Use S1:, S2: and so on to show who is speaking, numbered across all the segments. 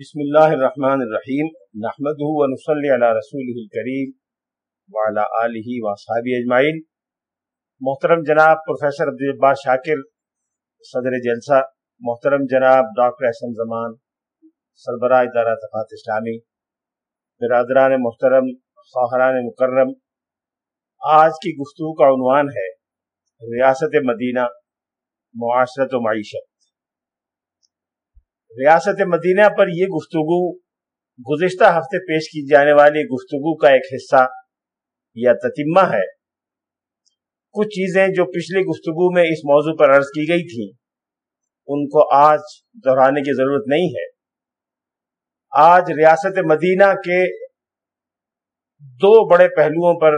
S1: بسم اللہ الرحمن الرحیم نحمد ونصلی علی رسول الکریم وعلی آلہ وصحابہ اجمعین۔ محترم جناب پروفیسر عبدالبار شاکر، صدر جلسہ، محترم جناب ڈاکٹر احسن زمان، سربراہ ادارہ تفات اسلامی، برادران محترم خواہران مکرم۔ آج کی گفتگو کا عنوان ہے، ریاست مدینہ، معاشرت و معیشت۔ ریاست مدینہ پر یہ گفتگو گزشتہ ہفتے پیش کی جانے والی گفتگو کا ایک حصہ یا تتمہ ہے۔ کچھ چیزیں جو پچھلی گفتگو میں اس موضوع پر عرض کی گئی تھیں، ان کو آج دہرانے کی ضرورت نہیں ہے۔ آج ریاست مدینہ کے دو بڑے پہلوؤں پر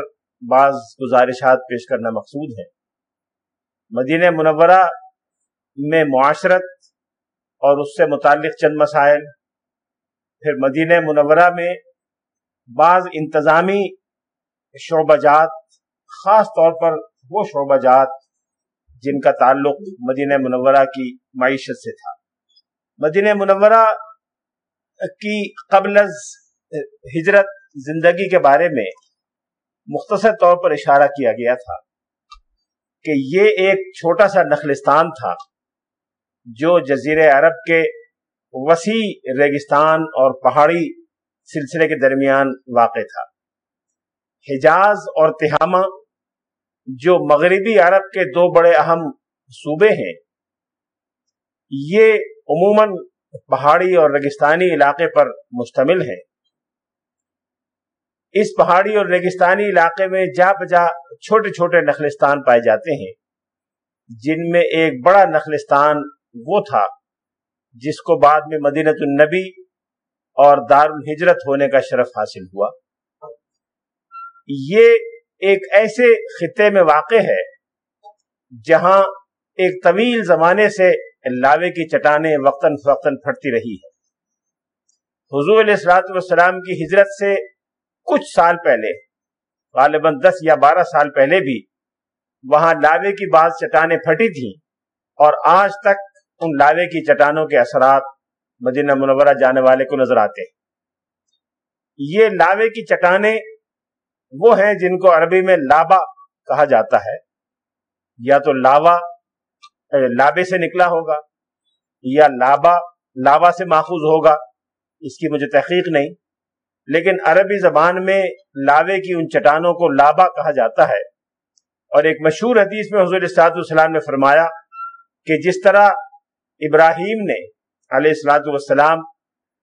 S1: بعض گزارشات پیش کرنا مقصود ہے مدینہ منورہ میں معاشرت اور اس سے متعلق چند مسائل۔ پھر مدینہ منورہ میں بعض انتظامی شعبہ جات، خاص طور پر وہ شعبہ جات جن کا تعلق مدینہ منورہ کی معیشت سے تھا۔ مدینہ منورہ کی قبل از ہجرت زندگی کے بارے میں مختصر طور پر اشارہ کیا گیا تھا کہ یہ ایک چھوٹا سا نخلستان تھا۔ جو جزیر عرب کے وسیع ریگستان اور پہاڑی سلسلے کے درمیان واقع تھا۔ حجاز اور تہامہ، جو مغربی عرب کے دو بڑے اہم صوبے ہیں، یہ عموماً پہاڑی اور ریگستانی علاقے پر مشتمل ہے اس پہاڑی اور ریگستانی علاقے میں جا بجا چھوٹے چھوٹے نخلستان پائے جاتے ہیں، جن میں ایک بڑا نخلستان وہ تھا جس کو بعد میں مدینت النبی اور دار الحجرت ہونے کا شرف حاصل ہوا۔ یہ ایک ایسے خطے میں واقع ہے جہاں ایک طویل زمانے سے لاوے کی چٹانیں وقتاً فوقتاً پھٹتی رہی ہے حضور علیہ السلاط والسلام کی ہجرت سے کچھ سال پہلے، غالباً دس یا بارہ سال پہلے بھی، وہاں لاوے کی بعض چٹانیں پھٹی تھیں اور آج تک ان لاوے کی چٹانوں کے اثرات مدینہ منورہ جانے والے کو نظر آتے یہ لاوے کی چٹانیں وہ ہیں جن کو عربی میں لابا کہا جاتا ہے۔ یا تو لاوا لابے سے نکلا ہوگا، یا لابا، لاوا سے ماخوذ ہوگا، اس کی مجھے تحقیق نہیں۔ لیکن عربی زبان میں لاوے کی ان چٹانوں کو لابا کہا جاتا ہے۔ اور ایک مشہور حدیث میں حضور السلام نے فرمایا کہ جس طرح ابراہیم نے علیہ السلاۃ والسلام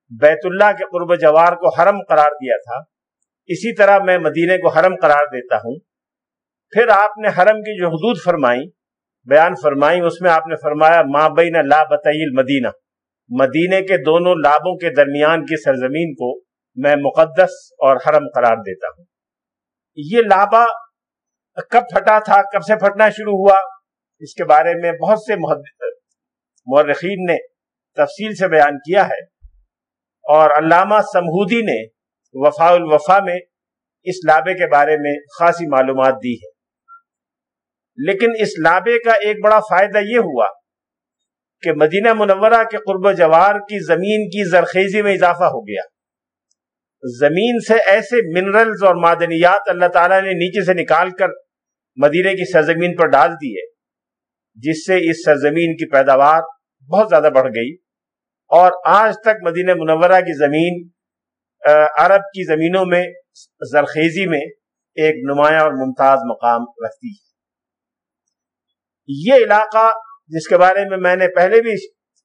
S1: بیت اللہ کے قرب جوار کو حرم قرار دیا تھا۔ اسی طرح میں مدینے کو حرم قرار دیتا ہوں۔ پھر آپ نے حرم کی جو حدود فرمائی بیان فرمائی اس میں آپ نے فرمایا، ما بین لا بطیل مدینہ مدینے کے دونوں لابوں کے درمیان کی سرزمین کو میں مقدس اور حرم قرار دیتا ہوں۔ یہ لابا کب پھٹا تھا، کب سے پھٹنا شروع ہوا؟ اس کے بارے میں بہت سے مورخین نے تفصیل سے بیان کیا ہے اور علامہ سمہودی نے وفا الوفا میں اس لابے کے بارے میں خاصی معلومات دی ہے۔ لیکن اس لابے کا ایک بڑا فائدہ یہ ہوا کہ مدینہ منورہ کے قرب جوار کی زمین کی زرخیزی میں اضافہ ہو گیا۔ زمین سے ایسے منرلز اور معدنیات اللہ تعالیٰ نے نیچے سے نکال کر مدینے کی سرزمین پر ڈال دیے۔ جس سے اس سرزمین کی پیداوار بہت زیادہ بڑھ گئی اور آج تک مدینہ منورہ کی زمین عرب کی زمینوں میں، زرخیزی میں ایک نمایاں اور ممتاز مقام رکھتی ہے۔ یہ علاقہ جس کے بارے میں میں نے پہلے بھی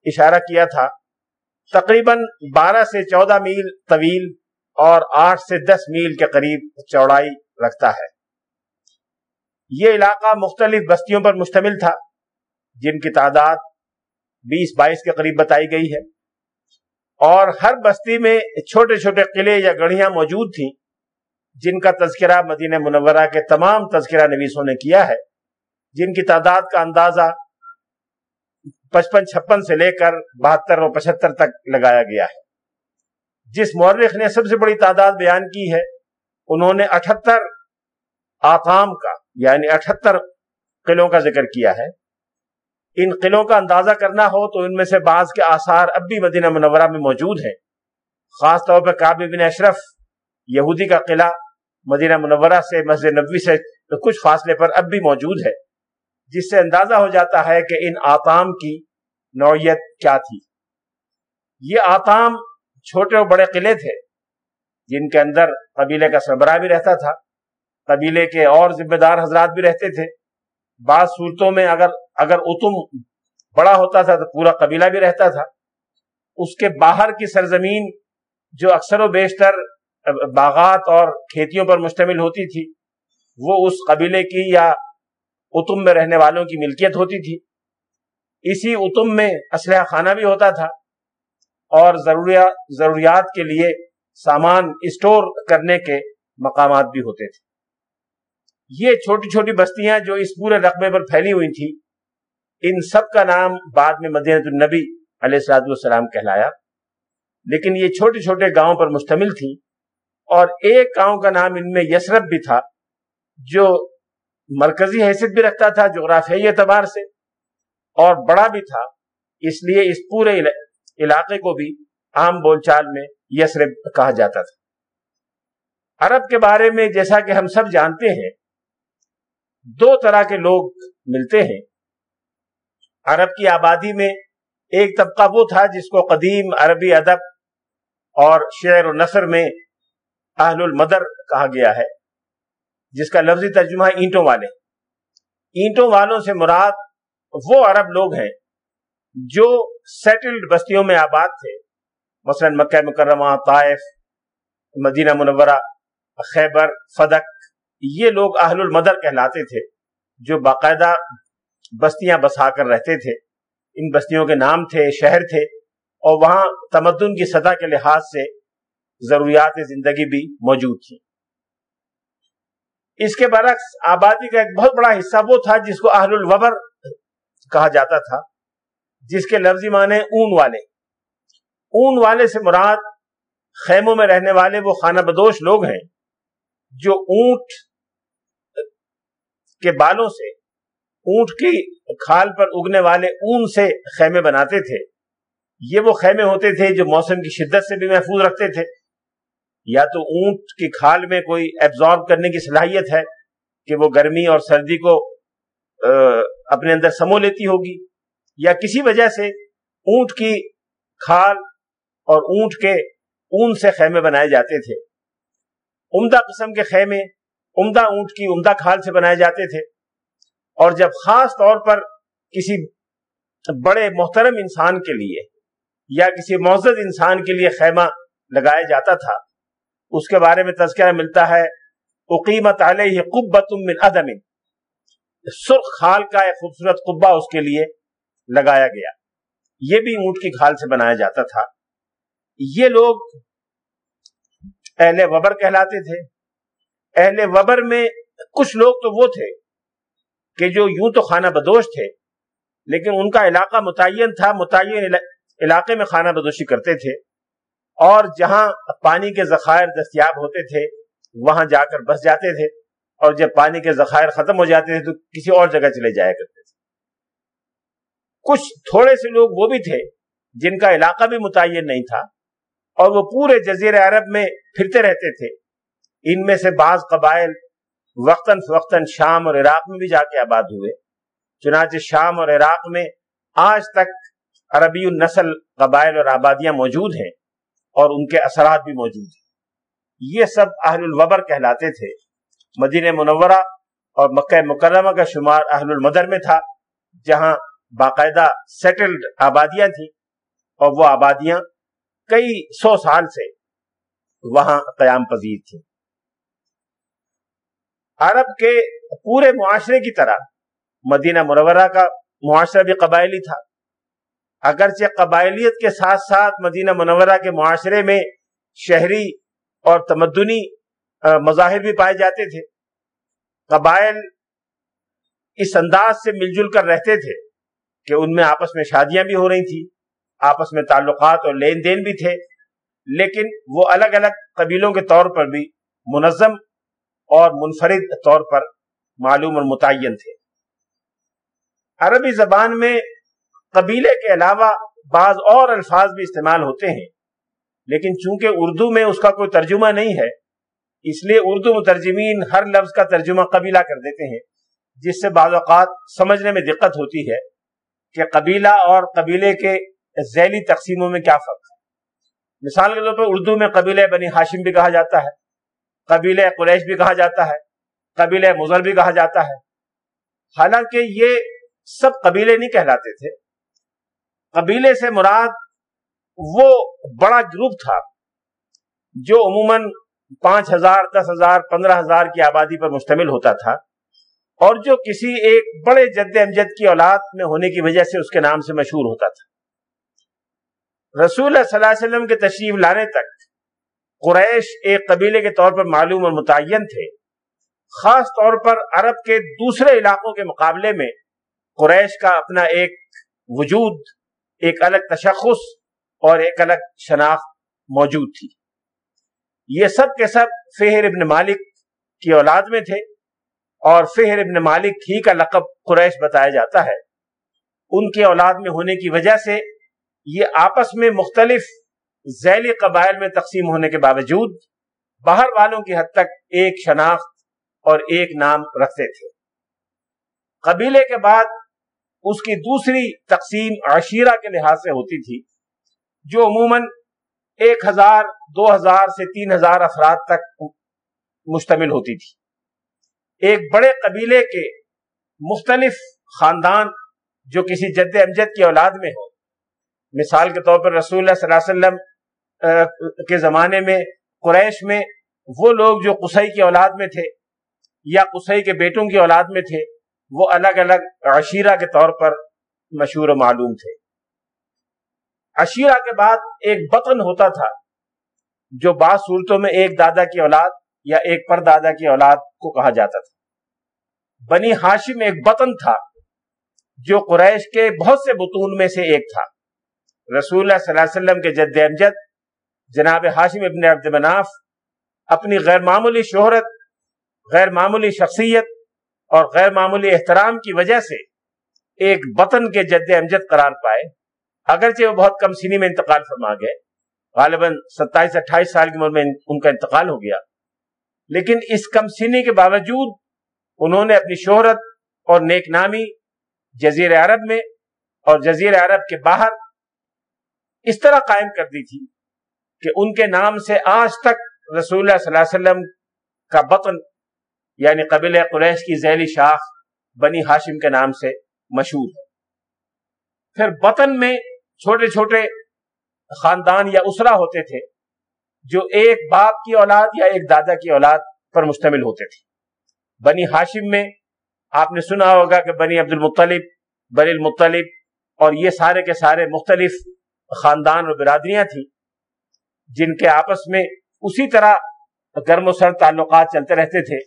S1: اشارہ کیا تھا، تقریباً بارہ سے چودہ میل طویل اور آٹھ سے دس میل کے قریب چوڑائی رکھتا ہے۔ یہ علاقہ مختلف بستیوں پر مشتمل تھا۔ جن کی تعداد بیس بائیس کے قریب بتائی گئی ہے اور ہر بستی میں چھوٹے چھوٹے قلعے یا گڑھیاں موجود تھیں جن کا تذکرہ مدینہ منورہ کے تمام تذکرہ نویسوں نے کیا ہے، جن کی تعداد کا اندازہ پچپن چھپن سے لے کر بہتر اور پچہتر تک لگایا گیا ہے۔ جس مورخ نے سب سے بڑی تعداد بیان کی ہے، انہوں نے اٹھتر آقام کا یعنی اٹھتر قلعوں کا ذکر کیا ہے۔ ان قلعوں کا اندازہ کرنا ہو تو ان میں سے بعض کے آثار اب بھی مدینہ منورہ میں موجود ہیں۔ خاص طور پر کعب بن اشرف، یہودی کا قلعہ، مدینہ منورہ سے مسجد نبوی سے کچھ فاصلے پر اب بھی موجود ہے۔ جس سے اندازہ ہو جاتا ہے کہ ان آتام کی نوعیت کیا تھی۔ یہ آتام چھوٹے اور بڑے قلعے تھے، جن کے اندر قبیلے کا سربراہ بھی رہتا تھا۔ قبیلے کے اور ذمہ دار حضرات بھی رہتے تھے۔ بعض صورتوں میں اگر اگر اتم بڑا ہوتا تھا تو پورا قبیلہ بھی رہتا تھا، اس کے باہر کی سرزمین جو اکثر و بیشتر باغات اور کھیتیوں پر مشتمل ہوتی تھی، وہ اس قبیلے کی یا اتم میں رہنے والوں کی ملکیت ہوتی تھی۔ اسی اتم میں اسلحہ خانہ بھی ہوتا تھا اور ضروریات کے لیے سامان اسٹور کرنے کے مقامات بھی ہوتے تھے۔ یہ چھوٹی چھوٹی بستیاں جو اس پورے رقبے پر پھیلی ہوئی تھی ان سب کا نام بعد میں مدینہ النبی علیہ السلاط والسلام کہلایا۔ لیکن یہ چھوٹے چھوٹے گاؤں پر مشتمل تھی اور ایک گاؤں کا نام ان میں یسرف بھی تھا، جو مرکزی حیثیت بھی رکھتا تھا، جغرافیائی اعتبار سے، اور بڑا بھی تھا۔ اس لیے اس پورے علاقے کو بھی عام بول چال میں یسرف کہا جاتا تھا۔ عرب کے بارے میں جیسا کہ ہم سب جانتے ہیں دو طرح کے لوگ ملتے ہیں۔ عرب کی آبادی میں ایک طبقہ وہ تھا جس کو قدیم عربی ادب اور شعر و نثر میں اہل المدر کہا گیا ہے، جس کا لفظی ترجمہ اینٹوں والے۔ اینٹوں والوں سے مراد وہ عرب لوگ ہیں جو سیٹلڈ بستیوں میں آباد تھے۔ مثلا مکہ مکرمہ، طائف، مدینہ منورہ، خیبر، فدق یہ لوگ اہل المدر کہلاتے تھے جو باقاعدہ بستیاں بسا کر رہتے تھے۔ ان بستیوں کے نام تھے، شہر تھے اور وہاں تمدن کی سطح کے لحاظ سے ضروریات زندگی بھی موجود تھی اس کے برعکس آبادی کا ایک بہت بڑا حصہ وہ تھا جس کو اہل الوبر کہا جاتا تھا، جس کے لفظی معنی اون والے۔ اون والے سے مراد خیموں میں رہنے والے وہ خانہ بدوش لوگ ہیں جو اونٹ کے بالوں سے اونٹ کی کھال پر اگنے والے اون سے خیمے بناتے تھے۔ یہ وہ خیمے ہوتے تھے جو موسم کی شدت سے بھی محفوظ رکھتے تھے۔ یا تو اونٹ کی کھال میں کوئی ایبزارب کرنے کی صلاحیت ہے کہ وہ گرمی اور سردی کو اپنے اندر سمو لیتی ہوگی، یا کسی وجہ سے اونٹ کی کھال اور اونٹ کے اون سے خیمے بنائے جاتے تھے۔ عمدہ قسم کے خیمے عمدہ اونٹ کی عمدہ کھال سے بنائے جاتے تھے۔ اور جب خاص طور پر کسی بڑے محترم انسان کے لیے یا کسی معزز انسان کے لیے خیمہ لگایا جاتا تھا، اس کے بارے میں تذکرہ ملتا ہے، اقیمت علیہ قبت من عدم، سرخ خال کا ایک خوبصورت قبا اس کے لیے لگایا گیا۔ یہ بھی اونٹ کی کھال سے بنایا جاتا تھا۔ یہ لوگ اہل وبر کہلاتے تھے۔ اہل وبر میں کچھ لوگ تو وہ تھے کہ جو یوں تو خانہ بدوش تھے، لیکن ان کا علاقہ متعین تھا، متعین علاقے میں خانہ بدوشی کرتے تھے اور جہاں پانی کے ذخائر دستیاب ہوتے تھے، وہاں جا کر بس جاتے تھے اور جب پانی کے ذخائر ختم ہو جاتے تھے تو کسی اور جگہ چلے جایا کرتے تھے۔ کچھ تھوڑے سے لوگ وہ بھی تھے جن کا علاقہ بھی متعین نہیں تھا اور وہ پورے جزیر عرب میں پھرتے رہتے تھے۔ ان میں سے بعض قبائل وقتاً فوقتاً شام اور عراق میں بھی جا کے آباد ہوئے۔ چنانچہ شام اور عراق میں آج تک عربی النسل قبائل اور آبادیاں موجود ہیں اور ان کے اثرات بھی موجود ہیں۔ یہ سب اہل الوبر کہلاتے تھے۔ مدینہ منورہ اور مکہ مکرمہ کا شمار اہل المدر میں تھا، جہاں باقاعدہ سیٹلڈ آبادیاں تھیں اور وہ آبادیاں کئی سو سال سے وہاں قیام پذیر تھیں۔ عرب کے پورے معاشرے کی طرح، مدینہ مرورہ کا معاشرہ بھی قبائلی تھا۔ اگرچہ قبائلیت کے ساتھ ساتھ مدینہ منورہ کے معاشرے میں شہری اور تمدنی مظاہر بھی پائے جاتے تھے۔ قبائل اس انداز سے مل جل کر رہتے تھے کہ ان میں آپس میں شادیاں بھی ہو رہی تھیں، آپس میں تعلقات اور لین دین بھی تھے۔ لیکن وہ الگ الگ قبیلوں کے طور پر بھی منظم اور منفرد طور پر معلوم اور متعین تھے۔ عربی زبان میں قبیلے کے علاوہ بعض اور الفاظ بھی استعمال ہوتے ہیں، لیکن چونکہ اردو میں اس کا کوئی ترجمہ نہیں ہے، اس لیے اردو مترجمین ہر لفظ کا ترجمہ قبیلہ کر دیتے ہیں، جس سے بعض اوقات سمجھنے میں دقت ہوتی ہے کہ قبیلہ اور قبیلے کے ذیلی تقسیموں میں کیا فرق ہے۔ مثال کے طور پر اردو میں قبیلہ بنی ہاشم بھی کہا جاتا ہے۔ قبیلہ قریش بھی کہا جاتا ہے، قبیلہ مزر بھی کہا جاتا ہے۔ حالانکہ یہ سب قبیلے نہیں کہلاتے تھے۔ قبیلے سے مراد وہ بڑا گروپ تھا جو عموماً پانچ ہزار، دس ہزار، پندرہ ہزار کی آبادی پر مشتمل ہوتا تھا اور جو کسی ایک بڑے جد امجد کی اولاد میں ہونے کی وجہ سے اس کے نام سے مشہور ہوتا تھا۔ رسول صلی اللہ علیہ وسلم کے تشریف لانے تک قریش ایک قبیلے کے طور پر معلوم اور متعین تھے۔ خاص طور پر عرب کے دوسرے علاقوں کے مقابلے میں قریش کا اپنا ایک وجود، ایک الگ تشخص اور ایک الگ شناخت موجود تھی۔ یہ سب کے سب فہر ابن مالک کی اولاد میں تھے اور فہر ابن مالک ہی کا لقب قریش بتایا جاتا ہے۔ ان کے اولاد میں ہونے کی وجہ سے یہ آپس میں مختلف ذیلی قبائل میں تقسیم ہونے کے باوجود باہر والوں کی حد تک ایک شناخت اور ایک نام رکھتے تھے۔ قبیلے کے بعد اس کی دوسری تقسیم عشیرہ کے لحاظ سے ہوتی تھی، جو عموماً ایک ہزار، دو ہزار سے تین ہزار افراد تک مشتمل ہوتی تھی۔ ایک بڑے قبیلے کے مختلف خاندان جو کسی جد امجد کی اولاد میں ہو، مثال کے طور پر رسول اللہ صلی اللہ علیہ وسلم کے زمانے میں قریش میں وہ لوگ جو قصئی کی اولاد میں تھے یا قصئی کے بیٹوں کی اولاد میں تھے، وہ الگ الگ عشیرہ کے طور پر مشہور و معلوم تھے۔ عشیرہ کے بعد ایک بطن ہوتا تھا جو بعض صورتوں میں ایک دادا کی اولاد یا ایک پر دادا کی اولاد کو کہا جاتا تھا۔ بنی ہاشم ایک بطن تھا جو قریش کے بہت سے بطون میں سے ایک تھا۔ رسول اللہ صلی اللہ علیہ وسلم کے جد امجد جناب ہاشم ابن عبد مناف اپنی غیر معمولی شہرت، غیر معمولی شخصیت اور غیر معمولی احترام کی وجہ سے ایک بطن کے جد امجد قرار پائے۔ اگرچہ وہ بہت کم سینی میں انتقال فرما گئے، غالباً ستائیس، اٹھائیس سال کی عمر میں ان کا انتقال ہو گیا۔ لیکن اس کم سینی کے باوجود انہوں نے اپنی شہرت اور نیک نامی جزیر عرب میں اور جزیر عرب کے باہر اس طرح قائم کر دی تھی۔ کہ ان کے نام سے آج تک رسول اللہ صلی اللہ علیہ وسلم کا بطن یعنی قبیل قریش کی ذیلی شاخ بنی ہاشم کے نام سے مشہور ہے۔ پھر بطن میں چھوٹے چھوٹے خاندان یا اسرا ہوتے تھے، جو ایک باپ کی اولاد یا ایک دادا کی اولاد پر مشتمل ہوتے تھے۔ بنی ہاشم میں آپ نے سنا ہوگا کہ بنی عبد المطلب، بنی المطلب اور یہ سارے کے سارے مختلف خاندان اور برادریاں تھیں۔ جن کے آپس میں اسی طرح گرم و سر تعلقات چلتے رہتے تھے،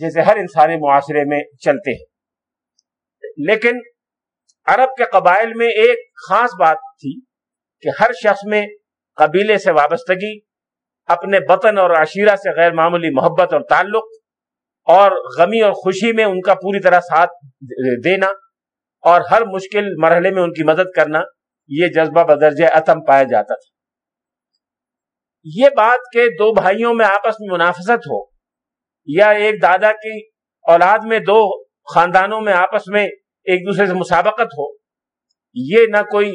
S1: جیسے ہر انسانی معاشرے میں چلتے ہیں۔ لیکن عرب کے قبائل میں ایک خاص بات تھی کہ ہر شخص میں قبیلے سے وابستگی، اپنے بطن اور عشیرہ سے غیر معمولی محبت اور تعلق، اور غمی اور خوشی میں ان کا پوری طرح ساتھ دینا، اور ہر مشکل مرحلے میں ان کی مدد کرنا، یہ جذبہ بدرج عتم پایا جاتا تھا۔ یہ بات کہ دو بھائیوں میں آپس میں منافست ہو، یا ایک دادا کی اولاد میں دو خاندانوں میں آپس میں ایک دوسرے سے مسابقت ہو، یہ نہ کوئی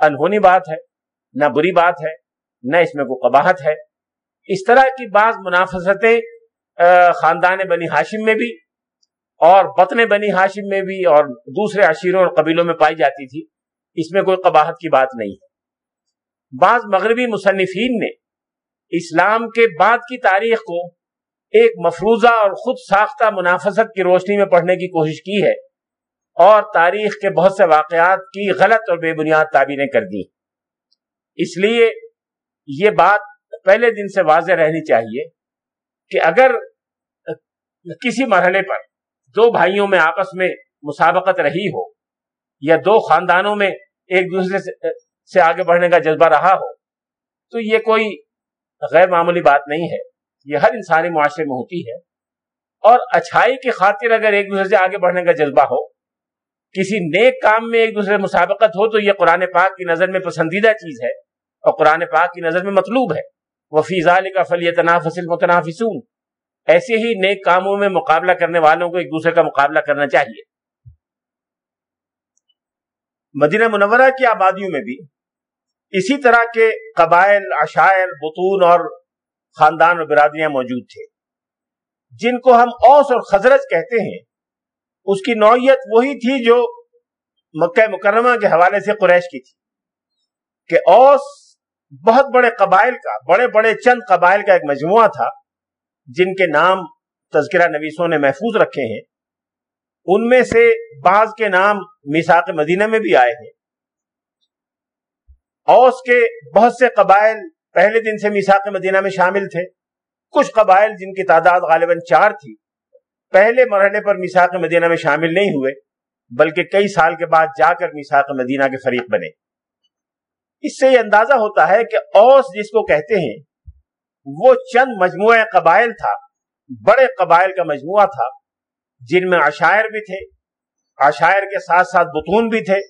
S1: انہونی بات ہے، نہ بری بات ہے، نہ اس میں کوئی قباحت ہے۔ اس طرح کی بعض منافستیں خاندان بنی ہاشم میں بھی اور بطن بنی ہاشم میں بھی اور دوسرے عشیروں اور قبیلوں میں پائی جاتی تھی۔ اس میں کوئی قباحت کی بات نہیں ہے۔ بعض مغربی مصنفین نے اسلام کے بعد کی تاریخ کو ایک مفروضہ اور خود ساختہ منافست کی روشنی میں پڑھنے کی کوشش کی ہے اور تاریخ کے بہت سے واقعات کی غلط اور بے بنیاد تعبیریں کر دی۔ اس لیے یہ بات پہلے دن سے واضح رہنی چاہیے کہ اگر کسی مرحلے پر دو بھائیوں میں آپس میں مسابقت رہی ہو یا دو خاندانوں میں ایک دوسرے سے آگے بڑھنے کا جذبہ رہا ہو، تو یہ کوئی غیر معمولی بات نہیں ہے۔ یہ ہر انسانی معاشرے میں ہوتی ہے۔ اور اچھائی کی خاطر اگر ایک دوسرے سے آگے بڑھنے کا جذبہ ہو، کسی نیک کام میں ایک دوسرے مسابقت ہو، تو یہ قرآن پاک کی نظر میں پسندیدہ چیز ہے اور قرآن پاک کی نظر میں مطلوب ہے۔ وہ فیضا کا فلی فصل متنافسون ایسے ہی نیک کاموں میں مقابلہ کرنے والوں کو ایک دوسرے کا مقابلہ کرنا چاہیے۔ مدینہ منورہ کی آبادیوں میں بھی اسی طرح کے قبائل، عشائر، بطون اور خاندان و برادریاں موجود تھے۔ جن کو ہم اوس اور خزرج کہتے ہیں، اس کی نوعیت وہی تھی جو مکہ مکرمہ کے حوالے سے قریش کی تھی۔ کہ اوس بہت بڑے قبائل کا، بڑے بڑے چند قبائل کا ایک مجموعہ تھا، جن کے نام تذکرہ نویسوں نے محفوظ رکھے ہیں۔ ان میں سے بعض کے نام میساق مدینہ میں بھی آئے ہیں۔ اوس کے بہت سے قبائل پہلے دن سے میساق مدینہ میں شامل تھے۔ کچھ قبائل جن کی تعداد غالباً چار تھی، پہلے مرحلے پر میساق مدینہ میں شامل نہیں ہوئے، بلکہ کئی سال کے بعد جا کر میساق مدینہ کے فریق بنے۔ اس سے یہ اندازہ ہوتا ہے کہ اوس جس کو کہتے ہیں، وہ چند مجموعہ قبائل تھا، بڑے قبائل کا مجموعہ تھا، جن میں عشائر بھی تھے عشائر کے ساتھ ساتھ بتون بھی تھے۔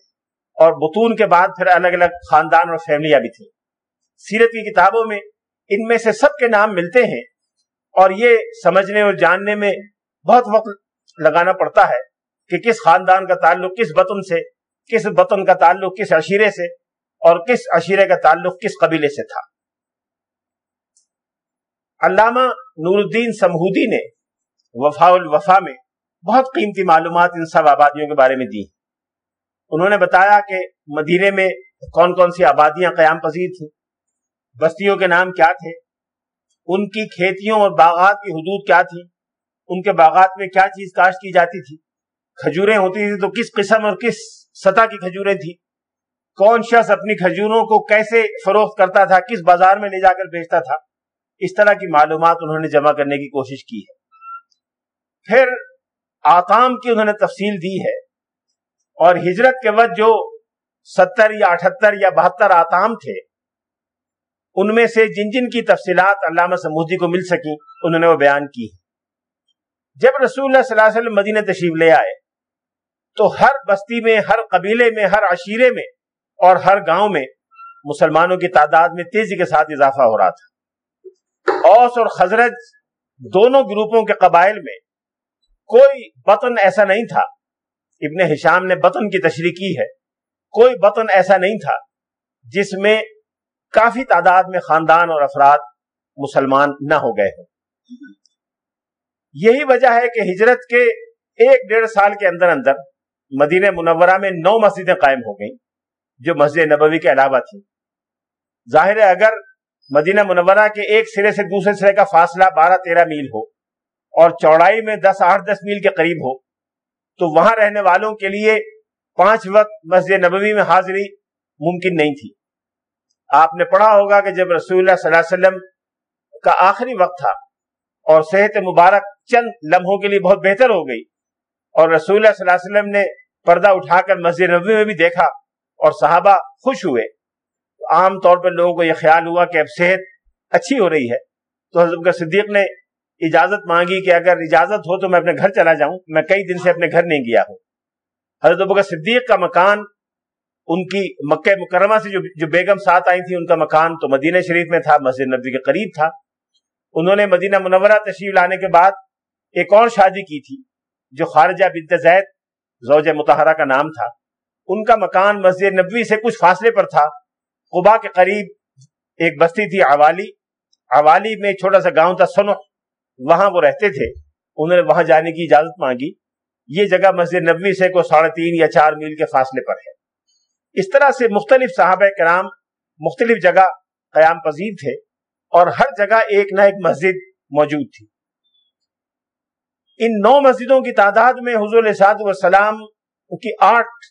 S1: اور بتون کے بعد پھر الگ الگ خاندان اور فیملیاں بھی تھیں۔ سیرت کی کتابوں میں ان میں سے سب کے نام ملتے ہیں اور یہ سمجھنے اور جاننے میں بہت وقت لگانا پڑتا ہے کہ کس خاندان کا تعلق کس بطن سے، کس بطن کا تعلق کس عشیرے سے اور کس عشیرے کا تعلق کس قبیلے سے تھا۔ علامہ نور الدین سمہودی نے وفا الوفا میں بہت قیمتی معلومات ان سب آبادیوں کے بارے میں دی۔ ہیں انہوں نے بتایا کہ مدینے میں کون کون سی آبادیاں قیام پذیر تھیں، بستیوں کے نام کیا تھے، ان کی کھیتیوں اور باغات کی حدود کیا تھی ان کے باغات میں کیا چیز کاشت کی جاتی تھی، کھجوریں ہوتی تھی تو کس قسم اور کس سطح کی کھجوریں تھی کون شخص اپنی کھجوروں کو کیسے فروخت کرتا تھا، کس بازار میں لے جا کر بیچتا تھا، اس طرح کی معلومات انہوں نے جمع کرنے کی کوشش کی ہے۔ پھر آتام کی انہوں نے تفصیل دی ہے اور ہجرت کے وقت جو ستر یا اٹھتر یا بہتر آتام تھے، ان میں سے جن جن کی تفصیلات علامہ سمودی کو مل سکی انہوں نے وہ بیان کی۔ جب رسول اللہ صلی اللہ علیہ وسلم مدینہ تشریف لے آئے، تو ہر بستی میں، ہر قبیلے میں، ہر عشیرے میں اور ہر گاؤں میں مسلمانوں کی تعداد میں تیزی کے ساتھ اضافہ ہو رہا تھا۔ اوس اور خزرج دونوں گروپوں کے قبائل میں کوئی بطن ایسا نہیں تھا ابن حشام نے بطن کی تشریح کی ہے۔ کوئی بطن ایسا نہیں تھا جس میں کافی تعداد میں خاندان اور افراد مسلمان نہ ہو گئے ہوں۔ یہی وجہ ہے کہ ہجرت کے ایک ڈیڑھ سال کے اندر اندر مدینہ منورہ میں نو مسجدیں قائم ہو گئیں جو مسجد نبوی کے علاوہ تھی ظاہر ہے اگر مدینہ منورہ کے ایک سرے سے دوسرے سرے کا فاصلہ بارہ تیرہ میل ہو اور چوڑائی میں دس آٹھ دس میل کے قریب ہو تو وہاں رہنے والوں کے لیے پانچ وقت مسجد نبوی میں حاضری ممکن نہیں تھی۔ آپ نے پڑھا ہوگا کہ جب رسول اللہ صلی اللہ علیہ وسلم کا آخری وقت تھا اور صحت مبارک چند لمحوں کے لیے بہت بہتر ہو گئی اور رسول اللہ صلی اللہ علیہ وسلم نے پردہ اٹھا کر مسجد نبوی میں بھی دیکھا اور صحابہ خوش ہوئے۔ عام طور پر لوگوں کو یہ خیال ہوا کہ اب صحت اچھی ہو رہی ہے۔ تو حضرت صدیق نے اجازت مانگی کہ اگر اجازت ہو تو میں اپنے گھر چلا جاؤں۔ میں کئی دن سے اپنے گھر نہیں گیا ہوں۔ حضرت بکر صدیق کا مکان، ان کی مکہ مکرمہ سے جو جو بیگم ساتھ آئی تھی ان کا مکان تو مدینہ شریف میں تھا، مسجد نبی کے قریب تھا۔ انہوں نے مدینہ منورہ تشریف لانے کے بعد ایک اور شادی کی تھی، جو خارجہ بنت زید، زوج متحرہ کا نام تھا۔ ان کا مکان مسجد نبوی سے کچھ فاصلے پر تھا۔ قبا کے قریب ایک بستی تھی، عوالی۔ عوالی میں چھوٹا سا گاؤں تھا سنو وہاں وہ رہتے تھے۔ انہوں نے وہاں جانے کی اجازت مانگی۔ یہ جگہ مسجد نبوی سے کو ساڑھے تین یا چار میل کے فاصلے پر ہے۔ اس طرح سے مختلف صحابہ کرام مختلف جگہ قیام پذیر تھے اور ہر جگہ ایک نہ ایک مسجد موجود تھی۔ ان نو مسجدوں کی تعداد میں حضور صاحب والسلام کی آٹھ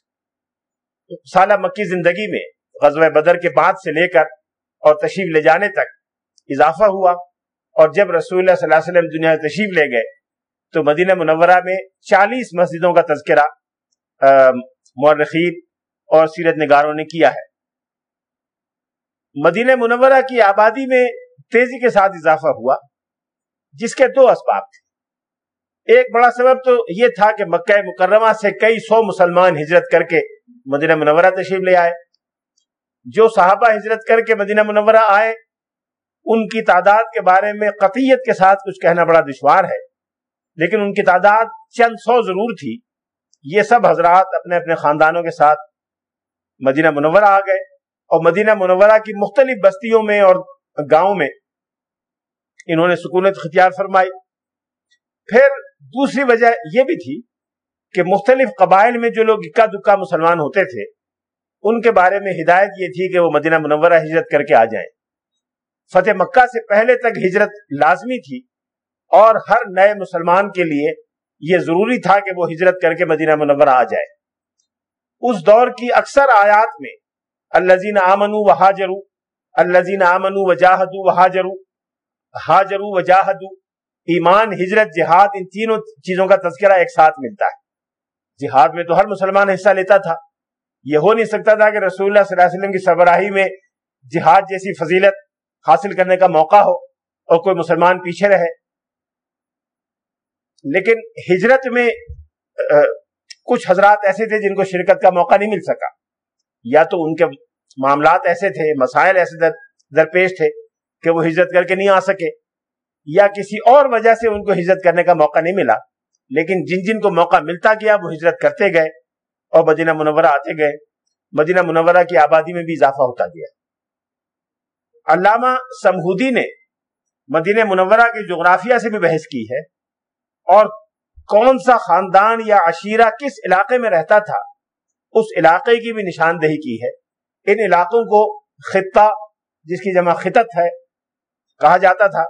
S1: سالہ مکی زندگی میں غزوہ بدر کے بعد سے لے کر اور تشریف لے جانے تک اضافہ ہوا۔ اور جب رسول اللہ صلی اللہ علیہ وسلم دنیا تشریف لے گئے، تو مدینہ منورہ میں چالیس مسجدوں کا تذکرہ مورخین اور سیرت نگاروں نے کیا ہے۔ مدینہ منورہ کی آبادی میں تیزی کے ساتھ اضافہ ہوا، جس کے دو اسباب تھے۔ ایک بڑا سبب تو یہ تھا کہ مکہ مکرمہ سے کئی سو مسلمان ہجرت کر کے مدینہ منورہ تشریف لے آئے۔ جو صحابہ ہجرت کر کے مدینہ منورہ آئے ان کی تعداد کے بارے میں قطیت کے ساتھ کچھ کہنا بڑا دشوار ہے۔ لیکن ان کی تعداد چند سو ضرور تھی۔ یہ سب حضرات اپنے اپنے خاندانوں کے ساتھ مدینہ منورہ آ گئے۔ اور مدینہ منورہ کی مختلف بستیوں میں اور گاؤں میں انہوں نے سکونت اختیار فرمائی۔ پھر دوسری وجہ یہ بھی تھی کہ مختلف قبائل میں جو لوگ اکا دکا مسلمان ہوتے تھے، ان کے بارے میں ہدایت یہ تھی کہ وہ مدینہ منورہ ہجرت کر کے آ جائیں۔ فتح مکہ سے پہلے تک ہجرت لازمی تھی اور ہر نئے مسلمان کے لیے یہ ضروری تھا کہ وہ ہجرت کر کے مدینہ منورہ آ جائے۔ اس دور کی اکثر آیات میں الزین آمن و حاجرو الزین آمن و جاہدو و حاجرو و ایمان، ہجرت، جہاد، ان تینوں چیزوں کا تذکرہ ایک ساتھ ملتا ہے۔ جہاد میں تو ہر مسلمان حصہ لیتا تھا۔ یہ ہو نہیں سکتا تھا کہ رسول اللہ صلی اللہ علیہ وسلم کی سربراہی میں جہاد جیسی فضیلت حاصل کرنے کا موقع ہو اور کوئی مسلمان پیچھے رہے۔ لیکن ہجرت میں کچھ حضرات ایسے تھے جن کو شرکت کا موقع نہیں مل سکا۔ یا تو ان کے معاملات ایسے تھے، مسائل ایسے درپیش تھے کہ وہ ہجرت کر کے نہیں آ سکے، یا کسی اور وجہ سے ان کو ہجرت کرنے کا موقع نہیں ملا۔ لیکن جن جن کو موقع ملتا گیا، وہ ہجرت کرتے گئے اور مدینہ منورہ آتے گئے۔ مدینہ منورہ کی آبادی میں بھی اضافہ ہوتا گیا۔ علامہ سمہودی نے مدینہ منورہ کی جغرافیہ سے بھی بحث کی ہے اور کون سا خاندان یا عشیرہ کس علاقے میں رہتا تھا، اس علاقے کی بھی نشاندہی کی ہے۔ ان علاقوں کو خطہ، جس کی جمع خطت ہے، کہا جاتا تھا۔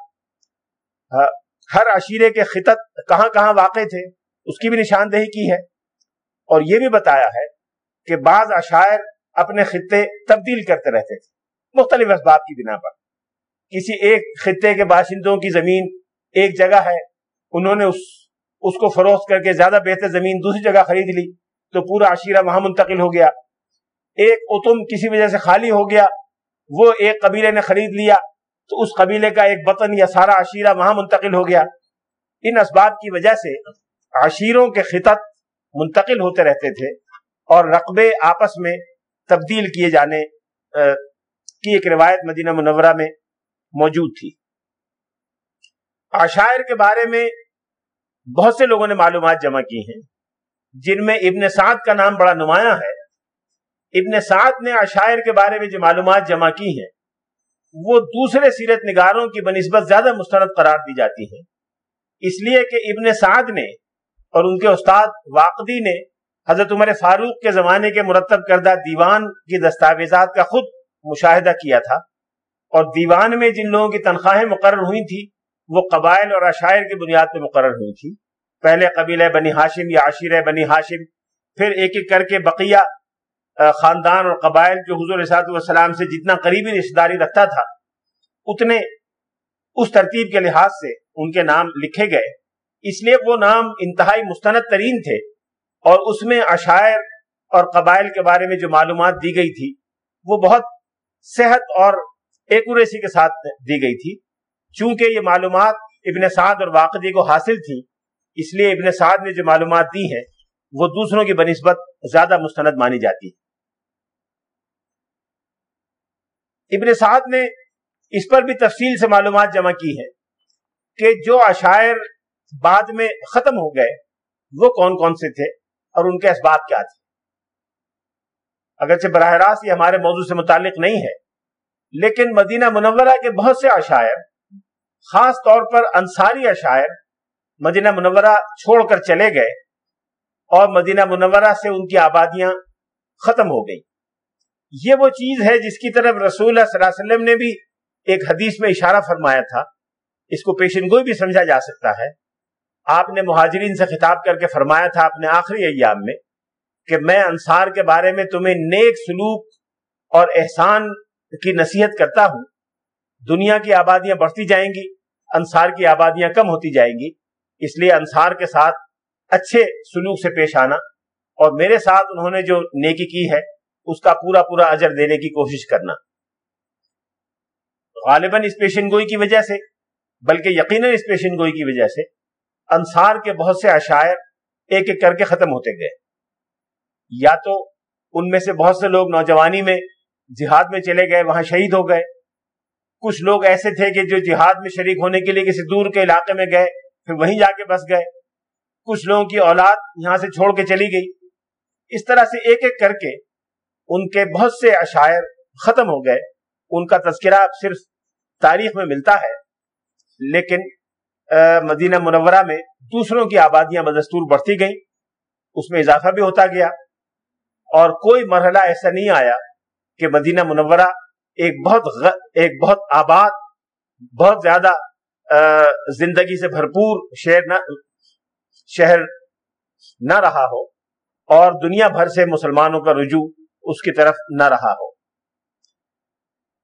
S1: ہاں، ہر عشیرے کے خطت کہاں کہاں واقع تھے، اس کی بھی نشاندہی کی ہے۔ اور یہ بھی بتایا ہے کہ بعض عشائر اپنے خطے تبدیل کرتے رہتے تھے۔ مختلف اسباب کی بنا پر۔ کسی ایک خطے کے باشندوں کی زمین ایک جگہ ہے، انہوں نے اس اس کو فروخت کر کے زیادہ بہتر زمین دوسری جگہ خرید لی، تو پورا عشیرہ وہاں منتقل ہو گیا۔ ایک اتم کسی وجہ سے خالی ہو گیا، وہ ایک قبیلے نے خرید لیا، تو اس قبیلے کا ایک بطن یا سارا عشیرہ وہاں منتقل ہو گیا۔ ان اسباب کی وجہ سے عشیروں کے خطط منتقل ہوتے رہتے تھے اور رقبے آپس میں تبدیل کیے جانے کی ایک روایت مدینہ منورہ میں موجود تھی۔ عشائر کے بارے میں بہت سے لوگوں نے معلومات جمع کی ہیں۔ جن میں ابن سعد کا نام بڑا نمایاں ہے۔ ابن سعد نے عشائر کے بارے میں جو معلومات جمع کی ہیں، وہ دوسرے سیرت نگاروں کی بنسبت زیادہ مستند قرار دی جاتی ہیں۔ اس لیے کہ ابن سعد نے اور ان کے استاد واقدی نے حضرت عمر فاروق کے زمانے کے مرتب کردہ دیوان کی دستاویزات کا خود مشاہدہ کیا تھا۔ اور دیوان میں جن لوگوں کی تنخواہیں مقرر ہوئی تھی وہ قبائل اور عشائر کی بنیاد پہ مقرر ہوئی تھی پہلے قبیلہ بنی ہاشم یا عشیر بنی ہاشم، پھر ایک ایک کر کے بقیہ خاندان اور قبائل جو حضور والسلام سے جتنا قریبی رشتہ داری رکھتا تھا، اتنے اس ترتیب کے لحاظ سے ان کے نام لکھے گئے۔ اس لیے وہ نام انتہائی مستند ترین تھے۔ اور اس میں عشائر اور قبائل کے بارے میں جو معلومات دی گئی تھی، وہ بہت صحت اور ایکوریسی کے ساتھ دی گئی تھی۔ چونکہ یہ معلومات ابن سعد اور واقعی کو حاصل تھی، اس لیے ابن سعد نے جو معلومات دی ہیں، وہ دوسروں کی بنسبت زیادہ مستند مانی جاتی ہے ابن سعد نے اس پر بھی تفصیل سے معلومات جمع کی ہے کہ جو عشائر بعد میں ختم ہو گئے، وہ کون کون سے تھے اور ان کے اسباب کیا تھے۔ اگرچہ براہ راست یہ ہمارے موضوع سے متعلق نہیں ہے، لیکن مدینہ منورہ کے بہت سے عشائر خاص طور پر انصاری عشائر مدینہ منورہ چھوڑ کر چلے گئے اور مدینہ منورہ سے ان کی آبادیاں ختم ہو گئی یہ وہ چیز ہے جس کی طرف رسول اللہ صلی اللہ علیہ وسلم نے بھی ایک حدیث میں اشارہ فرمایا تھا۔ اس کو پیشن گوئی بھی سمجھا جا سکتا ہے۔ آپ نے مہاجرین سے خطاب کر کے فرمایا تھا اپنے آخری ایام میں کہ میں انصار کے بارے میں تمہیں نیک سلوک اور احسان کی نصیحت کرتا ہوں۔ دنیا کی آبادیاں بڑھتی جائیں گی، انصار کی آبادیاں کم ہوتی جائیں گی۔ اس لیے انصار کے ساتھ اچھے سلوک سے پیش آنا۔ اور میرے ساتھ انہوں نے جو نیکی کی ہے، اس کا پورا پورا اجر دینے کی کوشش کرنا۔ غالباً اس پیشن گوئی کی وجہ سے، بلکہ یقیناً اس پیشن گوئی کی وجہ سے، انصار کے بہت سے عشائر ایک ایک کر کے ختم ہوتے گئے۔ یا تو ان میں سے بہت سے لوگ نوجوانی میں جہاد میں چلے گئے، وہاں شہید ہو گئے۔ کچھ لوگ ایسے تھے کہ جو جہاد میں شریک ہونے کے لیے کسی دور کے علاقے میں گئے، پھر وہیں جا کے بس گئے۔ کچھ لوگوں کی اولاد یہاں سے چھوڑ کے چلی گئی۔ اس طرح سے ایک ایک کر کے ان کے بہت سے اشاعر ختم ہو گئے۔ ان کا تذکرہ صرف تاریخ میں ملتا ہے، لیکن مدینہ منورہ میں دوسروں کی آبادیاں بدستور بڑھتی گئیں۔ اس میں اضافہ بھی ہوتا گیا۔ اور کوئی مرحلہ ایسا نہیں آیا کہ مدینہ منورہ ایک بہت غ... ایک بہت آباد، بہت زیادہ زندگی سے بھرپور شہر نہ شہر نہ رہا ہو اور دنیا بھر سے مسلمانوں کا رجوع اس کی طرف نہ رہا ہو۔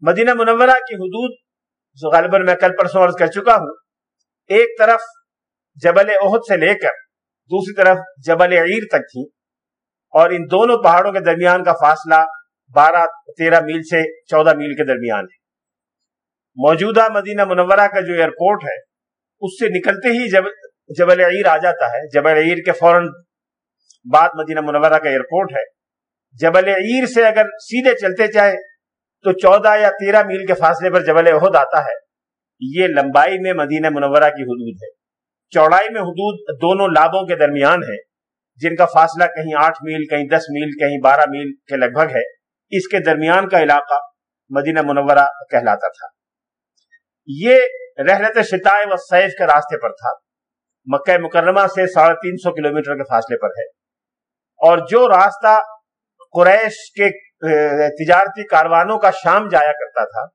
S1: مدینہ منورہ کی حدود، غالباً میں کل پرسوں عرض کر چکا ہوں، ایک طرف جبل عہد سے لے کر دوسری طرف جبل عیر تک تھی اور ان دونوں پہاڑوں کے درمیان کا فاصلہ بارہ تیرہ میل سے چودہ میل کے درمیان ہے۔ موجودہ مدینہ منورہ کا جو ایئرپورٹ ہے، اس سے نکلتے ہی جب، جبل عیر آ جاتا ہے۔ جبل عیر کے فوراً بعد مدینہ منورہ کا ایئرپورٹ ہے۔ جبل عیر سے اگر سیدھے چلتے جائے تو چودہ یا تیرہ میل کے فاصلے پر جبل عہد آتا ہے۔ یہ لمبائی میں مدینہ منورہ کی حدود ہے۔ چوڑائی میں حدود دونوں لابوں کے درمیان ہے۔ جن کا فاصلہ کہیں آٹھ میل، کہیں دس میل، کہیں بارہ میل کے لگ بھگ ہے، اس کے درمیان کا علاقہ مدینہ منورہ کہلاتا تھا۔ یہ رحلت شتائے و سیف کے راستے پر تھا۔ مکہ مکرمہ سے ساڑھے تین سو کلومیٹر کے فاصلے پر ہے۔ اور جو راستہ قریش کے تجارتی کاروانوں کا شام جایا کرتا تھا،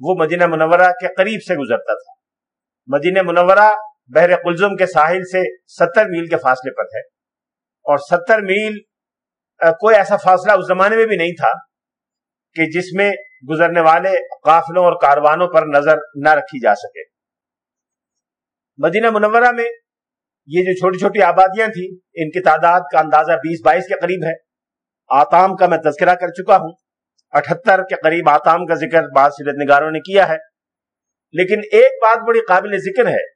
S1: وہ مدینہ منورہ کے قریب سے گزرتا تھا۔ مدینہ منورہ بحر قلزم کے ساحل سے ستر میل کے فاصلے پر ہے۔ اور ستر میل کوئی ایسا فاصلہ اس زمانے میں بھی نہیں تھا کہ جس میں گزرنے والے قافلوں اور کاروانوں پر نظر نہ رکھی جا سکے۔ مدینہ منورہ میں یہ جو چھوٹی چھوٹی آبادیاں تھیں، ان کی تعداد کا اندازہ بیس بائیس کے قریب ہے۔ آتام کا میں تذکرہ کر چکا ہوں۔ اٹھتر کے قریب آتام کا ذکر بعض سیرت نگاروں نے کیا ہے۔ لیکن ایک بات بڑی قابل ذکر ہے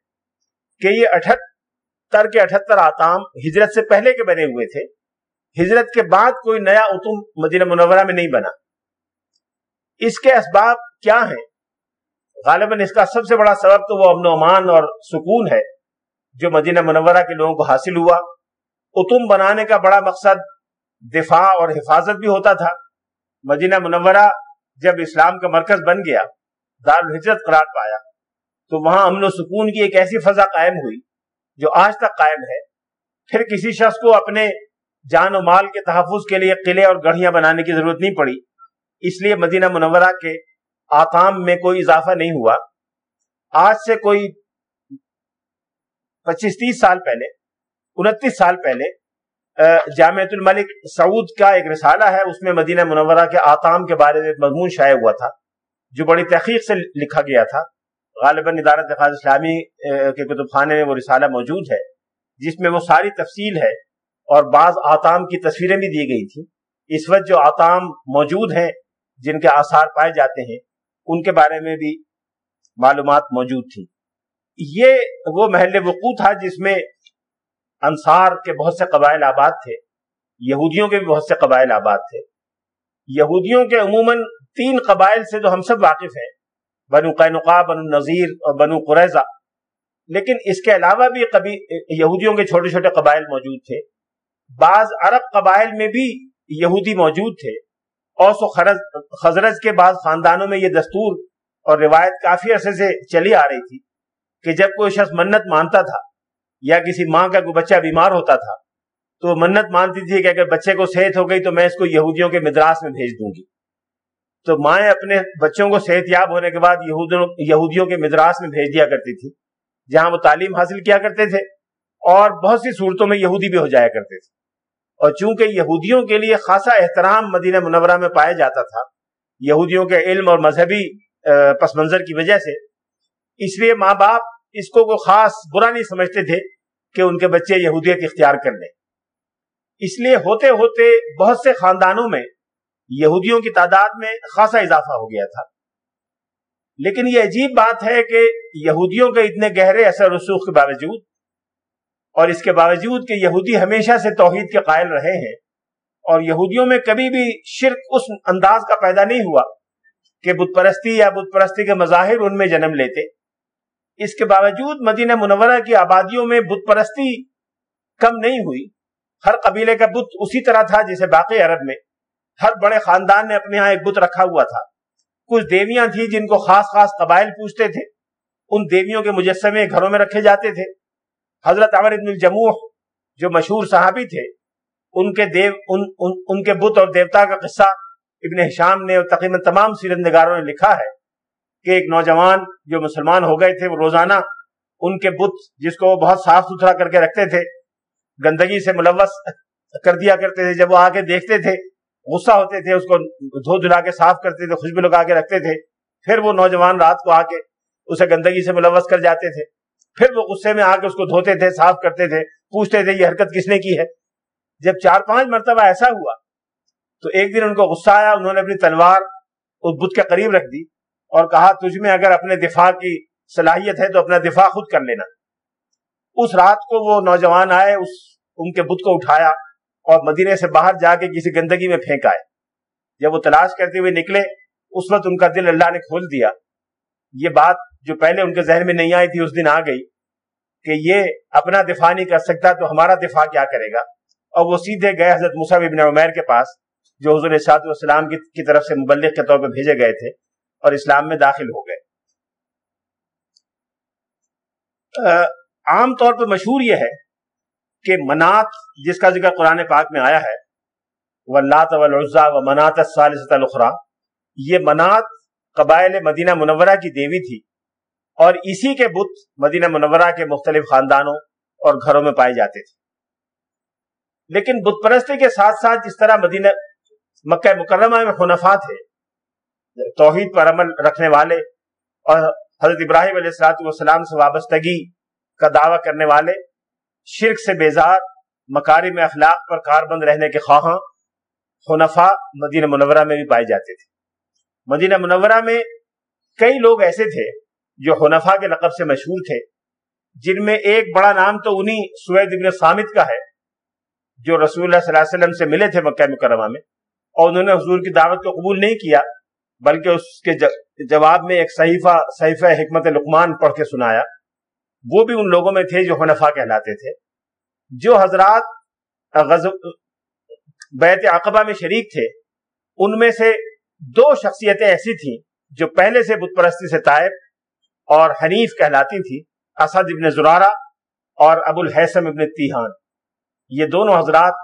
S1: کہ یہ اٹھتر کے اٹھتر آتام ہجرت سے پہلے کے بنے ہوئے تھے۔ ہجرت کے بعد کوئی نیا اتم مدینہ منورہ میں نہیں بنا۔ اس کے اسباب کیا ہیں؟ غالباً اس کا سب سے بڑا سبب تو وہ امن و امان اور سکون ہے جو مدینہ منورہ کے لوگوں کو حاصل ہوا۔ اتم بنانے کا بڑا مقصد دفاع اور حفاظت بھی ہوتا تھا۔ مدینہ منورہ جب اسلام کا مرکز بن گیا دار الحجرت قرار پایا، تو وہاں امن و سکون کی ایک ایسی فضا قائم ہوئی۔ جو آج تک قائم ہے، پھر کسی شخص کو اپنے جان و مال کے تحفظ کے لیے قلعے اور گڑھیاں بنانے کی ضرورت نہیں پڑی۔ اس لیے مدینہ منورہ کے آتام میں کوئی اضافہ نہیں ہوا۔ آج سے کوئی پچیس تیس سال پہلے، انتیس سال پہلے جامعت الملک سعود کا ایک رسالہ ہے، اس میں مدینہ منورہ کے آتام کے بارے میں مضمون شائع ہوا تھا، جو بڑی تحقیق سے لکھا گیا تھا۔ غالباً ادارت خاص اسلامی کے کتب خانے میں وہ رسالہ موجود ہے، جس میں وہ ساری تفصیل ہے اور بعض آتام کی تصویریں بھی دی گئی تھیں۔ اس وقت جو آتام موجود ہیں، جن کے آثار پائے جاتے ہیں، ان کے بارے میں بھی معلومات موجود تھی یہ وہ محل وقوع تھا جس میں انصار کے بہت سے قبائل آباد تھے، یہودیوں کے بھی بہت سے قبائل آباد تھے۔ یہودیوں کے عموماً تین قبائل سے جو ہم سب واقف ہیں بنو قینقا بنو نذیر اور بنو قریضہ لیکن اس کے علاوہ بھی کبھی یہودیوں کے چھوٹے چھوٹے قبائل موجود تھے۔ بعض عرب قبائل میں بھی یہودی موجود تھے۔ اوس و خزرج کے بعض خاندانوں میں یہ دستور اور روایت کافی عرصے سے چلی آ رہی تھی کہ جب کوئی شخص منت مانتا تھا یا کسی ماں کا کوئی بچہ بیمار ہوتا تھا تو وہ منت مانتی تھی کہ اگر بچے کو صحت ہو گئی تو میں اس کو یہودیوں کے مدراس میں بھیج دوں گی۔ تو مائیں اپنے بچوں کو صحت یاب ہونے کے بعد یہودیوں کے مدراس میں بھیج دیا کرتی تھی جہاں وہ تعلیم حاصل کیا کرتے تھے اور بہت سی صورتوں میں یہودی بھی ہو جایا کرتے تھے۔ اور چونکہ یہودیوں کے لیے خاصا احترام مدینہ منورہ میں پایا جاتا تھا، یہودیوں کے علم اور مذہبی پس منظر کی وجہ سے، اس لیے ماں باپ اس کو کوئی خاص برا نہیں سمجھتے تھے کہ ان کے بچے یہودیت اختیار کر لیں۔ اس لیے ہوتے ہوتے بہت سے خاندانوں میں یہودیوں کی تعداد میں خاصا اضافہ ہو گیا تھا۔ لیکن یہ عجیب بات ہے کہ یہودیوں کے اتنے گہرے اثر رسوخ کے باوجود اور اس کے باوجود کہ یہودی ہمیشہ سے توحید کے قائل رہے ہیں اور یہودیوں میں کبھی بھی شرک اس انداز کا پیدا نہیں ہوا کہ بت پرستی یا بت پرستی کے مظاہر ان میں جنم لیتے۔ اس کے باوجود مدینہ منورہ کی آبادیوں میں بت پرستی کم نہیں ہوئی۔ ہر قبیلے کا بت اسی طرح تھا جسے باقی عرب میں ہر بڑے خاندان نے اپنے ہاں ایک بت رکھا ہوا تھا۔ کچھ دیویاں تھیں جن کو خاص خاص قبائل پوچھتے تھے۔ ان دیویوں کے مجسمے گھروں میں رکھے جاتے تھے۔ حضرت عمر ابن الجموح جو مشہور صحابی تھے ان کے دیو ان, ان, ان کے بت اور دیوتا کا قصہ ابن حشام نے اور تقریباً تمام سیرت نگاروں نے لکھا ہے کہ ایک نوجوان جو مسلمان ہو گئے تھے وہ روزانہ ان کے بت جس کو وہ بہت صاف ستھرا کر کے رکھتے تھے گندگی سے ملوث کر دیا کرتے تھے۔ جب وہ آ کے دیکھتے تھے غصہ ہوتے تھے، اس کو دھو دھلا کے صاف کرتے تھے، خوشبو لگا کے رکھتے تھے۔ پھر وہ نوجوان رات کو آ کے اسے گندگی سے ملوث کر جاتے تھے۔ پھر وہ غصے میں آ کے اس کو دھوتے تھے، صاف کرتے تھے، پوچھتے تھے، یہ حرکت کس نے کی ہے؟ جب چار پانچ مرتبہ ایسا ہوا، تو ایک دن ان کو غصہ آیا، انہوں نے اپنی تلوار اس بدھ کے قریب رکھ دی اور کہا، تجھ میں اگر اپنے دفاع کی صلاحیت ہے تو اپنا دفاع خود کر لینا۔ اس رات کو وہ نوجوان آئے، اس ان کے بدھ کو اٹھایا۔ اور مدینے سے باہر جا کے کسی گندگی میں پھینک آئے۔ جب وہ تلاش کرتے ہوئے نکلے، اس وقت ان کا دل اللہ نے کھول دیا۔ یہ بات جو پہلے ان کے ذہن میں نہیں آئی تھی، اس دن آ گئی کہ یہ اپنا دفاع نہیں کر سکتا تو ہمارا دفاع کیا کرے گا۔ اور وہ سیدھے گئے حضرت مصعب ابن عمیر کے پاس، جو حضور صاحب والسلام کی طرف سے مبلغ کے طور پہ بھیجے گئے تھے اور اسلام میں داخل ہو گئے۔ عام طور پہ مشہور یہ ہے کہ منات جس کا ذکر قرآن پاک میں آیا ہے وہ اللہ و منات الخرا یہ منات قبائل مدینہ منورہ کی دیوی تھی اور اسی کے بت مدینہ منورہ کے مختلف خاندانوں اور گھروں میں پائے جاتے تھے۔ لیکن بت پرستی کے ساتھ ساتھ جس طرح مدینہ مکہ مکرمہ میں خنفا تھے، توحید پر عمل رکھنے والے اور حضرت ابراہیم علیہ السلاۃ والسلام سے وابستگی کا دعویٰ کرنے والے شرک سے بیزار مکاری میں اخلاق پر کار بند رہنے کے خواہاں خنفا مدینہ منورہ میں بھی پائے جاتے تھے۔ مدینہ منورہ میں کئی لوگ ایسے تھے جو خنفا کے لقب سے مشہور تھے، جن میں ایک بڑا نام تو انہی سوید ابن سامت کا ہے، جو رسول اللہ صلی اللہ علیہ وسلم سے ملے تھے مکہ مکرمہ میں، اور انہوں نے حضور کی دعوت کو قبول نہیں کیا، بلکہ اس کے جواب میں ایک صحیفہ صحیفہ حکمت لقمان پڑھ کے سنایا۔ وہ بھی ان لوگوں میں تھے جو حنفا کہلاتے تھے، جو حضرات بیت عقبہ میں شریک تھے، ان میں سے دو شخصیتیں ایسی تھیں جو پہلے سے بت پرستی سے طائب اور حنیف کہلاتی تھی اسد ابن زرارہ اور ابو الحسم ابن تیحان یہ دونوں حضرات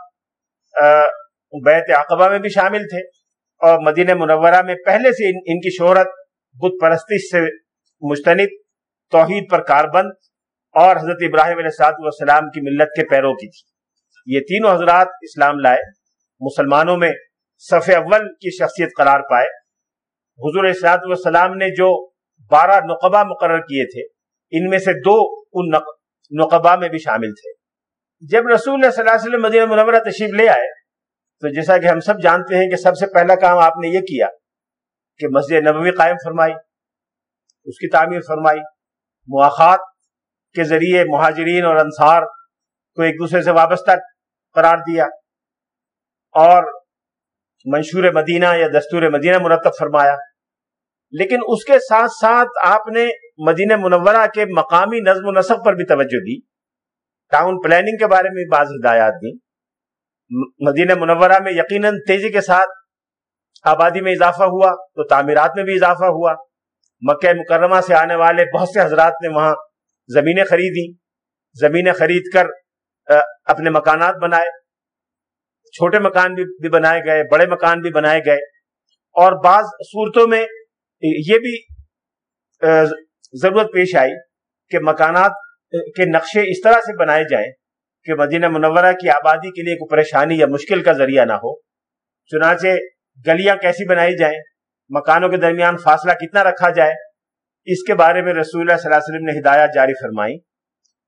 S1: بیت عقبہ میں بھی شامل تھے اور مدینہ منورہ میں پہلے سے ان کی شہرت بت پرستی سے مستند، توحید پر کاربند اور حضرت ابراہیم علیہ والسلام کی ملت کے پیروں کی تھی۔ یہ تینوں حضرات اسلام لائے، مسلمانوں میں صف اول کی شخصیت قرار پائے۔ حضور السلاط والسلام نے جو بارہ نقبہ مقرر کیے تھے، ان میں سے دو ان نقبہ میں بھی شامل تھے۔ جب رسول اللہ صلی اللہ علیہ وسلم مدینہ منورہ تشریف لے آئے، تو جیسا کہ ہم سب جانتے ہیں کہ سب سے پہلا کام آپ نے یہ کیا کہ مسجد نبوی قائم فرمائی، اس کی تعمیر فرمائی مواخات کے ذریعے مہاجرین اور انصار کو ایک دوسرے سے وابستہ قرار دیا اور منشور مدینہ یا دستور مدینہ مرتب فرمایا۔ لیکن اس کے ساتھ ساتھ آپ نے مدینہ منورہ کے مقامی نظم و نصب پر بھی توجہ دی، ٹاؤن پلاننگ کے بارے میں بعض ہدایات دی مدینہ منورہ میں یقیناً تیزی کے ساتھ آبادی میں اضافہ ہوا تو تعمیرات میں بھی اضافہ ہوا۔ مکہ مکرمہ سے آنے والے بہت سے حضرات نے وہاں زمینیں خریدی زمینیں خرید کر اپنے مکانات بنائے، چھوٹے مکان بھی بنائے گئے، بڑے مکان بھی بنائے گئے۔ اور بعض صورتوں میں یہ بھی ضرورت پیش آئی کہ مکانات، کے نقشے اس طرح سے بنائے جائیں کہ مدینہ منورہ کی آبادی کے لیے کوئی پریشانی یا مشکل کا ذریعہ نہ ہو۔ چنانچہ گلیاں کیسی بنائی جائیں، مکانوں کے درمیان فاصلہ کتنا رکھا جائے اس کے بارے میں رسول اللہ صلی اللہ علیہ وسلم نے ہدایات جاری فرمائی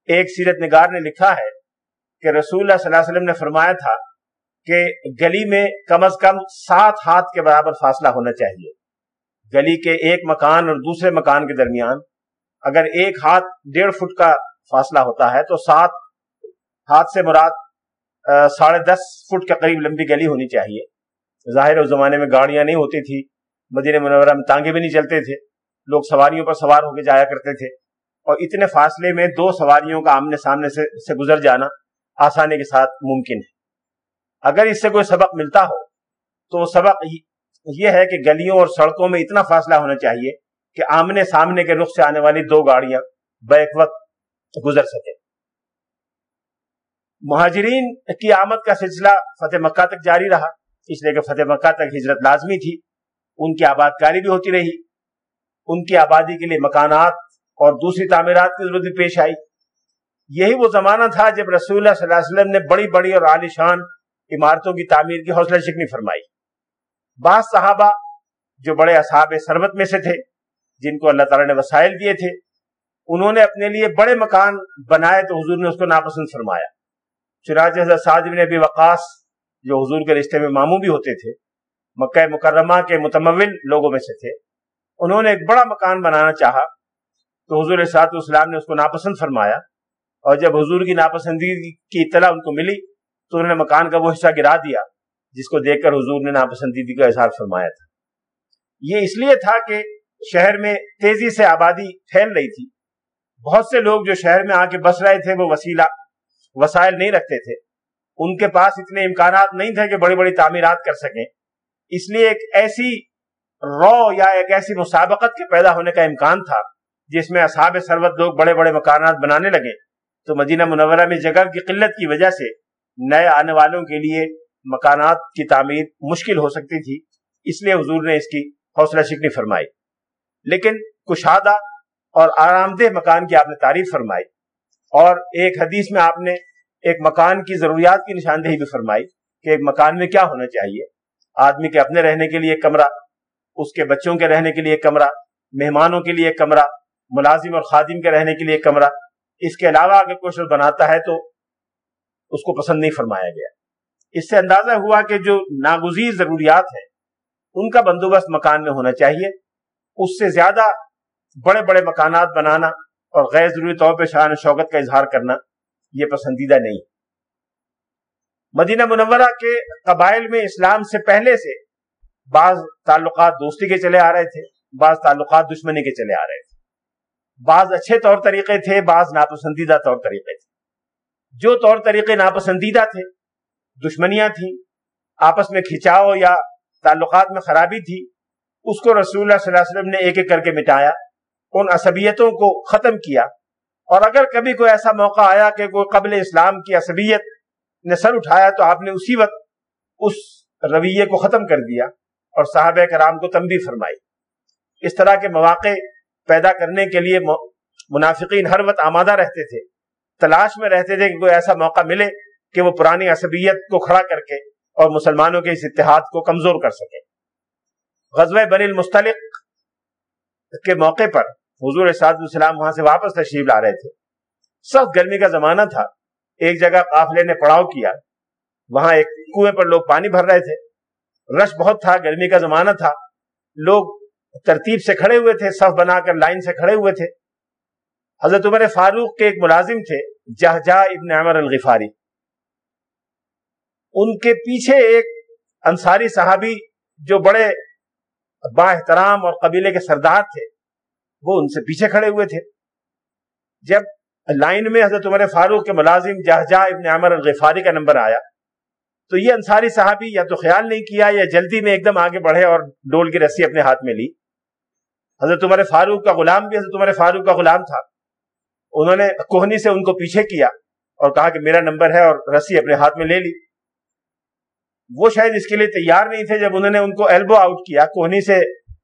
S1: ایک سیرت نگار نے لکھا ہے کہ رسول اللہ صلی اللہ علیہ وسلم نے فرمایا تھا کہ گلی میں کم از کم سات ہاتھ کے برابر فاصلہ ہونا چاہیے۔ گلی کے ایک مکان اور دوسرے مکان کے درمیان اگر ایک ہاتھ ڈیڑھ فٹ کا فاصلہ ہوتا ہے تو سات ہاتھ سے مراد ساڑھے دس فٹ کے قریب لمبی گلی ہونی چاہیے۔ ظاہر اس زمانے میں گاڑیاں نہیں ہوتی تھی مدینہ منورہ میں تانگے بھی نہیں چلتے تھے۔ لوگ سواریوں پر سوار ہو کے جایا کرتے تھے۔ اور اتنے فاصلے میں دو سواریوں کا آمنے سامنے سے سے گزر جانا آسانی کے ساتھ ممکن ہے۔ اگر اس سے کوئی سبق ملتا ہو، تو سبق یہ ہے کہ گلیوں اور سڑکوں میں اتنا فاصلہ ہونا چاہیے کہ آمنے سامنے کے رخ سے آنے والی دو گاڑیاں بیک وقت گزر سکے مہاجرین کی آمد کا سلسلہ فتح مکہ تک جاری رہا۔ اس لیے کہ فتح مکہ تک ہجرت لازمی تھی۔ ان کی آباد کاری بھی ہوتی رہی۔ ان کی آبادی کے لیے مکانات اور دوسری تعمیرات کی ضرورت بھی پیش آئی۔ یہی وہ زمانہ تھا جب رسول اللہ صلی اللہ علیہ وسلم نے بڑی بڑی اور عالی شان عمارتوں کی تعمیر کی حوصلہ شکنی فرمائی۔ بعض صحابہ جو بڑے اصحاب سربت میں سے تھے، جن کو اللہ تعالیٰ نے وسائل دیے تھے، انہوں نے اپنے لیے بڑے مکان بنائے تو حضور نے اس کو ناپسند فرمایا۔ چراج حضرت سعد بن ابی وقاص جو حضور کے رشتے میں ماموں بھی ہوتے تھے، مکہ مکرمہ کے متمول لوگوں میں سے تھے۔ انہوں نے ایک بڑا مکان بنانا چاہا تو حضور سعد اسلام نے اس کو ناپسند فرمایا اور جب حضور کی ناپسندی کی اطلاع ان کو ملی تو انہوں نے مکان کا وہ حصہ گرا دیا جس کو دیکھ کر حضور نے ناپسندیدگی کا اظہار فرمایا تھا۔ یہ اس لیے تھا کہ شہر میں تیزی سے آبادی پھیل رہی تھی۔ بہت سے لوگ جو شہر میں آ کے بس رہے تھے وہ وسیلہ، وسائل نہیں رکھتے تھے۔ ان کے پاس اتنے امکانات نہیں تھے کہ بڑی بڑی تعمیرات کر سکیں۔ اس لیے ایک ایسی رو یا ایک ایسی مسابقت کے پیدا ہونے کا امکان تھا، جس میں اصحاب سروت لوگ بڑے بڑے مکانات بنانے لگے۔ تو مدینہ منورہ میں جگہ کی قلت کی وجہ سے نئے آنے والوں کے لیے مکانات کی تعمیر مشکل ہو سکتی تھی۔ اس لیے حضور نے اس کی حوصلہ شکنی فرمائی۔ لیکن کشادہ اور آرام دہ مکان کی آپ نے تعریف فرمائی۔ اور ایک حدیث میں آپ نے ایک مکان کی ضروریات کی نشاندہی بھی فرمائی کہ ایک مکان میں کیا ہونا چاہیے۔ آدمی کے اپنے رہنے کے لیے ایک کمرہ اس کے بچوں کے رہنے کے لیے کمرہ، مہمانوں کے لیے کمرہ، ملازم اور خادم کے رہنے کے لیے کمرہ۔ اس کے علاوہ اگر کوئی شخص بناتا ہے تو اس کو پسند نہیں فرمایا گیا۔ اس سے اندازہ ہوا کہ جو ناگزیر ضروریات ہیں، ان کا بندوبست مکان میں ہونا چاہیے۔ اس سے زیادہ بڑے بڑے مکانات بنانا اور غیر ضروری طور پہ شان شوقت کا اظہار کرنا، یہ پسندیدہ نہیں۔ مدینہ منورہ کے قبائل میں اسلام سے پہلے سے بعض تعلقات دوستی کے چلے آ رہے تھے، بعض تعلقات دشمنی کے چلے آ رہے تھے۔ بعض اچھے طور طریقے تھے، بعض ناپسندیدہ طور طریقے تھے۔ جو طور طریقے ناپسندیدہ تھے، دشمنیاں تھیں، آپس میں کھچاؤ یا تعلقات میں خرابی تھی، اس کو رسول اللہ صلی اللہ علیہ وسلم نے ایک ایک کر کے مٹایا، ان عصبیتوں کو ختم کیا۔ اور اگر کبھی کوئی ایسا موقع آیا کہ کوئی قبل اسلام کی عصبیت نے سر اٹھایا تو آپ نے اسی وقت اس رویے کو ختم کر دیا۔ اور صحابہ کرام کو تنبی فرمائی۔ اس طرح کے مواقع پیدا کرنے کے لیے منافقین ہر وقت آمادہ رہتے تھے۔ تلاش میں رہتے تھے کہ کوئی ایسا موقع ملے کہ وہ پرانی عصبیت کو کھڑا کر کے اور مسلمانوں کے اس اتحاد کو کمزور کر سکے۔ غزوہ بن المستلق کے موقع پر حضور سعد السلام وہاں سے واپس تشریف لا رہے تھے۔ سخت گرمی کا زمانہ تھا۔ ایک جگہ قافلے نے پڑاؤ کیا۔ وہاں ایک کنویں پر لوگ پانی بھر رہے تھے۔ رش بہت تھا، گرمی کا زمانہ تھا۔ لوگ ترتیب سے کھڑے ہوئے تھے، صف بنا کر لائن سے کھڑے ہوئے تھے۔ حضرت عمر فاروق کے ایک ملازم تھے جہجا ابن عمر الغفاری۔ ان کے پیچھے ایک انصاری صحابی جو بڑے با احترام اور قبیلے کے سردار تھے، وہ ان سے پیچھے کھڑے ہوئے تھے۔ جب لائن میں حضرت عمر فاروق کے ملازم جہجا ابن عمر الغفاری کا نمبر آیا تو یہ انصاری صحابی یا تو خیال نہیں کیا یا جلدی میں ایک دم آگے بڑھے اور ڈول کی رسی اپنے ہاتھ میں لی۔ حضرت عمر فاروق کا غلام بھی حضرت عمر فاروق کا غلام تھا۔ انہوں نے کوہنی سے ان کو پیچھے کیا اور کہا کہ میرا نمبر ہے اور رسی اپنے ہاتھ میں لے لی۔ وہ شاید اس کے لیے تیار نہیں تھے جب انہوں نے ان کو ایلبو آؤٹ کیا، کوہنی سے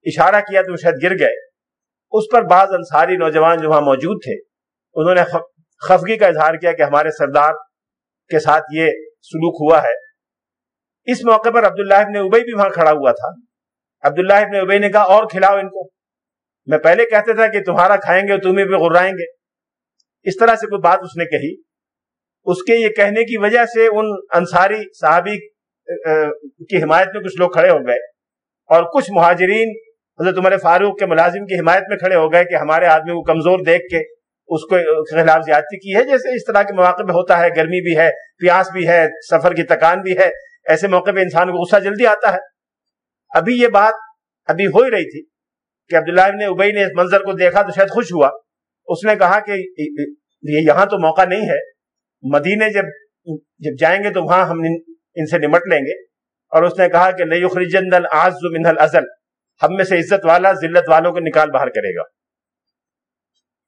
S1: اشارہ کیا تو وہ شاید گر گئے۔ اس پر بعض انصاری نوجوان جو وہاں موجود تھے، انہوں نے خفگی کا اظہار کیا کہ ہمارے سردار کے ساتھ یہ سلوک ہوا ہے۔ اس موقع پر عبداللہ ابن ابئی بھی وہاں کھڑا ہوا تھا۔ عبداللہ ابن ابئی نے کہا، اور کھلاؤ ان کو۔ میں پہلے کہتے تھا کہ تمہارا کھائیں گے تمہیں بھی غرائیں گے۔ اس طرح سے کوئی بات اس نے کہی۔ اس کے یہ کہنے کی وجہ سے ان انصاری صحابی کی حمایت میں کچھ لوگ کھڑے ہو گئے۔ اور کچھ مہاجرین، حضرت عمر فاروق کے ملازم کی حمایت میں کھڑے ہو گئے کہ ہمارے آدمی کو کمزور دیکھ کے اس کو خلاف زیادتی کی ہے۔ جیسے اس طرح کے مواقع میں ہوتا ہے، گرمی بھی ہے، پیاس بھی ہے، سفر کی تکان بھی ہے۔ ایسے موقع پہ انسان کو غصہ جلدی آتا ہے۔ ابھی یہ بات ابھی ہو ہی رہی تھی کہ عبداللہ ابن ابئی نے اس منظر کو دیکھا تو شاید خوش ہوا۔ اس نے کہا کہ یہاں تو موقع نہیں ہے۔ مدینے جب جب جائیں گے تو وہاں ہم ان سے نمٹ لیں گے۔ اور اس نے کہا کہ نہیں خریجن آز من الازل۔ ہم میں سے عزت والا ذلت والوں کو نکال باہر کرے گا۔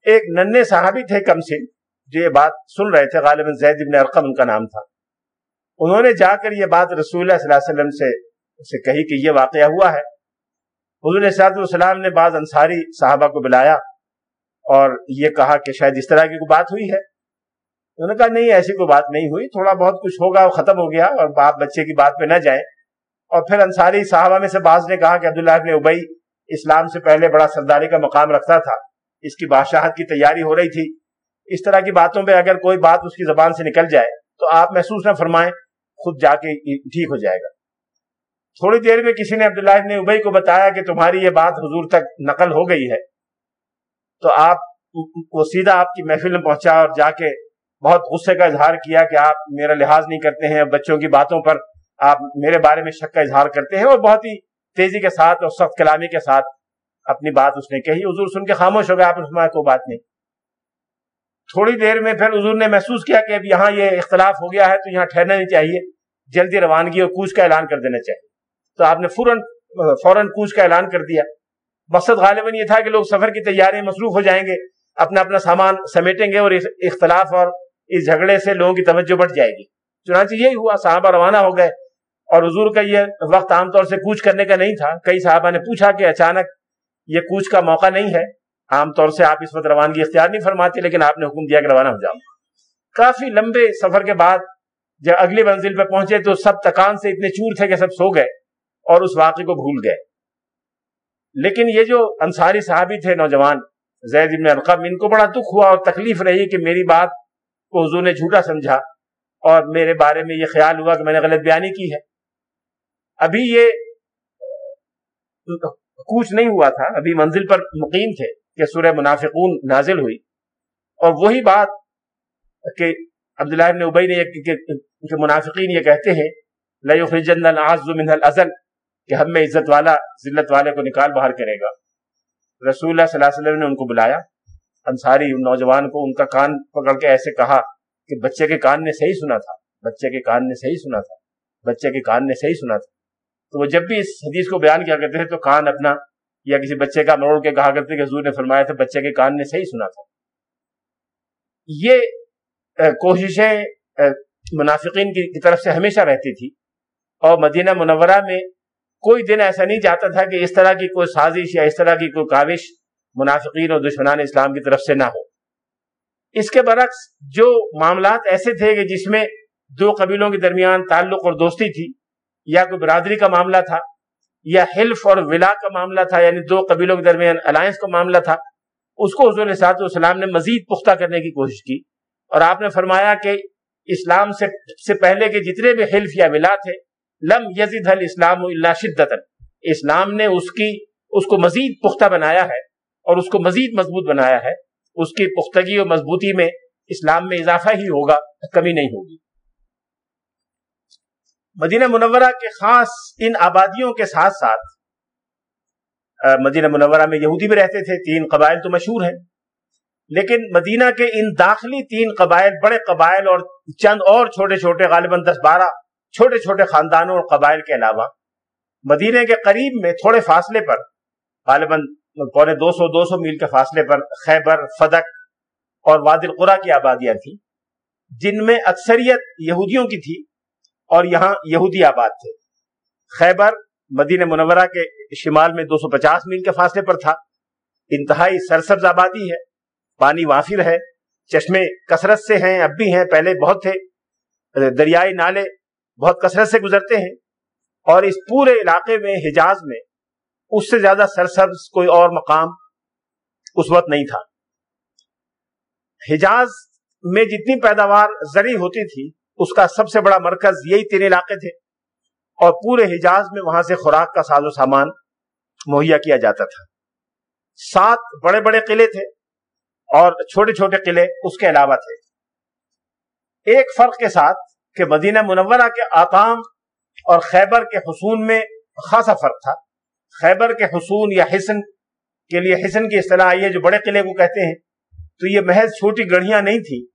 S1: ایک ننے صحابی تھے کم سن جو یہ بات سن رہے تھے، غالباً زید ابن ارقم ان کا نام تھا۔ انہوں نے جا کر یہ بات رسول اللہ صلی اللہ علیہ وسلم سے سے کہی کہ یہ واقعہ ہوا ہے۔ حضور صاحب السلام نے بعض انصاری صحابہ کو بلایا اور یہ کہا کہ شاید اس طرح کی کوئی بات ہوئی ہے۔ انہوں نے کہا، نہیں، ایسی کوئی بات نہیں ہوئی، تھوڑا بہت کچھ ہوگا، وہ ختم ہو گیا اور باپ بچے کی بات پہ نہ جائیں۔ اور پھر انصاری صحابہ میں سے بعض نے کہا کہ عبداللہ ابن ابئی اسلام سے پہلے بڑا سرداری کا مقام رکھتا تھا۔ اس کی بادشاہت کی تیاری ہو رہی تھی۔ اس طرح کی باتوں پہ اگر کوئی بات اس کی زبان سے نکل جائے تو آپ محسوس نہ فرمائیں۔ خود جا کے ٹھیک ہو جائے گا۔ تھوڑی دیر میں کسی نے عبداللہ ابن ابئی کو بتایا کہ تمہاری یہ بات حضور تک نقل ہو گئی ہے۔ تو آپ کو سیدھا آپ کی محفل میں پہنچا اور جا کے بہت غصے کا اظہار کیا کہ آپ میرا لحاظ نہیں کرتے ہیں، بچوں کی باتوں پر آپ میرے بارے میں شک کا اظہار کرتے ہیں اور بہت ہی تیزی کے ساتھ اور سخت کلامی کے ساتھ اپنی بات اس نے کہی۔ حضور سن کے خاموش ہو گیا آپ نے کوئی بات نہیں۔ تھوڑی دیر میں پھر حضور نے محسوس کیا کہ اب یہاں یہ اختلاف ہو گیا ہے، تو یہاں ٹھہرنا نہیں چاہیے، جلدی روانگی اور کوچ کا اعلان کر دینا چاہیے۔ تو آپ نے فوراً فوراً کوچ کا اعلان کر دیا۔ مقصد غالباً یہ تھا کہ لوگ سفر کی تیاری مصروف ہو جائیں گے، اپنا اپنا سامان سمیٹیں گے اور اختلاف اور اس جھگڑے سے لوگوں کی توجہ بڑھ جائے گی۔ چنانچہ یہی ہوا، صحابہ روانہ ہو گئے اور حضور کا یہ وقت عام طور سے کوچ کرنے کا نہیں تھا۔ کئی صحابہ نے پوچھا کہ اچانک یہ کوچ کا موقع نہیں ہے۔ عام طور سے آپ اس وقت روانگی اختیار نہیں فرماتے، لیکن آپ نے حکم دیا کہ روانہ ہو جاؤ کافی لمبے سفر کے بعد جب اگلی منزل پہ پہنچے تو سب تکان سے اتنے چور تھے کہ سب سو گئے اور اس واقعے کو بھول گئے۔ لیکن یہ جو انصاری صحابی تھے نوجوان زید ابن القم ان کو بڑا دکھ ہوا اور تکلیف رہی کہ میری بات کو حضور نے جھوٹا سمجھا اور میرے بارے میں یہ خیال ہوا کہ میں نے غلط بیانی کی ہے۔ ابھی یہ کوچ نہیں ہوا تھا، ابھی منزل پر مقیم تھے۔ کہ سورہ منافقون نازل ہوئی۔ اور وہی بات کہ عبداللہ ابن ابئی نے کہ منافقین یہ کہتے ہیں لَيُخْرِجَنَّ الْعَزُّ مِنْهَا الْأَزَلِ کہ ہم میں عزت والا، ذلت والے کو نکال باہر کرے گا۔ رسول اللہ صلی اللہ علیہ وسلم نے ان کو بلایا۔ انصاری نوجوان کو ان کا کان پکڑ کے ایسے کہا کہ بچے کے کان نے صحیح سنا تھا۔ بچے کے کان نے صحیح سنا تھا۔ بچے کے کان نے صحیح سنا تھا۔ تو وہ جب بھی اس حدیث کو بیان کیا کرتے تھے تو کان اپنا یا کسی بچے کا مروڑ کے کہا کرتے کہ حضور نے فرمایا تھا، بچے کے کان نے صحیح سنا تھا۔ یہ کوششیں منافقین کی طرف سے ہمیشہ رہتی تھی۔ اور مدینہ منورہ میں کوئی دن ایسا نہیں جاتا تھا کہ اس طرح کی کوئی سازش یا اس طرح کی کوئی کاوش منافقین اور دشمنان اسلام کی طرف سے نہ ہو۔ اس کے برعکس جو معاملات ایسے تھے کہ جس میں دو قبیلوں کے درمیان تعلق اور دوستی تھی یا کوئی برادری کا معاملہ تھا یا حلف اور ولا کا معاملہ تھا یعنی دو قبیلوں کے درمیان الائنس کا معاملہ تھا، اس کو حضور صاحب السلام نے مزید پختہ کرنے کی کوشش کی۔ اور آپ نے فرمایا کہ اسلام سے سے پہلے کے جتنے بھی حلف یا ولا تھے، لم یزید الاسلام اللہ شدت اسلام نے اس کی، اس کو مزید پختہ بنایا ہے اور اس کو مزید مضبوط بنایا ہے۔ اس کی پختگی اور مضبوطی میں اسلام میں اضافہ ہی ہوگا، کمی نہیں ہوگی۔ مدینہ منورہ کے خاص ان آبادیوں کے ساتھ ساتھ مدینہ منورہ میں یہودی بھی رہتے تھے، تین قبائل تو مشہور ہیں۔ لیکن مدینہ کے ان داخلی تین قبائل، بڑے قبائل اور چند اور چھوٹے چھوٹے، غالباً دس بارہ چھوٹے چھوٹے خاندانوں اور قبائل کے علاوہ، مدینہ کے قریب میں تھوڑے فاصلے پر، غالباً پونے دو سو دو سو میل کے فاصلے پر خیبر، فدق اور واد القرا کی آبادیاں تھیں، جن میں اکثریت یہودیوں کی تھی۔ اور یہاں یہودی آباد تھے۔ خیبر مدینہ منورہ کے شمال میں دو سو پچاس میل کے فاصلے پر تھا۔ انتہائی سرسبز آبادی ہے۔ پانی وافر ہے۔ چشمے کثرت سے ہیں، اب بھی ہیں، پہلے بہت تھے۔ دریائی نالے بہت کثرت سے گزرتے ہیں۔ اور اس پورے علاقے میں حجاز میں اس سے زیادہ سرسبز کوئی اور مقام اس وقت نہیں تھا۔ حجاز میں جتنی پیداوار زرعی ہوتی تھی اس کا سب سے بڑا مرکز یہی تین علاقے تھے اور پورے حجاز میں وہاں سے خوراک کا ساز و سامان مہیا کیا جاتا تھا۔ سات بڑے بڑے قلعے تھے اور چھوٹے چھوٹے قلعے اس کے علاوہ تھے۔ ایک فرق کے ساتھ کہ مدینہ منورہ کے آکام اور خیبر کے حصون میں خاصا فرق تھا۔ خیبر کے حصون یا حسن کے لیے حسن کی اصطلاح آئی ہے، جو بڑے قلعے کو کہتے ہیں، تو یہ محض چھوٹی گڑھیاں نہیں تھی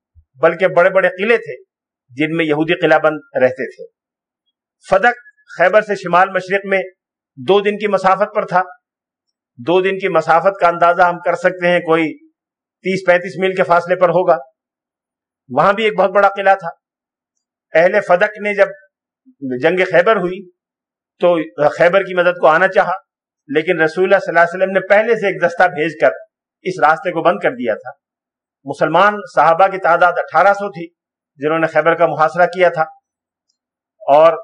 S1: بلکہ بڑے بڑے قلعے تھے۔ جن میں یہودی قلعہ بند رہتے تھے۔ فدق خیبر سے شمال مشرق میں دو دن کی مسافت پر تھا۔ دو دن کی مسافت کا اندازہ ہم کر سکتے ہیں، کوئی تیس پینتیس میل کے فاصلے پر ہوگا۔ وہاں بھی ایک بہت بڑا قلعہ تھا۔ اہل فدق نے جب جنگ خیبر ہوئی تو خیبر کی مدد کو آنا چاہا، لیکن رسول اللہ صلی اللہ علیہ وسلم نے پہلے سے ایک دستہ بھیج کر اس راستے کو بند کر دیا تھا۔ مسلمان صحابہ کی تعداد اٹھارہ سو تھی۔ جنہوں نے خیبر کا محاصرہ کیا تھا اور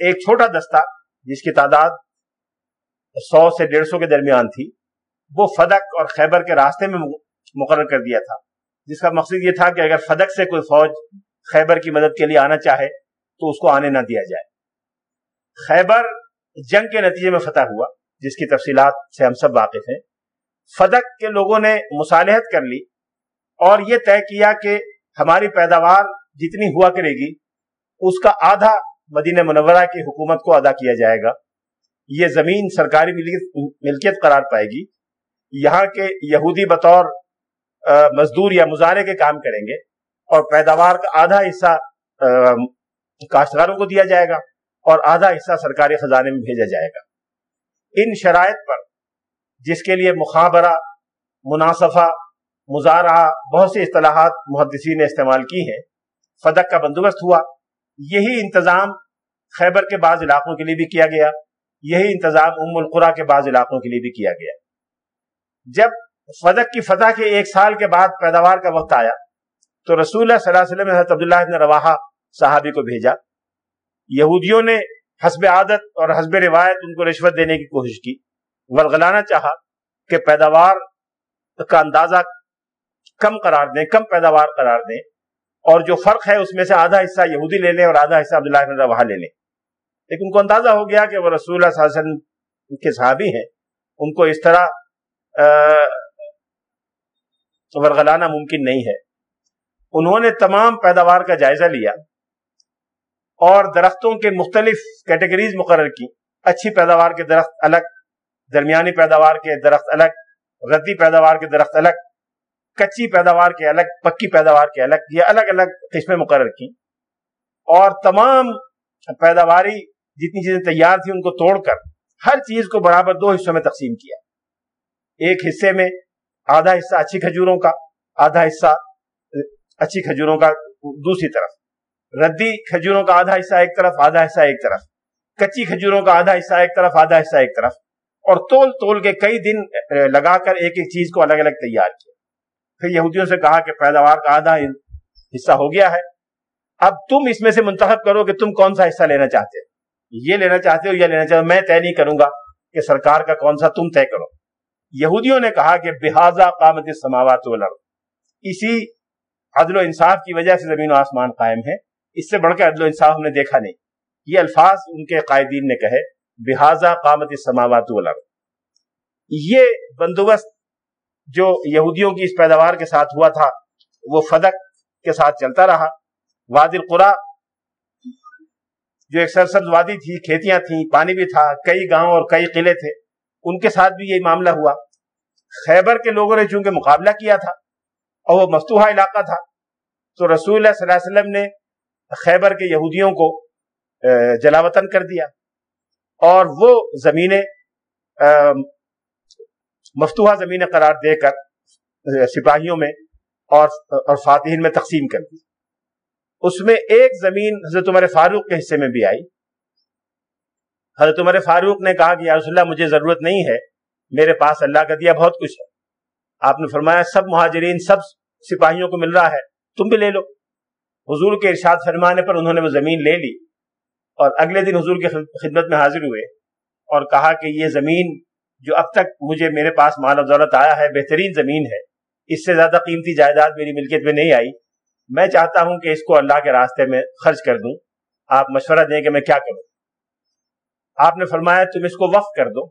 S1: ایک چھوٹا دستہ جس کی تعداد سو سے ڈیڑھ سو کے درمیان تھی، وہ فدق اور خیبر کے راستے میں مقرر کر دیا تھا۔ جس کا مقصد یہ تھا کہ اگر فدق سے کوئی فوج خیبر کی مدد کے لیے آنا چاہے تو اس کو آنے نہ دیا جائے۔ خیبر جنگ کے نتیجے میں فتح ہوا، جس کی تفصیلات سے ہم سب واقف ہیں۔ فدق کے لوگوں نے مصالحت کر لی اور یہ طے کیا کہ ہماری پیداوار جتنی ہوا کرے گی، اس کا آدھا مدینہ منورہ کی حکومت کو ادا کیا جائے گا۔ یہ زمین سرکاری ملکیت قرار پائے گی۔ یہاں کے یہودی بطور مزدور یا مظاہرے کے کام کریں گے اور پیداوار کا آدھا حصہ کاشتکاروں کو دیا جائے گا اور آدھا حصہ سرکاری خزانے میں بھیجا جائے گا۔ ان شرائط پر، جس کے لیے مخابرہ مناسفہ مظاہرہ بہت سی اصطلاحات محدثین نے استعمال کی ہیں۔ فدق کا بندوبست ہوا۔ یہی انتظام خیبر کے بعض علاقوں کے لیے بھی کیا گیا۔ یہی انتظام ام القرا کے بعض علاقوں کے لیے بھی کیا گیا۔ جب فدق کی فتح کے ایک سال کے بعد پیداوار کا وقت آیا، تو رسول اللہ صلی اللہ علیہ وسلم نے حضرت عبداللہ ابن رواحہ صحابی کو بھیجا۔ یہودیوں نے حسب عادت اور حسب روایت ان کو رشوت دینے کی کوشش کی۔ ورغلانا چاہا کہ پیداوار کا اندازہ کم قرار دیں، کم پیداوار قرار دیں۔ اور جو فرق ہے، اس میں سے آدھا حصہ یہودی لے لیں اور آدھا حصہ عبداللہ بن روا لے لیں۔ لیکن ان کو اندازہ ہو گیا کہ وہ رسول اللہ صلی اللہ علیہ وسلم کے صحابی ہیں۔ ان کو اس طرح ورغلانا ممکن نہیں ہے۔ انہوں نے تمام پیداوار کا جائزہ لیا اور درختوں کے مختلف کیٹیگریز مقرر کی۔ اچھی پیداوار کے درخت الگ، درمیانی پیداوار کے درخت الگ ردی پیداوار کے درخت الگ۔ کچی پیداوار کے الگ، پکی پیداوار کے الگ، یہ الگ الگ قسمیں مقرر کی اور تمام پیداواری جتنی چیزیں تیار تھیں ان کو توڑ کر ہر چیز کو برابر دو حصوں میں تقسیم کیا۔ ایک حصے میں آدھا حصہ اچھی کھجوروں کا، آدھا حصہ اچھی کھجوروں کا، دوسری طرف۔ ردی کھجوروں کا آدھا حصہ ایک طرف، آدھا حصہ ایک طرف۔ کچی کھجوروں کا آدھا حصہ ایک طرف، آدھا حصہ ایک طرف۔ اور تول تول کے کئی دن لگا کر ایک ایک چیز کو الگ الگ تیار کیا۔ پھر یہودیوں سے کہا کہ پیداوار کا آدھا حصہ ہو گیا ہے۔ اب تم اس میں سے منتخب کرو کہ تم کون سا حصہ لینا چاہتے ہو۔ یہ لینا چاہتے ہو یا لینا چاہتے ہو، میں طے نہیں کروں گا کہ سرکار کا کون سا تم طے کرو۔ یہودیوں نے کہا کہ بحاظہ قامت سماوات اسی عدل و انصاف کی وجہ سے زمین و آسمان قائم ہے اس سے بڑھ کے عدل و انصاف ہم نے دیکھا نہیں۔ یہ الفاظ ان کے قائدین نے کہے بحاظہ قامت سماوات یہ بندوبست جو یہودیوں کی اس پیداوار کے ساتھ ہوا تھا، وہ فدق کے ساتھ چلتا رہا۔ وادی القرا، جو ایک سرسبز وادی تھی، کھیتیاں تھیں، پانی بھی تھا، کئی گاؤں اور کئی قلعے تھے، ان کے ساتھ بھی یہی معاملہ ہوا۔ خیبر کے لوگوں نے چونکہ مقابلہ کیا تھا اور وہ مفتوحہ علاقہ تھا، تو رسول اللہ صلی اللہ علیہ وسلم نے خیبر کے یہودیوں کو جلاوطن کر دیا۔ اور وہ زمینیں مفتوحہ زمینیں قرار دے کر سپاہیوں میں اور اور فاتحین میں تقسیم کر دی۔ اس میں ایک زمین حضرت عمر فاروق کے حصے میں بھی آئی۔ حضرت عمر فاروق نے کہا کہ، یا رسول اللہ، مجھے ضرورت نہیں ہے، میرے پاس اللہ کا دیا بہت کچھ ہے۔ آپ نے فرمایا، سب مہاجرین، سب سپاہیوں کو مل رہا ہے، تم بھی لے لو۔ حضور کے ارشاد فرمانے پر انہوں نے وہ زمین لے لی اور اگلے دن حضور کی خدمت میں حاضر ہوئے اور کہا کہ یہ زمین جو اب تک مجھے میرے پاس مال و دولت آیا ہے، بہترین زمین ہے۔ اس سے زیادہ قیمتی جائیداد میری ملکیت میں نہیں آئی۔ میں چاہتا ہوں کہ اس کو اللہ کے راستے میں خرچ کر دوں۔ آپ مشورہ دیں کہ میں کیا کروں۔ آپ نے فرمایا، تم اس کو وقف کر دو۔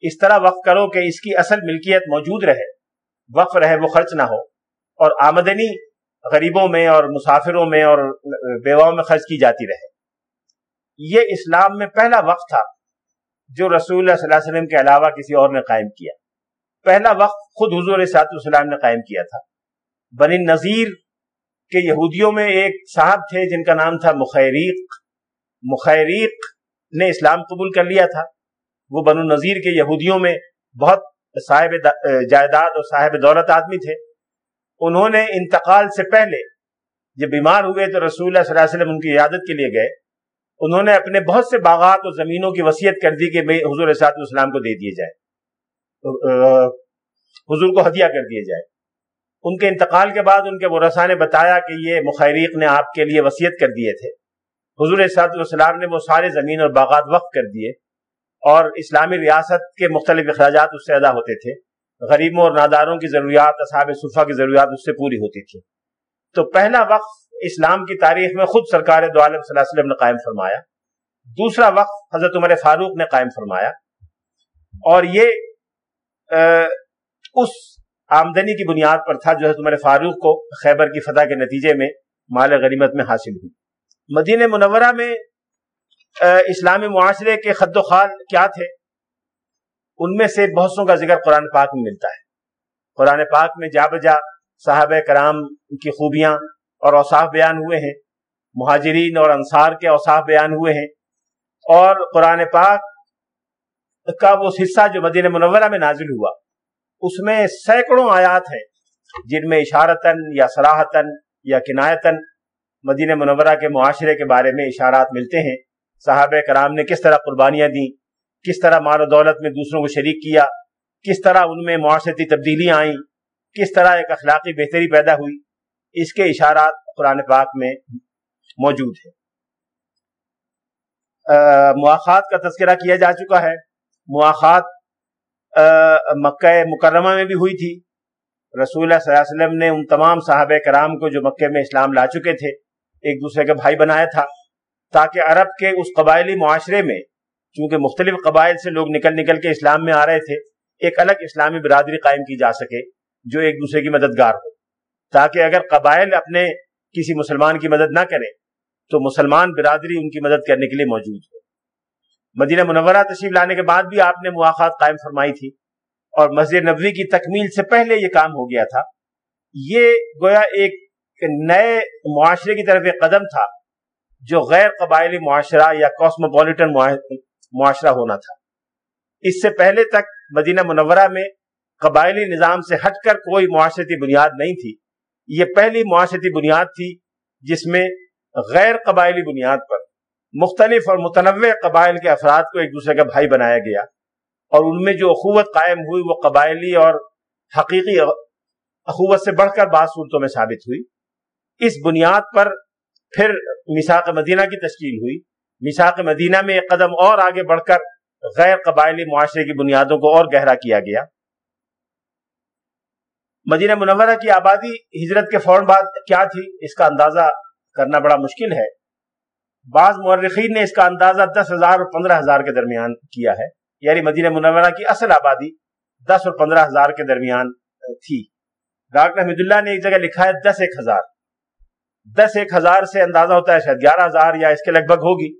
S1: اس طرح وقف کرو کہ اس کی اصل ملکیت موجود رہے۔ وقف رہے، وہ خرچ نہ ہو۔ اور آمدنی غریبوں میں اور مسافروں میں اور بیواؤں میں خرچ کی جاتی رہے۔ یہ اسلام میں پہلا وقت تھا۔ جو رسول اللہ صلی اللہ علیہ وسلم کے علاوہ کسی اور نے قائم کیا۔ پہلا وقت خود حضور سات السلام نے قائم کیا تھا۔ بنی نذیر کے یہودیوں میں ایک صاحب تھے جن کا نام تھا مخیریق۔ مخیریق نے اسلام قبول کر لیا تھا۔ وہ بنو نذیر کے یہودیوں میں بہت صاحب جائیداد اور صاحب دولت آدمی تھے۔ انہوں نے انتقال سے پہلے جب بیمار ہوئے تو رسول اللہ صلی اللہ علیہ وسلم ان کی عیادت کے لیے گئے۔ انہوں نے اپنے بہت سے باغات اور زمینوں کی وصیت کر دی کہ حضور صاحب السلام کو دے دیے جائے۔ حضور کو ہدیہ کر دیے جائے۔ ان کے انتقال کے بعد ان کے ورثا نے بتایا کہ یہ مخیریق نے آپ کے لیے وصیت کر دیے تھے۔ حضور صاحب السلام نے وہ سارے زمین اور باغات وقف کر دیے اور اسلامی ریاست کے مختلف اخراجات اس سے ادا ہوتے تھے۔ غریبوں اور ناداروں کی ضروریات، اصحاب صفحہ کی ضروریات اس سے پوری ہوتی تھی۔ تو پہلا وقت اسلام کی تاریخ میں خود سرکار دو عالم صلی اللہ علیہ وسلم نے قائم فرمایا۔ دوسرا وقت حضرت عمر فاروق نے قائم فرمایا۔ اور یہ اس آمدنی کی بنیاد پر تھا جو حضرت عمر فاروق کو خیبر کی فتح کے نتیجے میں مال غنیمت میں حاصل ہوئی۔ مدینہ منورہ میں اسلامی معاشرے کے خد و خال کیا تھے؟ ان میں سے بہت سو کا ذکر قرآن پاک میں ملتا ہے۔ قرآن پاک میں جا بجا صحابہ کرام کی خوبیاں اور اوصاف بیان ہوئے ہیں۔ مہاجرین اور انصار کے اوصاف بیان ہوئے ہیں۔ اور قرآن پاک کا وہ حصہ جو مدینہ منورہ میں نازل ہوا، اس میں سینکڑوں آیات ہیں جن میں اشارتاً یا سراہتاً یا کنایتاً مدینہ منورہ کے معاشرے کے بارے میں اشارات ملتے ہیں۔ صحابہ کرام نے کس طرح قربانیاں دیں، کس طرح مال و دولت میں دوسروں کو شریک کیا، کس طرح ان میں معاشرتی تبدیلیاں آئیں، کس طرح ایک اخلاقی بہتری پیدا ہوئی۔ اس کے اشارات قرآن پاک میں موجود ہیں۔ مواخات کا تذکرہ کیا جا چکا ہے۔ مواخات مکہ مکرمہ میں بھی ہوئی تھی۔ رسول اللہ صلی اللہ علیہ وسلم نے ان تمام صحابہ کرام کو جو مکہ میں اسلام لا چکے تھے، ایک دوسرے کا بھائی بنایا تھا، تاکہ عرب کے اس قبائلی معاشرے میں، چونکہ مختلف قبائل سے لوگ نکل نکل کے اسلام میں آ رہے تھے، ایک الگ اسلامی برادری قائم کی جا سکے، جو ایک دوسرے کی مددگار ہو۔ تاکہ اگر قبائل اپنے کسی مسلمان کی مدد نہ کرے، تو مسلمان برادری ان کی مدد کرنے کے لیے موجود ہو۔ مدینہ منورہ تشریف لانے کے بعد بھی آپ نے مواقع قائم فرمائی تھی اور مسجد نبوی کی تکمیل سے پہلے یہ کام ہو گیا تھا۔ یہ گویا ایک نئے معاشرے کی طرف ایک قدم تھا جو غیر قبائلی معاشرہ یا کاسموپولیٹن معاشرہ ہونا تھا۔ اس سے پہلے تک مدینہ منورہ میں قبائلی نظام سے ہٹ کر کوئی معاشرتی بنیاد نہیں تھی۔ یہ پہلی معاشرتی بنیاد تھی جس میں غیر قبائلی بنیاد پر مختلف اور متنوع قبائل کے افراد کو ایک دوسرے کا بھائی بنایا گیا اور ان میں جو اخوت قائم ہوئی وہ قبائلی اور حقیقی اخوت سے بڑھ کر بعض صورتوں میں ثابت ہوئی۔ اس بنیاد پر پھر مساق مدینہ کی تشکیل ہوئی۔ مساق مدینہ میں ایک قدم اور آگے بڑھ کر غیر قبائلی معاشرے کی بنیادوں کو اور گہرا کیا گیا۔ مدینہ منورہ کی آبادی ہجرت کے فوراً بعد کیا تھی، اس کا اندازہ کرنا بڑا مشکل ہے۔ بعض مورخین نے اس کا اندازہ دس ہزار اور پندرہ ہزار کے درمیان کیا ہے۔ یعنی مدینہ منورہ کی اصل آبادی دس اور پندرہ ہزار کے درمیان تھی۔ ڈاکٹر حمید اللہ نے ایک جگہ لکھا ہے دس ایک ہزار۔ دس ایک ہزار سے اندازہ ہوتا ہے شاید گیارہ ہزار یا اس کے لگ بھگ ہوگی۔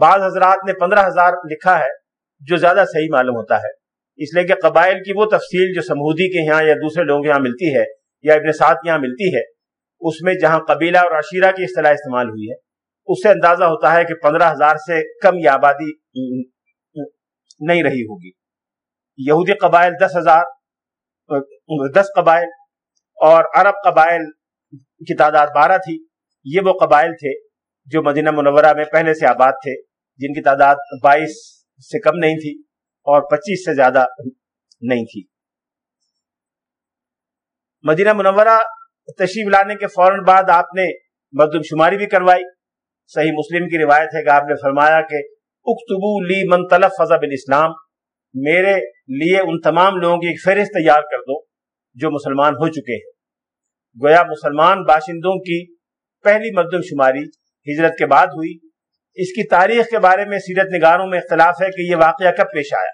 S1: بعض حضرات نے پندرہ ہزار لکھا ہے، جو زیادہ صحیح معلوم ہوتا ہے۔ اس لیے کہ قبائل کی وہ تفصیل جو سمودی کے یہاں یا دوسرے لوگوں کے یہاں ملتی ہے یا ابن سعد کے یہاں ملتی ہے، اس میں جہاں قبیلہ اور عشیرہ کی اصطلاح استعمال ہوئی ہے، اس سے اندازہ ہوتا ہے کہ پندرہ ہزار سے کم یہ آبادی نہیں رہی ہوگی۔ یہودی قبائل دس ہزار، دس قبائل اور عرب قبائل کی تعداد بارہ تھی۔ یہ وہ قبائل تھے جو مدینہ منورہ میں پہلے سے آباد تھے، جن کی تعداد بائیس سے کم نہیں تھی۔ اور پچیس سے زیادہ نہیں تھی۔ مدینہ منورہ تشریف لانے کے فوراً بعد آپ نے مردم شماری بھی کروائی۔ صحیح مسلم کی روایت ہے کہ آپ نے فرمایا کہ اکتبو لی من طلب فضا بن اسلام میرے لیے ان تمام لوگوں کی ایک فہرست تیار کر دو جو مسلمان ہو چکے ہیں۔ گویا مسلمان باشندوں کی پہلی مردم شماری ہجرت کے بعد ہوئی۔ اس کی تاریخ کے بارے میں سیرت نگاروں میں اختلاف ہے کہ یہ واقعہ کب پیش آیا۔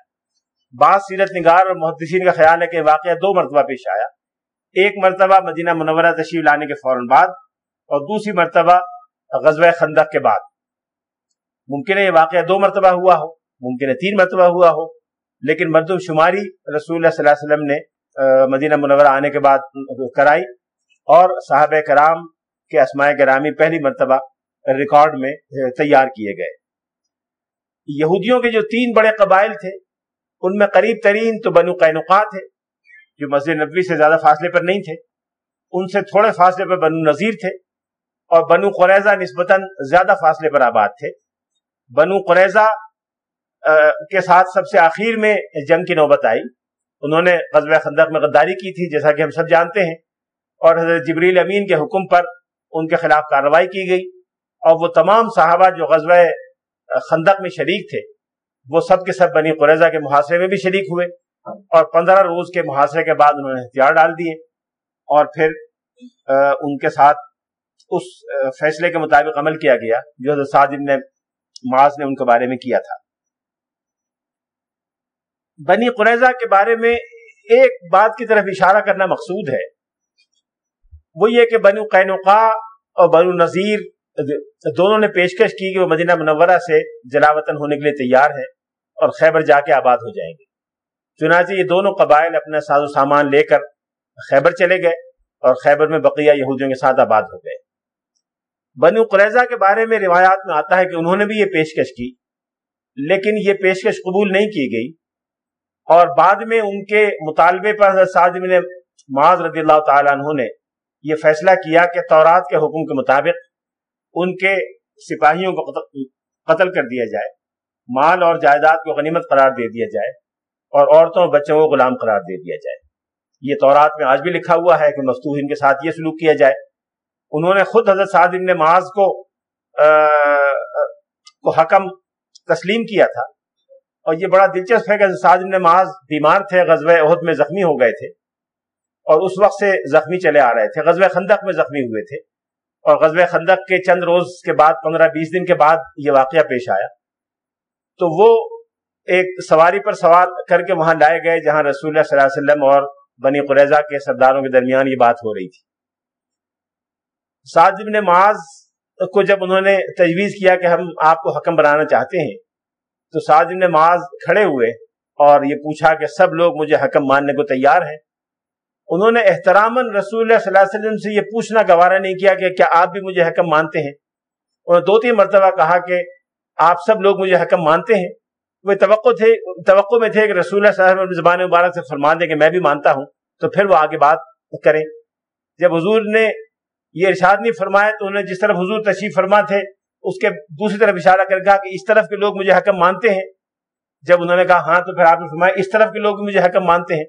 S1: بعض سیرت نگار اور محدثین کا خیال ہے کہ واقعہ دو مرتبہ پیش آیا۔ ایک مرتبہ مدینہ منورہ تشریف لانے کے فوراً بعد اور دوسری مرتبہ غزوہ خندق کے بعد۔ ممکن ہے یہ واقعہ دو مرتبہ ہوا ہو، ممکن ہے تین مرتبہ ہوا ہو، لیکن مردم شماری رسول اللہ صلی اللہ علیہ وسلم نے مدینہ منورہ آنے کے بعد کرائی اور صحابہ کرام کے اسماء گرامی پہلی مرتبہ ریکارڈ میں تیار کیے گئے۔ یہودیوں کے جو تین بڑے قبائل تھے، ان میں قریب ترین تو بنو قینقا تھے، جو مسجد نبوی سے زیادہ فاصلے پر نہیں تھے، ان سے تھوڑے فاصلے پر بنو نذیر تھے اور بنو قریضہ نسبتاً زیادہ فاصلے پر آباد تھے۔ بنو قریضہ کے ساتھ سب سے آخر میں جنگ کی نوبت آئی۔ انہوں نے غزوہ خندق میں غداری کی تھی، جیسا کہ ہم سب جانتے ہیں، اور حضرت جبریل امین کے حکم پر ان کے خلاف کارروائی کی گئی۔ اور وہ تمام صحابہ جو غزوہ خندق میں شریک تھے، وہ سب کے سب بنی قریضہ کے محاصرے میں بھی شریک ہوئے اور پندرہ روز کے محاصرے کے بعد انہوں نے ہتھیار ڈال دیے اور پھر ان کے ساتھ اس فیصلے کے مطابق عمل کیا گیا جو حضرت صادم نے معاذ نے ان کے بارے میں کیا تھا۔ بنی قریضہ کے بارے میں ایک بات کی طرف اشارہ کرنا مقصود ہے۔ وہ یہ کہ بنو قینقا اور بنو نذیر دونوں نے پیشکش کی کہ وہ مدینہ منورہ سے جلاوطن ہونے کے لیے تیار ہے اور خیبر جا کے آباد ہو جائیں گے۔ چنانچہ یہ دونوں قبائل اپنا ساز و سامان لے کر خیبر چلے گئے اور خیبر میں بقیہ یہودیوں کے ساتھ آباد ہو گئے۔ بنو قریضہ کے بارے میں روایات میں آتا ہے کہ انہوں نے بھی یہ پیشکش کی، لیکن یہ پیشکش قبول نہیں کی گئی۔ اور بعد میں ان کے مطالبے پر حضرت بن معاذ رضی اللہ تعالیٰ عنہ نے یہ فیصلہ کیا کہ تورات کے حکم کے مطابق ان کے سپاہیوں کو قتل کر دیا جائے۔ مال اور جائیداد کو غنیمت قرار دے دیا جائے اور عورتوں اور بچوں کو غلام قرار دے دیا جائے۔ یہ تورات میں آج بھی لکھا ہوا ہے کہ مفتوح ان کے ساتھ یہ سلوک کیا جائے۔ انہوں نے خود حضرت سعد ابن معاذ کو کو حکم تسلیم کیا تھا۔ اور یہ بڑا دلچسپ ہے کہ سعد ابن معاذ بیمار تھے، غزوہ عہد میں زخمی ہو گئے تھے اور اس وقت سے زخمی چلے آ رہے تھے۔ غزوہ خندق میں زخمی ہوئے تھے۔ اور غزوہ خندق کے چند روز کے بعد، پندرہ بیس دن کے بعد یہ واقعہ پیش آیا۔ تو وہ ایک سواری پر سوار کر کے وہاں لائے گئے، جہاں رسول اللہ صلی اللہ علیہ وسلم اور بنی قریضہ کے سرداروں کے درمیان یہ بات ہو رہی تھی۔ سعد ابن معاذ کو جب انہوں نے تجویز کیا کہ ہم آپ کو حکم بنانا چاہتے ہیں، تو سعد ابن معاذ کھڑے ہوئے اور یہ پوچھا کہ سب لوگ مجھے حکم ماننے کو تیار ہیں؟ انہوں نے احترام رسول اللہ صلی اللہ علیہ وسلم سے یہ پوچھنا، گوارا نہیں کیا کہ کیا آپ بھی مجھے حکم مانتے ہیں؟ انہوں نے دو تین مرتبہ کہا کہ آپ سب لوگ مجھے حکم مانتے ہیں۔ وہ توقع تھے، توقع میں تھے کہ رسول اللہ صلی اللہ علیہ وسلم زبان مبارک سے فرما دیں کہ میں بھی مانتا ہوں، تو پھر وہ آگے بات کریں۔ جب حضور نے یہ ارشاد نہیں فرمایا تو انہوں نے جس طرف حضور تشریف فرما تھے، اس کے دوسری طرف اشارہ کر کہا کہ اس طرف کے لوگ مجھے حکم مانتے ہیں۔ جب انہوں نے کہا ہاں تو پھر آپ نے فرمایا اس طرف کے لوگ مجھے حکم مانتے ہیں۔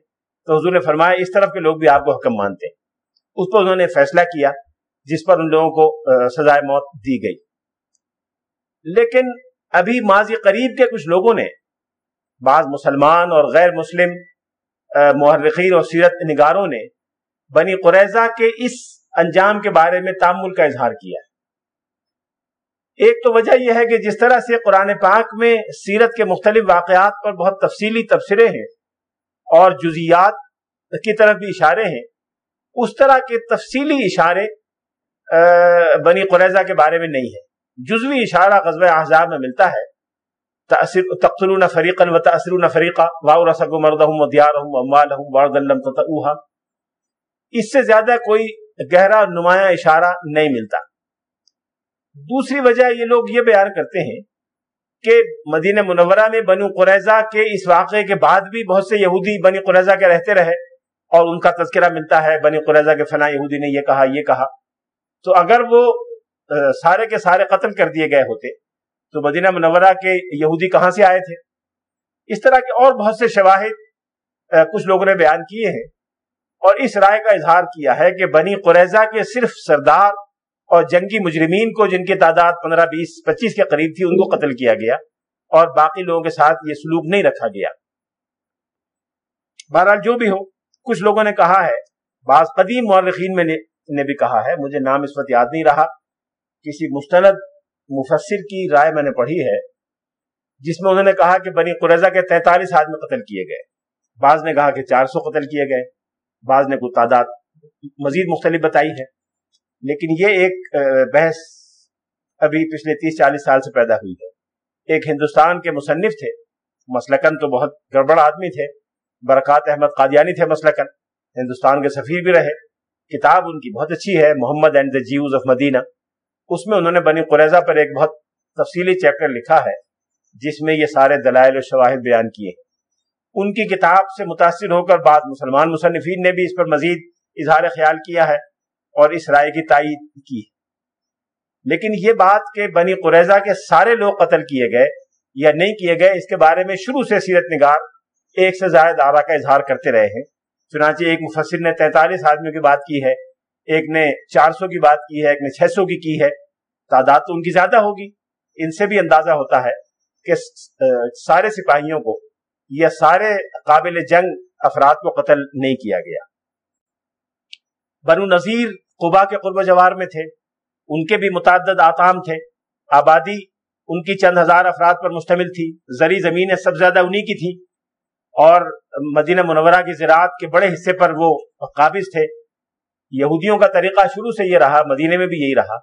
S1: تو حضور نے فرمایا، اس طرف کے لوگ بھی آپ کو حکم مانتے ہیں۔ اس پر انہوں نے فیصلہ کیا، جس پر ان لوگوں کو سزائے موت دی گئی۔ لیکن ابھی ماضی قریب کے کچھ لوگوں نے، بعض مسلمان اور غیر مسلم محرقین اور سیرت نگاروں نے بنی قریضہ کے اس انجام کے بارے میں تعمل کا اظہار کیا۔ ایک تو وجہ یہ ہے کہ جس طرح سے قرآن پاک میں سیرت کے مختلف واقعات پر بہت تفصیلی تبصرے ہیں اور جزیات کی طرف بھی اشارے ہیں۔ اس طرح کے تفصیلی اشارے بنی قریضہ کے بارے میں نہیں ہے جزوی اشارہ غزب احزاب میں ملتا ہے۔ تقتلون فریقا و تأثرون فریقا واؤ رسق و دیارہم و اموالہم وارد اس سے زیادہ کوئی گہرا نمایاں اشارہ نہیں ملتا۔ دوسری وجہ یہ لوگ یہ بیان کرتے ہیں کہ مدینہ منورہ میں بنو قریضہ کے اس واقعے کے بعد بھی بہت سے یہودی بنی قریضہ کے رہتے رہے اور ان کا تذکرہ ملتا ہے، بنی قریضہ کے فنا یہودی نے یہ کہا یہ کہا۔ تو اگر وہ سارے کے سارے قتل کر دیے گئے ہوتے، تو مدینہ منورہ کے یہودی کہاں سے آئے تھے؟ اس طرح کے اور بہت سے شواہد کچھ لوگوں نے بیان کیے ہیں۔ اور اس رائے کا اظہار کیا ہے کہ بنی قریضہ کے صرف سردار اور جنگی مجرمین کو جن کی تعداد پندرہ، بیس، پچیس کے قریب تھی، ان کو قتل کیا گیا اور باقی لوگوں کے ساتھ یہ سلوک نہیں رکھا گیا۔ بہرحال جو بھی ہو، کچھ لوگوں نے کہا ہے، بعض قدیم مورخین میں نے بھی کہا ہے، مجھے نام اس وقت یاد نہیں رہا۔ کسی مستند مفسر کی رائے میں نے پڑھی ہے، جس میں انہوں نے کہا کہ بنی قریضہ کے تینتالیس آدمی قتل کیے گئے۔ بعض نے کہا کہ چار سو قتل کیے گئے۔ بعض نے کوئی تعداد مزید مختلف بتائی ہے۔ لیکن یہ ایک بحث ابھی پچھلے تیس چالیس سال سے پیدا ہوئی ہے۔ ایک ہندوستان کے مصنف تھے۔ مسلکن تو بہت گڑبڑ آدمی تھے۔ برکات احمد قادیانی تھے مسلکن۔ ہندوستان کے سفیر بھی رہے۔ کتاب ان کی بہت اچھی ہے، Muhammad and the Jews of Medina اس میں انہوں نے بنی قریضہ پر ایک بہت تفصیلی چیپٹر لکھا ہے، جس میں یہ سارے دلائل و شواہد بیان کیے ہیں۔ ان کی کتاب سے متاثر ہو کر بعد مسلمان مصنفین نے بھی اس پر مزید اظہار خیال کیا ہے۔ اور اس رائے کی تائید کی۔ لیکن یہ بات کہ بنی قریضہ کے سارے لوگ قتل کیے گئے یا نہیں کیے گئے، اس کے بارے میں شروع سے سیرت نگار ایک سے زائد آرا کا اظہار کرتے رہے ہیں۔ چنانچہ ایک مفسر نے تینتالیس آدمیوں کی بات کی ہے، ایک نے چار سو کی بات کی ہے، ایک نے چھ سو کی کی ہے۔ تعداد تو ان کی زیادہ ہوگی۔ ان سے بھی اندازہ ہوتا ہے کہ سارے سپاہیوں کو یا سارے قابل جنگ افراد کو قتل نہیں کیا گیا۔ بنو نذیر قبا کے قرب جوار میں تھے، ان کے بھی متعدد آتام تھے۔ آبادی ان کی چند ہزار افراد پر مشتمل تھی زری زمینیں سب زیادہ انہی کی تھی اور مدینہ منورہ کی زراعت کے بڑے حصے پر وہ قابض تھے۔ یہودیوں کا طریقہ شروع سے یہ رہا مدینے میں بھی یہی رہا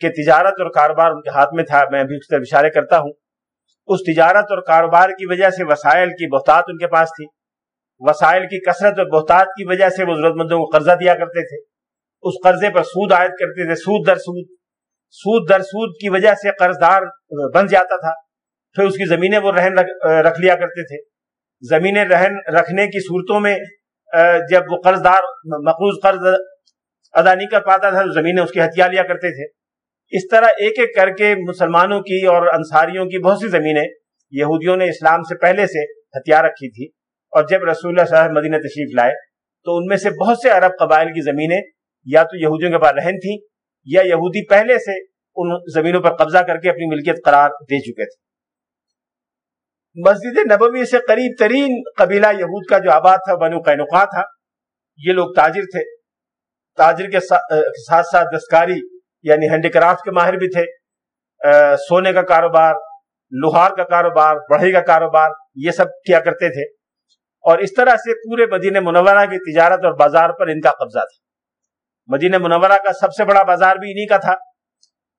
S1: کہ تجارت اور کاروبار ان کے ہاتھ میں تھا، میں بھی اس طرح اشارے کرتا ہوں۔ اس تجارت اور کاروبار کی وجہ سے وسائل کی بہتات ان کے پاس تھی۔ وسائل کی کثرت اور بہتات کی وجہ سے وہ ضرورت مندوں کو قرضہ دیا کرتے تھے۔ اس قرضے پر سود عائد کرتے تھے، سود در سود۔ سود در سود کی وجہ سے قرض دار بن جاتا تھا۔ پھر اس کی زمینیں وہ رہن رکھ لیا کرتے تھے۔ زمینیں رہن رکھنے کی صورتوں میں جب وہ قرض دار مقروض قرض ادا نہیں کر پاتا تھا، تو زمینیں اس کی ہتھیار لیا کرتے تھے۔ اس طرح ایک ایک کر کے مسلمانوں کی اور انصاریوں کی بہت سی زمینیں یہودیوں نے اسلام سے پہلے سے ہتھیار رکھی تھی۔ اور جب رسول اللہ صلی اللہ علیہ مدینہ تشریف لائے، تو ان میں سے بہت سے عرب قبائل کی زمینیں یا تو یہودیوں کے پاس رہن تھیں یا یہودی پہلے سے ان زمینوں پر قبضہ کر کے اپنی ملکیت قرار دے چکے تھے۔ مسجد نبوی سے قریب ترین قبیلہ یہود کا جو آباد تھا، بنو قینقا تھا، یہ لوگ تاجر تھے۔ تاجر کے ساتھ ساتھ دستکاری یعنی ہینڈی کرافٹ کے ماہر بھی تھے۔ سونے کا کاروبار، لوہار کا کاروبار، بڑھئی کا کاروبار، یہ سب کیا کرتے تھے۔ اور اس طرح سے پورے مدینہ منورہ کی تجارت اور بازار پر ان کا قبضہ تھا۔ مدینہ منورہ کا سب سے بڑا بازار بھی انہی کا تھا۔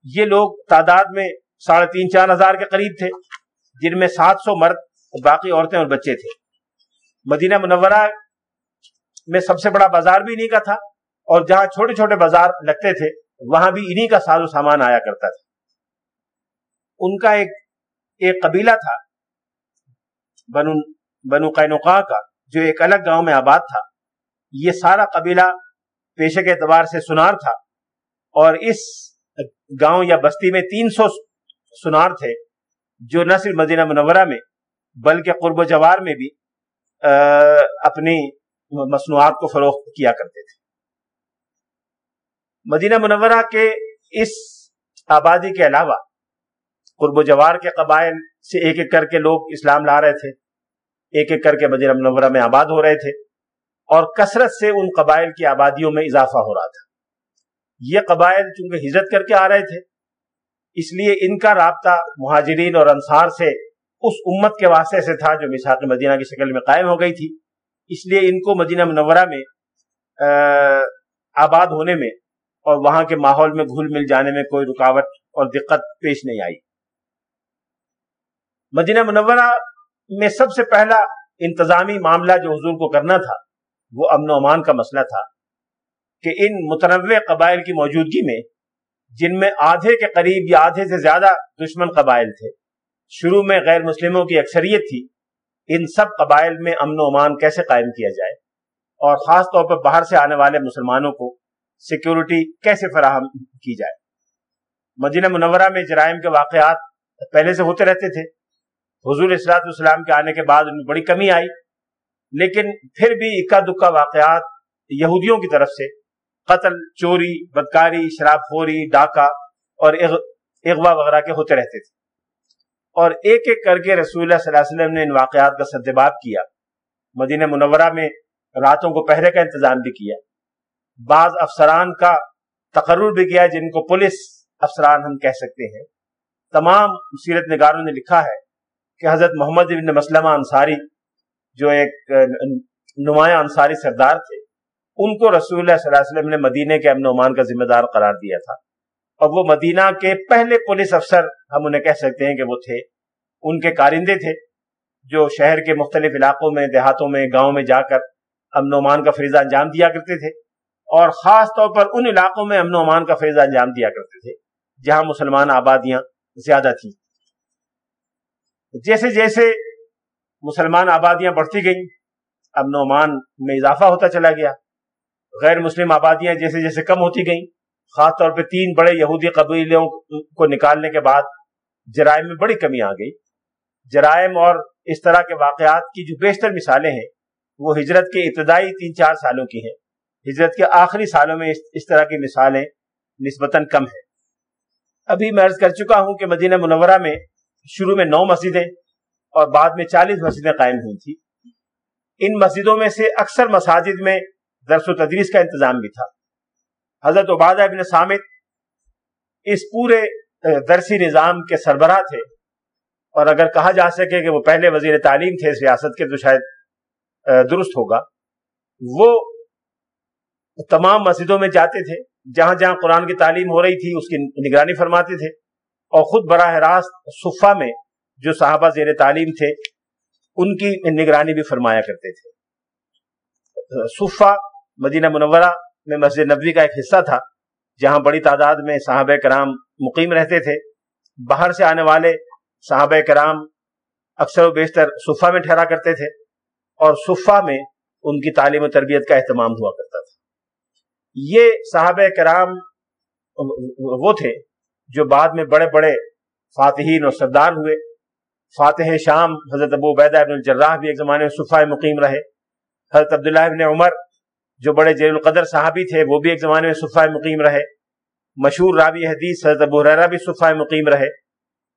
S1: یہ لوگ تعداد میں ساڑھے تین چار ہزار کے قریب تھے، جن میں سات سو مرد باقی عورتیں اور بچے تھے۔ مدینہ منورہ میں سب سے بڑا بازار بھی انہی کا تھا اور جہاں چھوٹے چھوٹے بازار لگتے تھے، وہاں بھی انہی کا ساز و سامان آیا کرتا تھا۔ ان کا ایک ایک قبیلہ تھا، بنو بنو قینقا کا، جو ایک الگ گاؤں میں آباد تھا۔ یہ سارا قبیلہ پیشے کے اعتبار سے سنار تھا اور اس گاؤں یا بستی میں تین سو سنار تھے جو نہ صرف مدینہ منورہ میں بلکہ قرب و جوار میں بھی اپنی مصنوعات کو فروخت کیا کرتے تھے۔ مدینہ منورہ کے اس آبادی کے علاوہ قرب و جوار کے قبائل سے ایک ایک کر کے لوگ اسلام لا رہے تھے۔ ایک ایک کر کے مدینہ منورہ میں آباد ہو رہے تھے۔ اور کثرت سے ان قبائل کی آبادیوں میں اضافہ ہو رہا تھا۔ یہ قبائل چونکہ ہجرت کر کے آ رہے تھے، اس لیے ان کا رابطہ مہاجرین اور انصار سے اس امت کے واسطے سے تھا جو مساق مدینہ کی شکل میں قائم ہو گئی تھی۔ اس لیے ان کو مدینہ منورہ میں آباد ہونے میں اور وہاں کے ماحول میں گھل مل جانے میں کوئی رکاوٹ اور دقت پیش نہیں آئی۔ مدینہ منورہ میں سب سے پہلا انتظامی معاملہ جو حضور کو کرنا تھا وہ امن و امان کا مسئلہ تھا کہ ان متنوع قبائل کی موجودگی میں، جن میں آدھے کے قریب یا آدھے سے زیادہ دشمن قبائل تھے، شروع میں غیر مسلموں کی اکثریت تھی، ان سب قبائل میں امن و امان کیسے قائم کیا جائے؟ اور خاص طور پر باہر سے آنے والے مسلمانوں کو سیکیورٹی کیسے فراہم کی جائے؟ مدینہ منورہ میں جرائم کے واقعات پہلے سے ہوتے رہتے تھے۔ حضور اصلاۃ السلام کے آنے کے بعد ان میں بڑی کمی آئی۔ لیکن پھر بھی اکا دکا واقعات یہودیوں کی طرف سے، قتل، چوری، بدکاری، شراب خوری، ڈاکہ اور اغوا وغیرہ کے ہوتے رہتے تھے۔ اور ایک ایک کر کے رسول اللہ صلی اللہ علیہ وسلم نے ان واقعات کا سدباب کیا۔ مدینہ منورہ میں راتوں کو پہرے کا انتظام بھی کیا۔ بعض افسران کا تقرر بھی کیا جن کو پولیس افسران ہم کہہ سکتے ہیں۔ تمام سیرت نگاروں نے لکھا ہے کہ حضرت محمد ابن مسلمہ انصاری جو ایک نمایاں انصاری سردار تھے، ان کو رسول اللہ صلی اللہ علیہ وسلم نے مدینے کے امن و امان کا ذمہ دار قرار دیا تھا۔ اور وہ مدینہ کے پہلے پولیس افسر ہم انہیں کہہ سکتے ہیں کہ وہ تھے۔ ان کے کارندے تھے جو شہر کے مختلف علاقوں میں، دیہاتوں میں، گاؤں میں جا کر امن و امان کا فریضہ انجام دیا کرتے تھے۔ اور خاص طور پر ان علاقوں میں امن و امان کا فریضہ انجام دیا کرتے تھے، جہاں مسلمان آبادیاں زیادہ تھیں۔ جیسے جیسے مسلمان آبادیاں بڑھتی گئیں امن و امان میں اضافہ ہوتا چلا گیا۔ غیر مسلم آبادیاں جیسے جیسے کم ہوتی گئیں، خاص طور پہ تین بڑے یہودی قبیلوں کو نکالنے کے بعد جرائم میں بڑی کمی آ گئی۔ جرائم اور اس طرح کے واقعات کی جو بیشتر مثالیں ہیں، وہ ہجرت کے ابتدائی تین چار سالوں کی ہیں۔ ہجرت کے آخری سالوں میں اس طرح کی مثالیں نسبتاً کم ہیں۔ ابھی میں عرض کر چکا ہوں کہ مدینہ منورہ میں شروع میں نو مسجدیں اور بعد میں چالیس مسجدیں قائم ہوئی تھی ان مسجدوں میں سے اکثر مساجد میں درس و تدریس کا انتظام بھی تھا۔ حضرت عبادہ ابن سامد اس پورے درسی نظام کے سربراہ تھے۔ اور اگر کہا جا سکے کہ وہ پہلے وزیر تعلیم تھے اس ریاست کے، تو شاید درست ہوگا۔ وہ تمام مسجدوں میں جاتے تھے۔ جہاں جہاں قرآن کی تعلیم ہو رہی تھی، اس کی نگرانی فرماتے تھے۔ اور خود براہ راست صفا میں جو صحابہ زیر تعلیم تھے، ان کی نگرانی بھی فرمایا کرتے تھے۔ صفا مدینہ منورہ میں مسجد نبوی کا ایک حصہ تھا، جہاں بڑی تعداد میں صحابہ کرام مقیم رہتے تھے۔ باہر سے آنے والے صحابہ کرام اکثر و بیشتر صفا میں ٹھہرا کرتے تھے اور صفا میں ان کی تعلیم و تربیت کا اہتمام ہوا کرتا تھا۔ یہ صحابہ کرام وہ تھے جو بعد میں بڑے بڑے فاتحین اور سردار ہوئے۔ فاتح شام، حضرت ابو عبیدہ ابن الجراح بھی ایک زمانے میں صفا مقیم رہے۔ حضرت عبداللہ ابن عمر، جو بڑے جیل القدر صحابی تھے، وہ بھی ایک زمانے میں صفا مقیم رہے۔ مشہور رابی حدیث، حضرت ابو ریرا بھی صفا مقیم رہے۔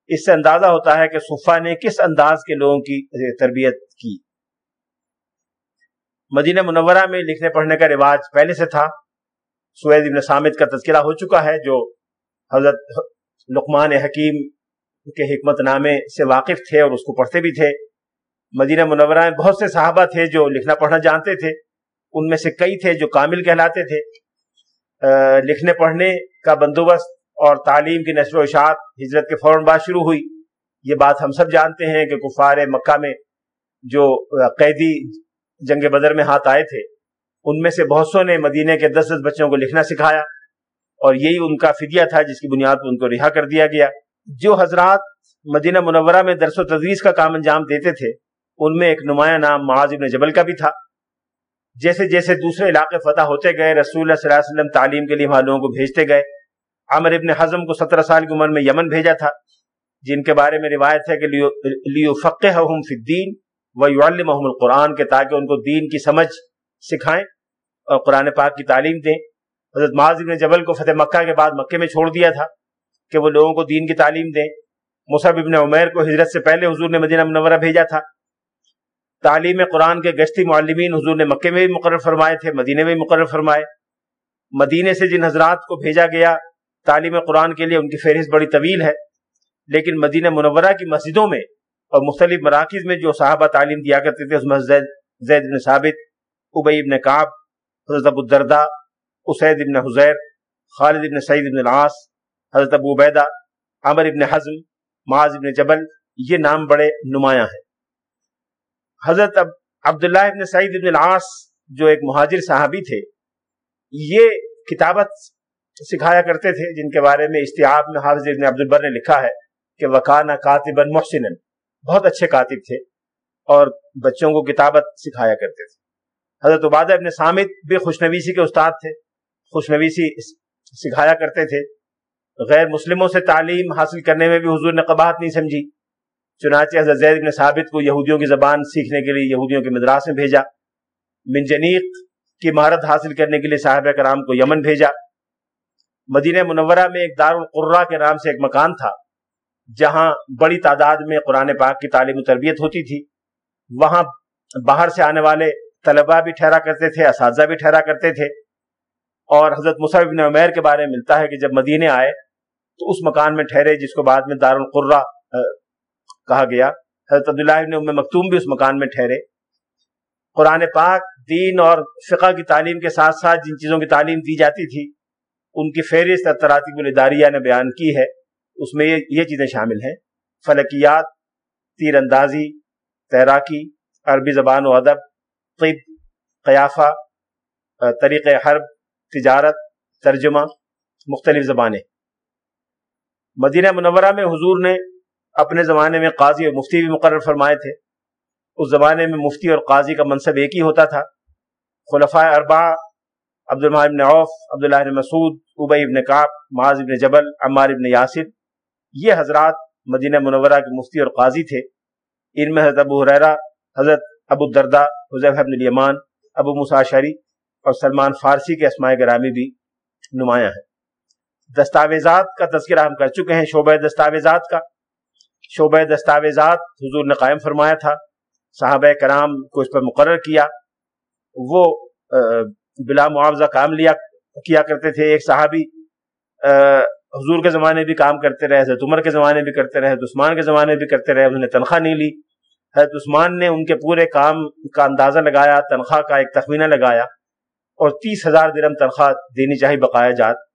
S1: اس سے اندازہ ہوتا ہے کہ صفا نے کس انداز کے لوگوں کی تربیت کی۔ مدینہ منورہ میں لکھنے پڑھنے کا رواج پہلے سے تھا۔ سوید ابن سامد کا تذکرہ ہو چکا ہے، جو حضرت لقمان حکیم کے حکمت نامے سے واقف تھے اور اس کو پڑھتے بھی تھے۔ مدینہ منورہ میں بہت سے صحابہ تھے جو لکھنا پڑھنا جانتے تھے۔ ان میں سے کئی تھے جو کامل کہلاتے تھے۔ لکھنے پڑھنے کا بندوبست اور تعلیم کی نشر و اشاعت ہجرت کے فوراً بعد شروع ہوئی۔ یہ بات ہم سب جانتے ہیں کہ کفار مکہ میں جو قیدی جنگ بدر میں ہاتھ آئے تھے، ان میں سے بہت سو نے مدینے کے دس دس بچوں کو لکھنا سکھایا اور یہی ان کا فدیہ تھا جس کی بنیاد پر ان کو رہا کر دیا گیا۔ جو حضرات مدینہ منورہ میں درس و تدریس کا کام انجام دیتے تھے، ان میں ایک نمایاں نام معاذ ابن جبل کا بھی تھا۔ جیسے جیسے دوسرے علاقے فتح ہوتے گئے، رسول اللہ صلی اللہ علیہ وسلم تعلیم کے لیے وہاں لوگوں کو بھیجتے گئے۔ عمر ابن حزم کو سترہ سال کی عمر میں یمن بھیجا تھا، جن کے بارے میں روایت ہے کہ لیو فقہ فی الدین وَيُعَلِّمَهُمُ القرآن کے تاکہ ان کو دین کی سمجھ سکھائیں اور قرآن پاک کی تعلیم دیں۔ حضرت معاذ ابن جبل کو فتح مکہ کے بعد مکے میں چھوڑ دیا تھا۔ کہ وہ لوگوں کو دین کی تعلیم دیں۔ مصعب ابن عمیر کو ہجرت سے پہلے حضور نے مدینہ منورہ بھیجا تھا۔ تعلیم قرآن کے گشتی معلمین حضور نے مکے میں بھی مقرر فرمائے تھے مدینے میں بھی مقرر فرمائے۔ مدینے سے جن حضرات کو بھیجا گیا، تعلیم قرآن کے لیے ان کی فہرست بڑی طویل ہے۔ لیکن مدینہ منورہ کی مسجدوں میں اور مختلف مراکز میں جو صحابہ تعلیم دیا کرتے تھے، اس میں زید زید بن ثابت ابئی ابن کعب، حضرت ابو الدردہ اسید ابن حزیر، خالد ابن سعید ابن العاص حضرت ابو عبیدہ، عمر ابن حزم، معاذ ابن جبل، یہ نام بڑے نمایاں ہیں۔ حضرت عبداللہ ابن سعید ابن العاص جو ایک مہاجر صحابی تھے، یہ کتابت سکھایا کرتے تھے جن کے بارے میں اشتیاب میں حافظ ابن عبد البر نے لکھا ہے کہ وکانہ کاتبا محسن بہت اچھے کاتب تھے اور بچوں کو کتابت سکھایا کرتے تھے۔ حضرت عبادہ ابن سامد بھی خوشنویسی کے استاد تھے خوشنویسی سکھایا کرتے تھے۔ غیر مسلموں سے تعلیم حاصل کرنے میں بھی حضور نے قباحت نہیں سمجھی۔ چنانچہ حضرت زید ابن ثابت کو یہودیوں کی زبان سیکھنے کے لیے یہودیوں کے مدراس میں بھیجا۔ منجنیق کی مہارت حاصل کرنے کے لیے صاحب کرام کو یمن بھیجا۔ مدینہ منورہ میں ایک دار القرہ کے نام سے ایک مکان تھا، جہاں بڑی تعداد میں قرآن پاک کی تعلیم و تربیت ہوتی تھی۔ وہاں باہر سے آنے والے طلباء بھی ٹھہرا کرتے تھے، اساتذہ بھی ٹھہرا کرتے تھے۔ اور حضرت مصعب بن عمیر کے بارے میں ملتا ہے کہ جب مدینے آئے تو اس مکان میں ٹھہرے جس کو بعد میں دار القرہ کہا گیا۔ حضرت عبداللہ ابن ام مکتوم بھی اس مکان میں ٹھہرے۔ قرآن پاک دین اور فقہ کی تعلیم کے ساتھ ساتھ جن چیزوں کی تعلیم دی جاتی تھی، ان کی فہرست تراتیب الاداریہ نے بیان کی ہے۔ اس میں یہ چیزیں شامل ہیں۔ فلکیات، تیر اندازی، تیراکی، عربی زبان و ادب، طب، قیافہ طریق حرب، تجارت، ترجمہ، مختلف زبانیں۔ مدینہ منورہ میں حضور نے اپنے زمانے میں قاضی اور مفتی بھی مقرر فرمائے تھے۔ اس زمانے میں مفتی اور قاضی کا منصب ایک ہی ہوتا تھا۔ خلفۂ اربا عبد ابن عوف، عبداللہ ابن مسعود ابئی ابن کعب، معاذ ابن جبل، عمار ابن یاسر۔ یہ حضرات مدینہ منورہ کے مفتی اور قاضی تھے۔ ان میں حضرت ابو حریرہ حضرت ابو الدردہ حضیف ابن الیمان، ابو مساشری اور سلمان فارسی کے اسماء گرامی بھی نمایاں ہیں۔ دستاویزات کا تذکرہ ہم کر چکے ہیں شعبہ دستاویزات کا۔ شعبہ دستاویزات حضور نے قائم فرمایا تھا صحابہ کرام کو اس پر مقرر کیا۔ وہ بلا معاوضہ کام لیا، کیا کرتے تھے ایک صحابی حضور کے زمانے بھی کام کرتے رہے، حضرت عمر کے زمانے بھی کرتے رہے، حضرت عثمان کے زمانے بھی کرتے رہے، انہوں نے تنخواہ نہیں لی۔ حضرت عثمان نے ان کے پورے کام کا اندازہ لگایا، تنخواہ کا ایک تخمینہ لگایا اور تیس ہزار درم تنخواہ دینی چاہیے بقایا جات۔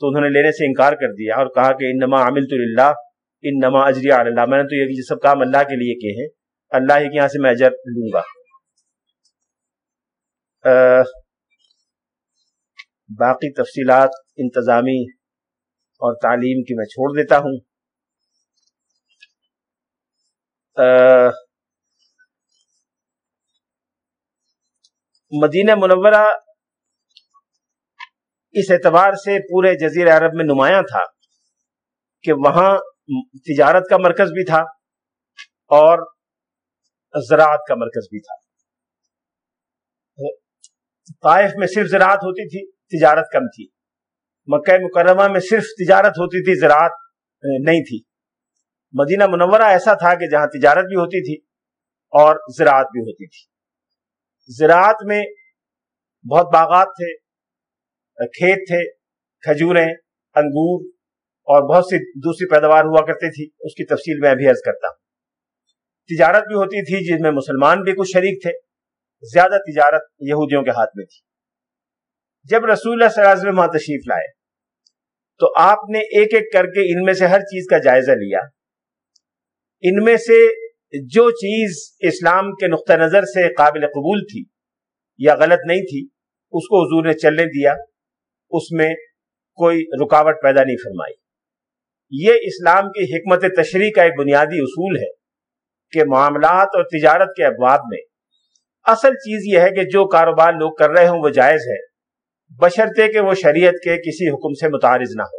S1: تو انہوں نے لینے سے انکار کر دیا اور کہا کہ ان نما عامل تو اللہ ان نما اجری اللہ۔ میں نے تو یہ سب کام اللہ کے لیے کیے ہیں، اللہ ہی کے یہاں سے میں اجر لوں گا۔ باقی تفصیلات، انتظامی اور تعلیم کی میں چھوڑ دیتا ہوں۔ مدینہ منورہ اس اعتبار سے پورے جزیر عرب میں نمایاں تھا کہ وہاں تجارت کا مرکز بھی تھا اور زراعت کا مرکز بھی تھا۔ طائف میں صرف زراعت ہوتی تھی، تجارت کم تھی۔ مکہ مکرمہ میں صرف تجارت ہوتی تھی، زراعت نہیں تھی۔ مدینہ منورہ ایسا تھا کہ جہاں تجارت بھی ہوتی تھی اور زراعت بھی ہوتی تھی۔ زراعت میں بہت باغات تھے کھیت تھے، کھجوریں، انگور اور بہت سی دوسری پیداوار ہوا کرتی تھی، اس کی تفصیل میں ابھی عرض کرتا ہوں۔ تجارت بھی ہوتی تھی جس میں مسلمان بھی کچھ شریک تھے، زیادہ تجارت یہودیوں کے ہاتھ میں تھی۔ جب رسول اللہ صلی اللہ علیہ وسلم تشریف لائے، تو آپ نے ایک ایک کر کے ان میں سے ہر چیز کا جائزہ لیا۔ ان میں سے جو چیز اسلام کے نقطہ نظر سے قابل قبول تھی یا غلط نہیں تھی، اس کو حضور نے چلنے دیا۔ اس میں کوئی رکاوٹ پیدا نہیں فرمائی۔ یہ اسلام کی حکمت تشریح کا ایک بنیادی اصول ہے کہ معاملات اور تجارت کے ابواب میں۔ اصل چیز یہ ہے کہ جو کاروبار لوگ کر رہے ہوں وہ جائز ہے۔ بشرطے کہ وہ شریعت کے کسی حکم سے متعارض نہ ہو۔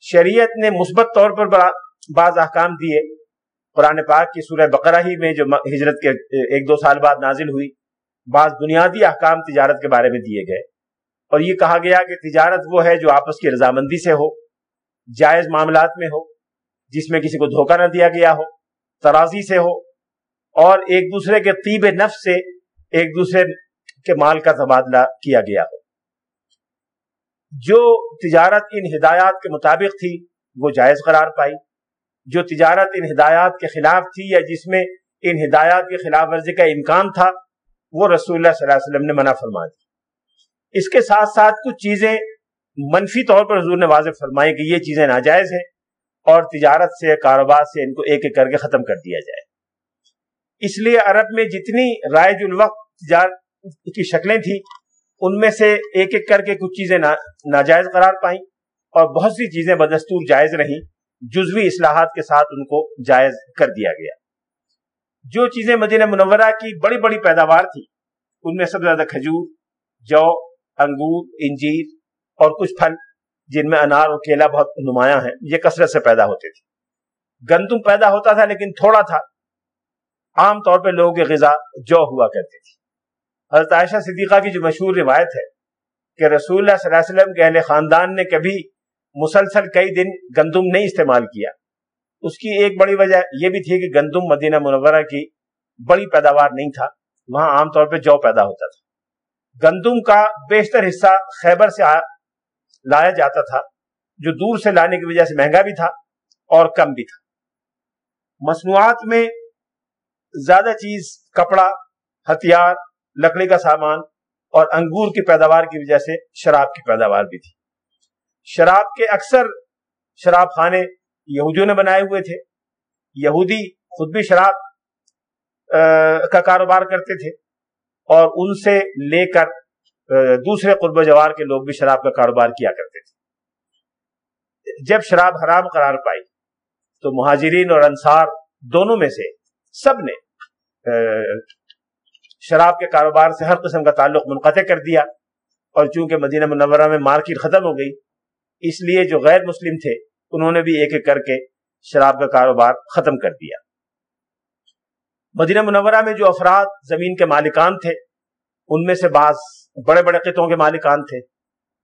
S1: شریعت نے مثبت طور پر بعض احکام دیے۔ قرآن پاک کی سورہ بقرہ ہی میں جو ہجرت کے ایک دو سال بعد نازل ہوئی، بعض بنیادی احکام تجارت کے بارے میں دیے گئے۔ اور یہ کہا گیا کہ تجارت وہ ہے جو آپس کی رضامندی سے ہو، جائز معاملات میں ہو، جس میں کسی کو دھوکہ نہ دیا گیا ہو، ترازی سے ہو، اور ایک دوسرے کے طیب نفس سے ایک دوسرے کے مال کا تبادلہ کیا گیا ہو۔ جو تجارت ان ہدایات کے مطابق تھی، وہ جائز قرار پائی۔ جو تجارت ان ہدایات کے خلاف تھی یا جس میں ان ہدایات کے خلاف ورزی کا امکان تھا، وہ رسول اللہ صلی اللہ علیہ وسلم نے منع فرما دی اس کے ساتھ ساتھ کچھ چیزیں منفی طور پر حضور نے واضح فرمائی کہ یہ چیزیں ناجائز ہیں اور تجارت سے، کاروبار سے ان کو ایک ایک کر کے ختم کر دیا جائے۔ اس لیے عرب میں جتنی رائج الوقت تجارت کی شکلیں تھیں، ان میں سے ایک ایک کر کے کچھ چیزیں ناجائز قرار پائیں اور بہت سی چیزیں بدستور جائز رہیں۔ جزوی اصلاحات کے ساتھ ان کو جائز کر دیا گیا۔ جو چیزیں مدینہ منورہ کی بڑی بڑی پیداوار تھی ان میں سب سے زیادہ کھجور، جو انگور، انجیر اور کچھ پھل جن میں انار اور کیلا بہت نمایاں ہیں، یہ کثرت سے پیدا ہوتے تھے۔ گندم پیدا ہوتا تھا لیکن تھوڑا تھا۔ عام طور پہ لوگوں کی غذا جو ہوا کرتی تھی۔ حضرت عائشہ صدیقہ کی جو مشہور روایت ہے کہ رسول اللہ صلی اللہ علیہ وسلم کے اہل خاندان نے کبھی مسلسل کئی دن گندم نہیں استعمال کیا۔ اس کی ایک بڑی وجہ یہ بھی تھی کہ گندم مدینہ منورہ کی بڑی پیداوار نہیں تھا۔ وہاں عام طور پہ جو پیدا ہوتا تھا۔ گندم کا بیشتر حصہ خیبر سے لایا جاتا تھا، جو دور سے لانے کی وجہ سے مہنگا بھی تھا اور کم بھی تھا۔ مصنوعات میں زیادہ چیز، کپڑا، ہتھیار، لکڑی کا سامان اور انگور کی پیداوار کی وجہ سے شراب کی پیداوار بھی تھی۔ شراب کے اکثر شراب خانے یہودیوں نے بنائے ہوئے تھے۔ یہودی خود بھی شراب کا کاروبار کرتے تھے۔ اور ان سے لے کر دوسرے قرب جوار کے لوگ بھی شراب کا کاروبار کیا کرتے تھے۔ جب شراب حرام قرار پائی، تو مہاجرین اور انصار دونوں میں سے سب نے شراب کے کاروبار سے ہر قسم کا تعلق منقطع کر دیا اور چونکہ مدینہ منورہ میں مارکیٹ ختم ہو گئی، اس لیے جو غیر مسلم تھے، انہوں نے بھی ایک ایک کر کے شراب کا کاروبار ختم کر دیا۔ مدینہ منورہ میں جو افراد زمین کے مالکان تھے، ان میں سے بعض بڑے بڑے قطعوں کے مالکان تھے،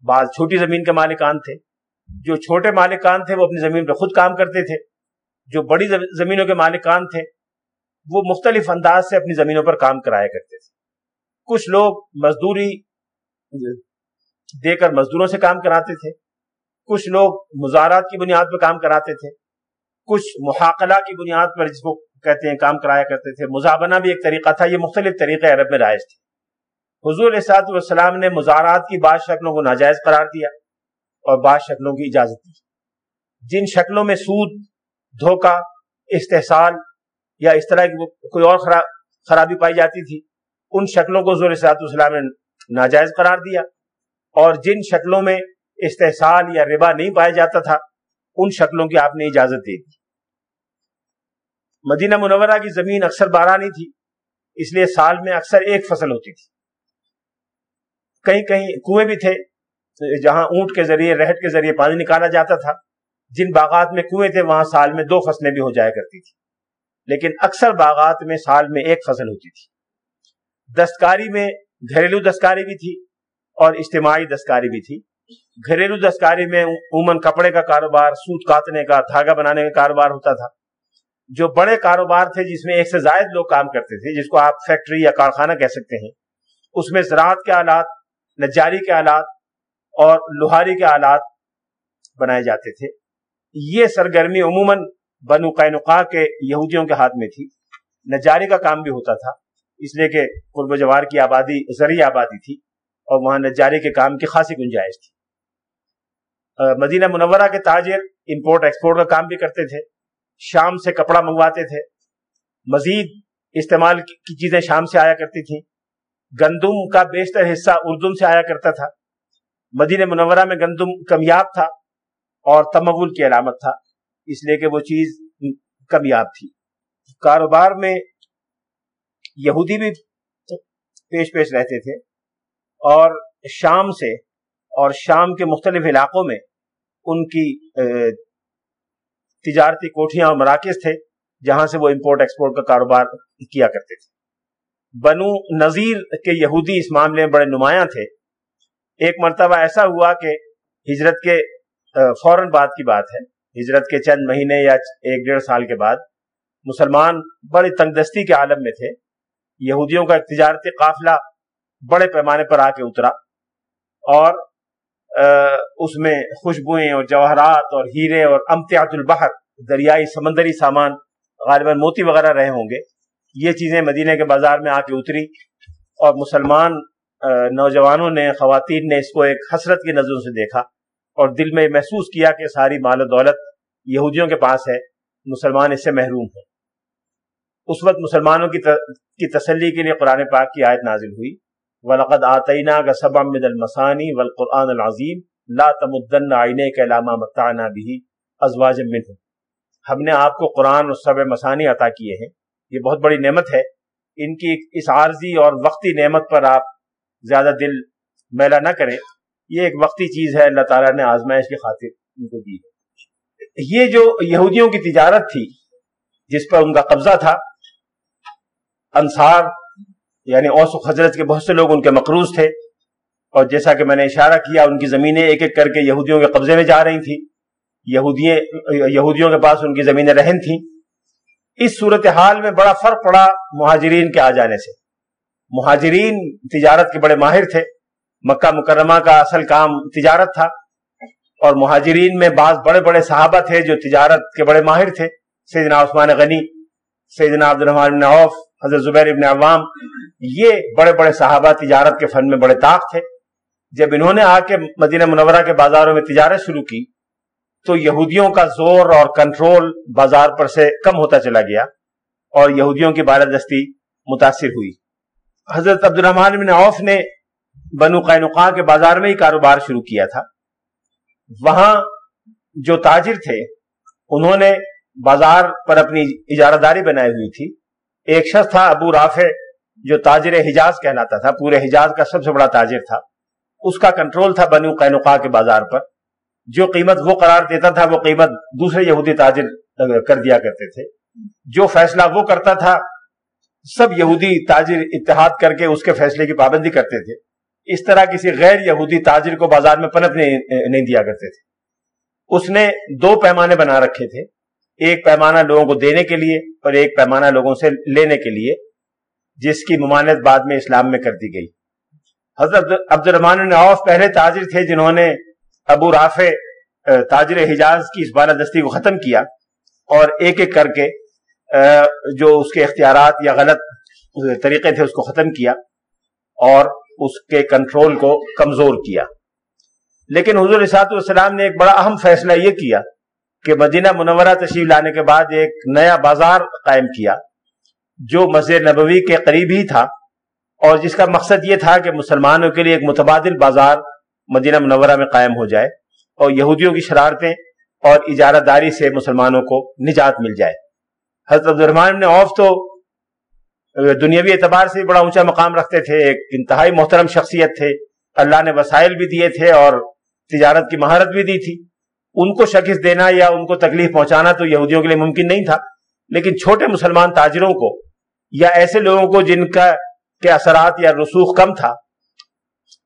S1: بعض چھوٹی زمین کے مالکان تھے۔ جو چھوٹے مالکان تھے، وہ اپنی زمین پہ خود کام کرتے تھے۔ جو بڑی زمینوں کے مالکان تھے، وہ مختلف انداز سے اپنی زمینوں پر کام کرایا کرتے تھے۔ کچھ لوگ مزدوری دے کر مزدوروں سے کام کراتے تھے، کچھ لوگ مزارات کی بنیاد پر کام کراتے تھے، کچھ محاقلہ کی بنیاد پر جس کو کہتے ہیں، کام کرایا کرتے تھے۔ مزابنہ بھی ایک طریقہ تھا، یہ مختلف طریقے عرب میں رائج تھے۔ حضور علیہ والسلام نے مزارات کی بعض شکلوں کو ناجائز قرار دیا اور بعض شکلوں کی اجازت دی۔ جن شکلوں میں سود، دھوکہ، استحصال یا اس طرح کی کوئی اور خرابی پائی جاتی تھی، ان شکلوں کو حضور علیہ والسلام نے ناجائز قرار دیا۔ اور جن شکلوں میں استحصال یا ربا نہیں پایا جاتا تھا، ان شکلوں کی آپ نے اجازت دے دی۔ مدینہ منورہ کی زمین اکثر بارانی تھی، اس لیے سال میں اکثر ایک فصل ہوتی تھی۔ کہیں کہیں کنویں بھی تھے، جہاں اونٹ کے ذریعے، رہٹ کے ذریعے پانی نکالا جاتا تھا۔ جن باغات میں کنویں تھے، وہاں سال میں دو فصلیں بھی ہو جایا کرتی تھی لیکن اکثر باغات میں سال میں ایک فصل ہوتی تھی۔ دستکاری میں گھریلو دستکاری بھی تھی اور اجتماعی دستکاری بھی تھی۔ گھریلو دستکاری میں عموماً کپڑے کا کاروبار، سوت کاٹنے کا، دھاگا بنانے کا کاروبار ہوتا تھا۔ جو بڑے کاروبار تھے جس میں ایک سے زائد لوگ کام کرتے تھے، جس کو آپ فیکٹری یا کارخانہ کہہ سکتے ہیں، اس میں زراعت کے آلات، نجاری کے آلات اور لوہاری کے آلات بنائے جاتے تھے۔ یہ سرگرمی عموماً بنو قینقا کے یہودیوں کے ہاتھ میں تھی۔ نجاری کا کام بھی ہوتا تھا، اس لیے کہ قرب جوار کی آبادی، زرعی آبادی تھی اور وہاں نجاری کے کام کی خاصی گنجائش تھی۔ مدینہ منورہ کے تاجر امپورٹ ایکسپورٹ کا کام بھی کرتے تھے۔ شام سے کپڑا منگواتے تھے۔ مزید استعمال کی چیزیں شام سے آیا کرتی تھیں۔ گندم کا بیشتر حصہ اردن سے آیا کرتا تھا۔ مدینہ منورہ میں گندم کمیاب تھا اور تمغل کی علامت تھا، اس لیے کہ وہ چیز کمیاب تھی۔ کاروبار میں یہودی بھی پیش پیش رہتے تھے اور شام سے اور شام کے مختلف علاقوں میں ان کی تجارتی کوٹھیاں اور مراکز تھے جہاں سے وہ امپورٹ ایکسپورٹ کا کاروبار کیا کرتے تھے۔ بنو نذیر کے یہودی اس معاملے میں بڑے نمایاں تھے۔ ایک مرتبہ ایسا ہوا کہ ہجرت کے فوراً بعد کی بات ہے۔ ہجرت کے چند مہینے یا ایک ڈیڑھ سال کے بعد مسلمان بڑی تنگ دستی کے عالم میں تھے۔ یہودیوں کا ایک تجارتی قافلہ بڑے پیمانے پر آ کے اترا اور اس میں خوشبوئیں اور جواہرات اور ہیرے اور امتیاط البحر، دریائی سمندری سامان، غالباً موتی وغیرہ رہے ہوں گے۔ یہ چیزیں مدینہ کے بازار میں آ کے اتری اور مسلمان نوجوانوں نے، خواتین نے اس کو ایک حسرت کی نظروں سے دیکھا اور دل میں محسوس کیا کہ ساری مال و دولت یہودیوں کے پاس ہے، مسلمان اس سے محروم ہیں۔ اس وقت مسلمانوں کی تسلی کے لیے قرآن پاک کی آیت نازل ہوئی۔ ولقد آتینہ کا سب مد المسانی ولقرآن العظیم لا تمدن آئینے کے علامہ متعنا بھی ازواج من ہم نے آپ کو قرآن اور سب مسانی عطا کیے ہیں۔ یہ بہت بڑی نعمت ہے۔ ان کی اس عارضی اور وقتی نعمت پر آپ زیادہ دل میلا نہ کریں۔ یہ ایک وقتی چیز ہے۔ اللہ تعالیٰ نے آزمائش کی خاطر ان کو دی ہے۔ یہ جو یہودیوں کی تجارت تھی، جس پر ان کا قبضہ تھا، انصار یعنی اوس و حضرت کے بہت سے لوگ ان کے مقروض تھے۔ اور جیسا کہ میں نے اشارہ کیا، ان کی زمینیں ایک ایک کر کے یہودیوں کے قبضے میں جا رہی تھیں۔ یہودیوں کے پاس ان کی زمینیں رہن تھیں۔ اس صورتحال میں بڑا فرق پڑا مہاجرین کے آ جانے سے۔ مہاجرین تجارت کے بڑے ماہر تھے۔ مکہ مکرمہ کا اصل کام تجارت تھا۔ اور مہاجرین میں بعض بڑے بڑے صحابہ تھے جو تجارت کے بڑے ماہر تھے۔ سیدنا عثمان غنی سیدنا عبد الرحمان بن عوف، حضرت زبیر ابن عوام، یہ بڑے بڑے صحابہ تجارت کے فن میں بڑے طاق تھے۔ جب انہوں نے آ کے مدینہ منورہ کے بازاروں میں تجارت شروع کی، تو یہودیوں کا زور اور کنٹرول بازار پر سے کم ہوتا چلا گیا اور یہودیوں کی بالادستی متاثر ہوئی۔ حضرت عبد الرحمان بن عوف نے بنو قینقاع کے بازار میں ہی کاروبار شروع کیا تھا۔ وہاں جو تاجر تھے، انہوں نے بازار پر اپنی اجارہ داری بنائی ہوئی تھی۔ ایک شخص تھا ابو رافع، جو تاجر حجاز کہلاتا تھا، پورے حجاز کا سب سے بڑا تاجر تھا۔ اس کا کنٹرول تھا بنو قینقاع کے بازار پر۔ جو قیمت وہ قرار دیتا تھا، وہ قیمت دوسرے یہودی تاجر کر دیا کرتے تھے۔ جو فیصلہ وہ کرتا تھا، سب یہودی تاجر اتحاد کر کے اس کے فیصلے کی پابندی کرتے تھے۔ اس طرح کسی غیر یہودی تاجر کو بازار میں پنپ نہیں دیا کرتے تھے۔ اس نے دو پیمانے بنا رکھے تھے۔ ایک پیمانہ لوگوں کو دینے کے لیے اور ایک پیمانہ لوگوں سے لینے کے لیے، جس کی ممانت بعد میں اسلام میں کر دی گئی۔ حضرت عبد الرحمان عوف پہلے تاجر تھے جنہوں نے ابو رافع تاجر حجاز کی اس بالادستی کو ختم کیا اور ایک ایک کر کے جو اس کے اختیارات یا غلط طریقے تھے اس کو ختم کیا اور اس کے کنٹرول کو کمزور کیا۔ لیکن حضور اسات والسلام نے ایک بڑا اہم فیصلہ یہ کیا کہ مدینہ منورہ تشریف لانے کے بعد ایک نیا بازار قائم کیا، جو مسجد نبوی کے قریب ہی تھا، اور جس کا مقصد یہ تھا کہ مسلمانوں کے لیے ایک متبادل بازار مدینہ منورہ میں قائم ہو جائے اور یہودیوں کی شرارتیں اور اجارہ داری سے مسلمانوں کو نجات مل جائے۔ حضرت عبد الرحمان نے اوف تو دنیاوی اعتبار سے بڑا اونچا مقام رکھتے تھے، ایک انتہائی محترم شخصیت تھے۔ اللہ نے وسائل بھی دیے تھے اور تجارت کی مہارت بھی دی تھی۔ ان کو شکست دینا یا ان کو تکلیف پہنچانا تو یہودیوں کے لیے ممکن نہیں تھا۔ لیکن چھوٹے مسلمان تاجروں کو یا ایسے لوگوں کو جن کا کے اثرات یا رسوخ کم تھا،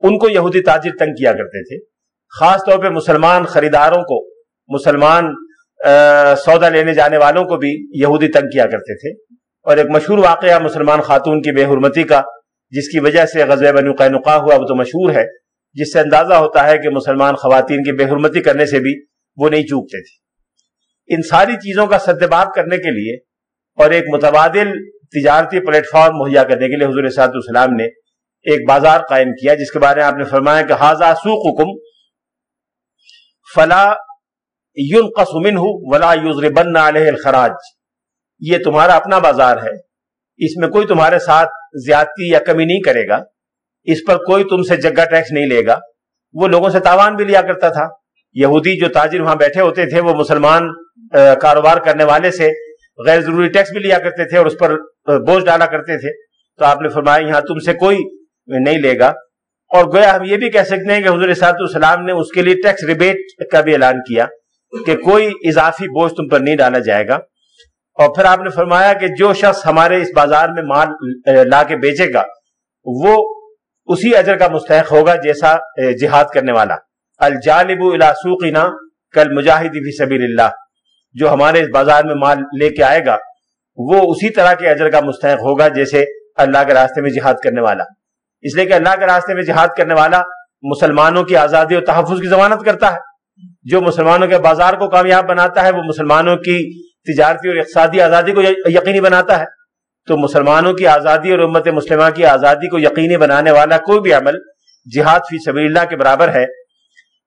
S1: ان کو یہودی تاجر تنگ کیا کرتے تھے۔ خاص طور پہ مسلمان خریداروں کو، مسلمان سودا لینے جانے والوں کو بھی یہودی تنگ کیا کرتے تھے۔ اور ایک مشہور واقعہ مسلمان خاتون کی بے حرمتی کا، جس کی وجہ سے غزب بنو قینقا ہوا، وہ تو مشہور ہے۔ جس سے اندازہ ہوتا ہے کہ مسلمان خواتین کی بے حرمتی کرنے سے بھی وہ نہیں چوکتے تھے۔ ان ساری چیزوں کا سدباب کرنے کے لیے اور ایک متبادل تجارتی پلیٹ فارم مہیا کرنے کے لیے حضور صاحب السلام نے ایک بازار قائم کیا، جس کے بارے میں آپ نے فرمایا کہ حاضہ سوق حکم فلا یون قسمن ولا یوزر بن علیہ الخراج یہ تمہارا اپنا بازار ہے، اس میں کوئی تمہارے ساتھ زیادتی یا کمی نہیں کرے گا، اس پر کوئی تم سے جگہ ٹیکس نہیں لے گا۔ وہ لوگوں سے تاوان بھی لیا کرتا تھا۔ یہودی جو تاجر وہاں بیٹھے ہوتے تھے، وہ مسلمان کاروبار کرنے والے سے غیر ضروری ٹیکس بھی لیا کرتے تھے اور اس پر بوجھ ڈالا کرتے تھے۔ تو آپ نے فرمایا، یہاں تم سے کوئی نہیں لے گا۔ اور گویا ہم یہ بھی کہہ سکتے ہیں کہ حضور صاحب السلام نے اس کے لیے ٹیکس ریبیٹ کا بھی اعلان کیا کہ کوئی اضافی بوجھ تم پر نہیں ڈالا جائے گا۔ اور پھر آپ نے فرمایا کہ جو شخص ہمارے اس بازار میں مال لا کے بیچے گا، وہ اسی اجر کا مستحق ہوگا جیسا جہاد کرنے والا۔ الجالب الاسوقنا کل مجاہد فی سبیل اللہ جو ہمارے اس بازار میں مال لے کے آئے گا، وہ اسی طرح کے اجر کا مستحق ہوگا جیسے اللہ کے راستے میں جہاد کرنے والا۔ اس لیے کہ اللہ کے راستے میں جہاد کرنے والا مسلمانوں کی آزادی اور تحفظ کی ضمانت کرتا ہے۔ جو مسلمانوں کے بازار کو کامیاب بناتا ہے، وہ مسلمانوں کی تجارتی اور اقتصادی آزادی کو یقینی بناتا ہے۔ تو مسلمانوں کی آزادی اور امت مسلمہ کی آزادی کو یقینی بنانے والا کوئی بھی عمل جہاد فی سبیل اللہ کے برابر ہے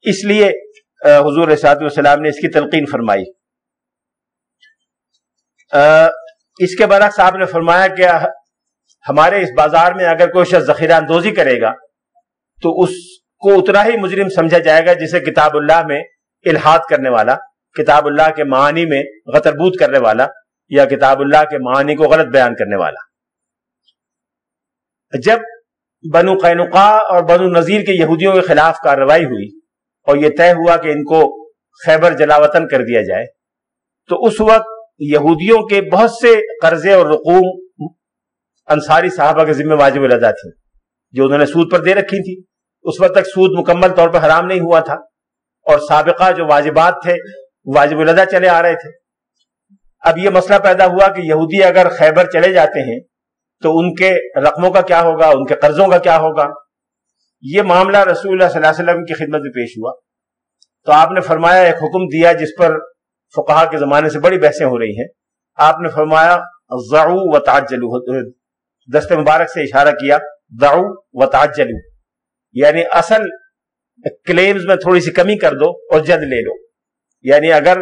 S1: اس لیے حضور رسعت والسلام نے اس کی تلقین فرمائی۔ اس کے برعکس آپ نے فرمایا کہ ہمارے اس بازار میں اگر کوئی شخص ذخیرہ اندوزی کرے گا، تو اس کو اتنا ہی مجرم سمجھا جائے گا جسے کتاب اللہ میں الحاد کرنے والا، کتاب اللہ کے معانی میں غتربوت کرنے والا، یا کتاب اللہ کے معانی کو غلط بیان کرنے والا۔ جب بنو قینقا اور بنو نذیر کے یہودیوں کے خلاف کارروائی ہوئی اور یہ طے ہوا کہ ان کو خیبر جلاوطن کر دیا جائے۔ تو اس وقت یہودیوں کے بہت سے قرضے اور رقوم انصاری صحابہ کے ذمہ واجب الادا تھی، جو انہوں نے سود پر دے رکھی تھی۔ اس وقت تک سود مکمل طور پر حرام نہیں ہوا تھا اور سابقہ جو واجبات تھے، واجب الادا چلے آ رہے تھے۔ اب یہ مسئلہ پیدا ہوا کہ یہودی اگر خیبر چلے جاتے ہیں تو ان کے رقموں کا کیا ہوگا، ان کے قرضوں کا کیا ہوگا؟ یہ معاملہ رسول اللہ صلی اللہ علیہ وسلم کی خدمت میں پیش ہوا۔ تو آپ نے فرمایا، ایک حکم دیا جس پر فقہا کے زمانے سے بڑی بحثیں ہو رہی ہیں۔ آپ نے فرمایا، ضعو و تاجلو دست مبارک سے اشارہ کیا، ضعو و تاجلو یعنی اصل کلیمز میں تھوڑی سی کمی کر دو اور جد لے لو۔ یعنی اگر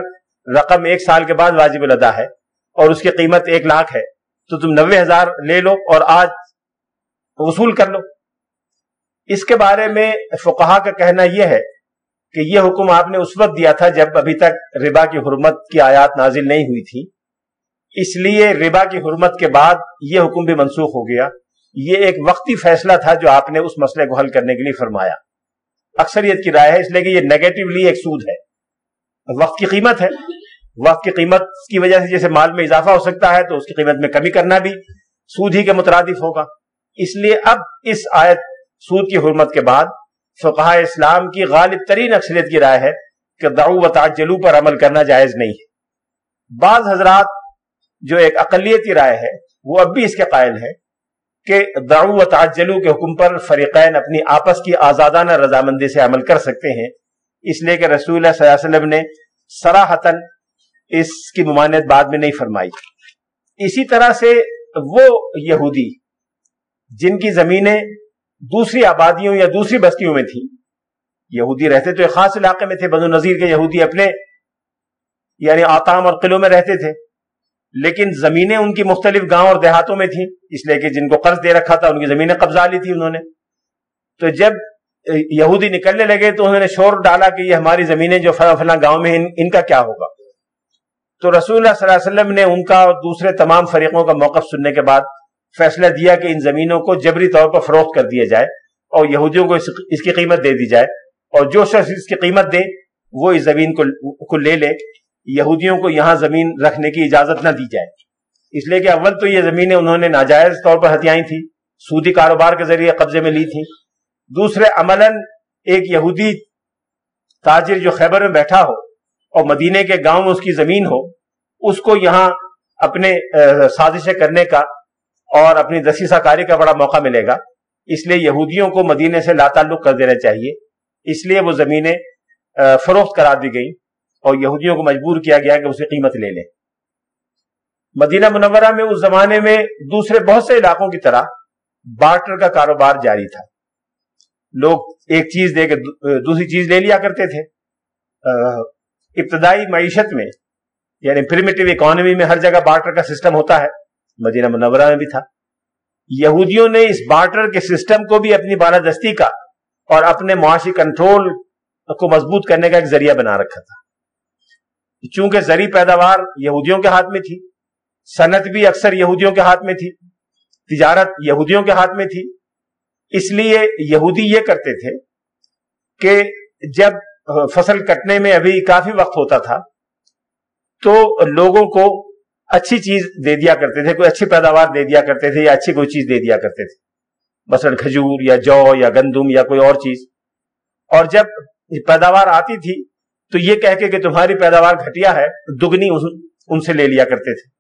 S1: رقم ایک سال کے بعد واجب الادا ہے اور اس کی قیمت ایک لاکھ ہے، تو تم نوے ہزار لے لو اور آج وصول کر لو۔ اس کے بارے میں فقہا کا کہنا یہ ہے کہ یہ حکم آپ نے اس وقت دیا تھا جب ابھی تک ربا کی حرمت کی آیات نازل نہیں ہوئی تھی۔ اس لیے ربا کی حرمت کے بعد یہ حکم بھی منسوخ ہو گیا۔ یہ ایک وقتی فیصلہ تھا جو آپ نے اس مسئلے کو حل کرنے کے لیے فرمایا۔ اکثریت کی رائے ہے، اس لیے کہ یہ نیگیٹولی ایک سود ہے۔ وقت کی قیمت ہے۔ وقت کی قیمت کی وجہ سے جیسے مال میں اضافہ ہو سکتا ہے تو اس کی قیمت میں کمی کرنا بھی سود ہی کے مترادف ہوگا۔ اس لیے اب اس آیت سود کی حرمت کے بعد فقہ اسلام کی غالب ترین اکثریت کی رائے ہے کہ دعو و تعجلو پر عمل کرنا جائز نہیں ہے۔ بعض حضرات جو ایک اقلیتی رائے ہے، وہ اب بھی اس کے قائل ہے کہ دعو و تعجلو کے حکم پر فریقین اپنی آپس کی آزادانہ رضامندی سے عمل کر سکتے ہیں۔ اس لیے کہ رسول اللہ صلی اللہ علیہ وسلم نے سراہتن اس کی ممانعت بعد میں نہیں فرمائی۔ اسی طرح سے وہ یہودی جن کی زمینیں دوسری آبادیوں یا دوسری بستیوں میں تھیں یہودی رہتے تو ایک خاص علاقے میں تھے بنو نذیر کے یہودی اپنے یعنی آتام اور قلعوں میں رہتے تھے۔ لیکن زمینیں ان کی مختلف گاؤں اور دیہاتوں میں تھیں اس لیے کہ جن کو قرض دے رکھا تھا ان کی زمینیں قبضہ لی تھی انہوں نے۔ تو جب یہودی نکلنے لگے تو انہوں نے شور ڈالا کہ یہ ہماری زمینیں جو فلاں فلاں گاؤں میں ان, ان کا کیا ہوگا؟ تو رسول اللہ صلی اللہ علیہ وسلم نے ان کا اور دوسرے تمام فریقوں کا موقف سننے کے بعد فیصلہ دیا کہ ان زمینوں کو جبری طور پر فروخت کر دیا جائے اور یہودیوں کو اس کی قیمت دے دی جائے اور جو شخص اس کی قیمت دے، وہ اس زمین کو لے لے۔ یہودیوں کو یہاں زمین رکھنے کی اجازت نہ دی جائے۔ اس لیے کہ اول تو یہ زمینیں انہوں نے ناجائز طور پر ہتھیائی تھی سودی کاروبار کے ذریعے قبضے میں لی تھی دوسرے، عملاً ایک یہودی تاجر جو خیبر میں بیٹھا ہو اور مدینے کے گاؤں میں اس کی زمین ہو، اس کو یہاں اپنے سازشیں کرنے کا اور اپنی دسیسہ کاری کا بڑا موقع ملے گا۔ اس لیے یہودیوں کو مدینے سے لا تعلق کر دینا چاہیے۔ اس لیے وہ زمینیں فروخت کرا دی گئی اور یہودیوں کو مجبور کیا گیا کہ اسے قیمت لے لیں۔ مدینہ منورہ میں اس زمانے میں دوسرے بہت سے علاقوں کی طرح بارٹر کا کاروبار جاری تھا۔ لوگ ایک چیز دے کے دوسری چیز لے لیا کرتے تھے۔ ابتدائی معیشت میں یعنی پریمیٹو اکانومی میں ہر جگہ بارٹر کا سسٹم ہوتا ہے۔ مدینہ منورہ میں بھی تھا۔ یہودیوں نے اس بارٹر کے سسٹم کو بھی اپنی بالادستی کا اور اپنے معاشی کنٹرول کو مضبوط کرنے کا ایک ذریعہ بنا رکھا تھا۔ چونکہ زرعی پیداوار یہودیوں کے ہاتھ میں تھی، صنعت بھی اکثر یہودیوں کے ہاتھ میں تھی، تجارت یہودیوں کے ہاتھ میں تھی، اس لیے یہودی یہ کرتے تھے کہ جب فصل کٹنے میں ابھی کافی وقت ہوتا تھا تو لوگوں کو اچھی چیز دے دیا کرتے تھے، کوئی اچھی پیداوار دے دیا کرتے تھے یا اچھی کوئی چیز دے دیا کرتے تھے۔ مثلا کھجور یا جو یا گندم یا کوئی اور چیز۔ اور جب پیداوار آتی تھی، تو یہ کہہ کے کہ تمہاری پیداوار گھٹیا ہے، دگنی ان سے لے لیا کرتے تھے۔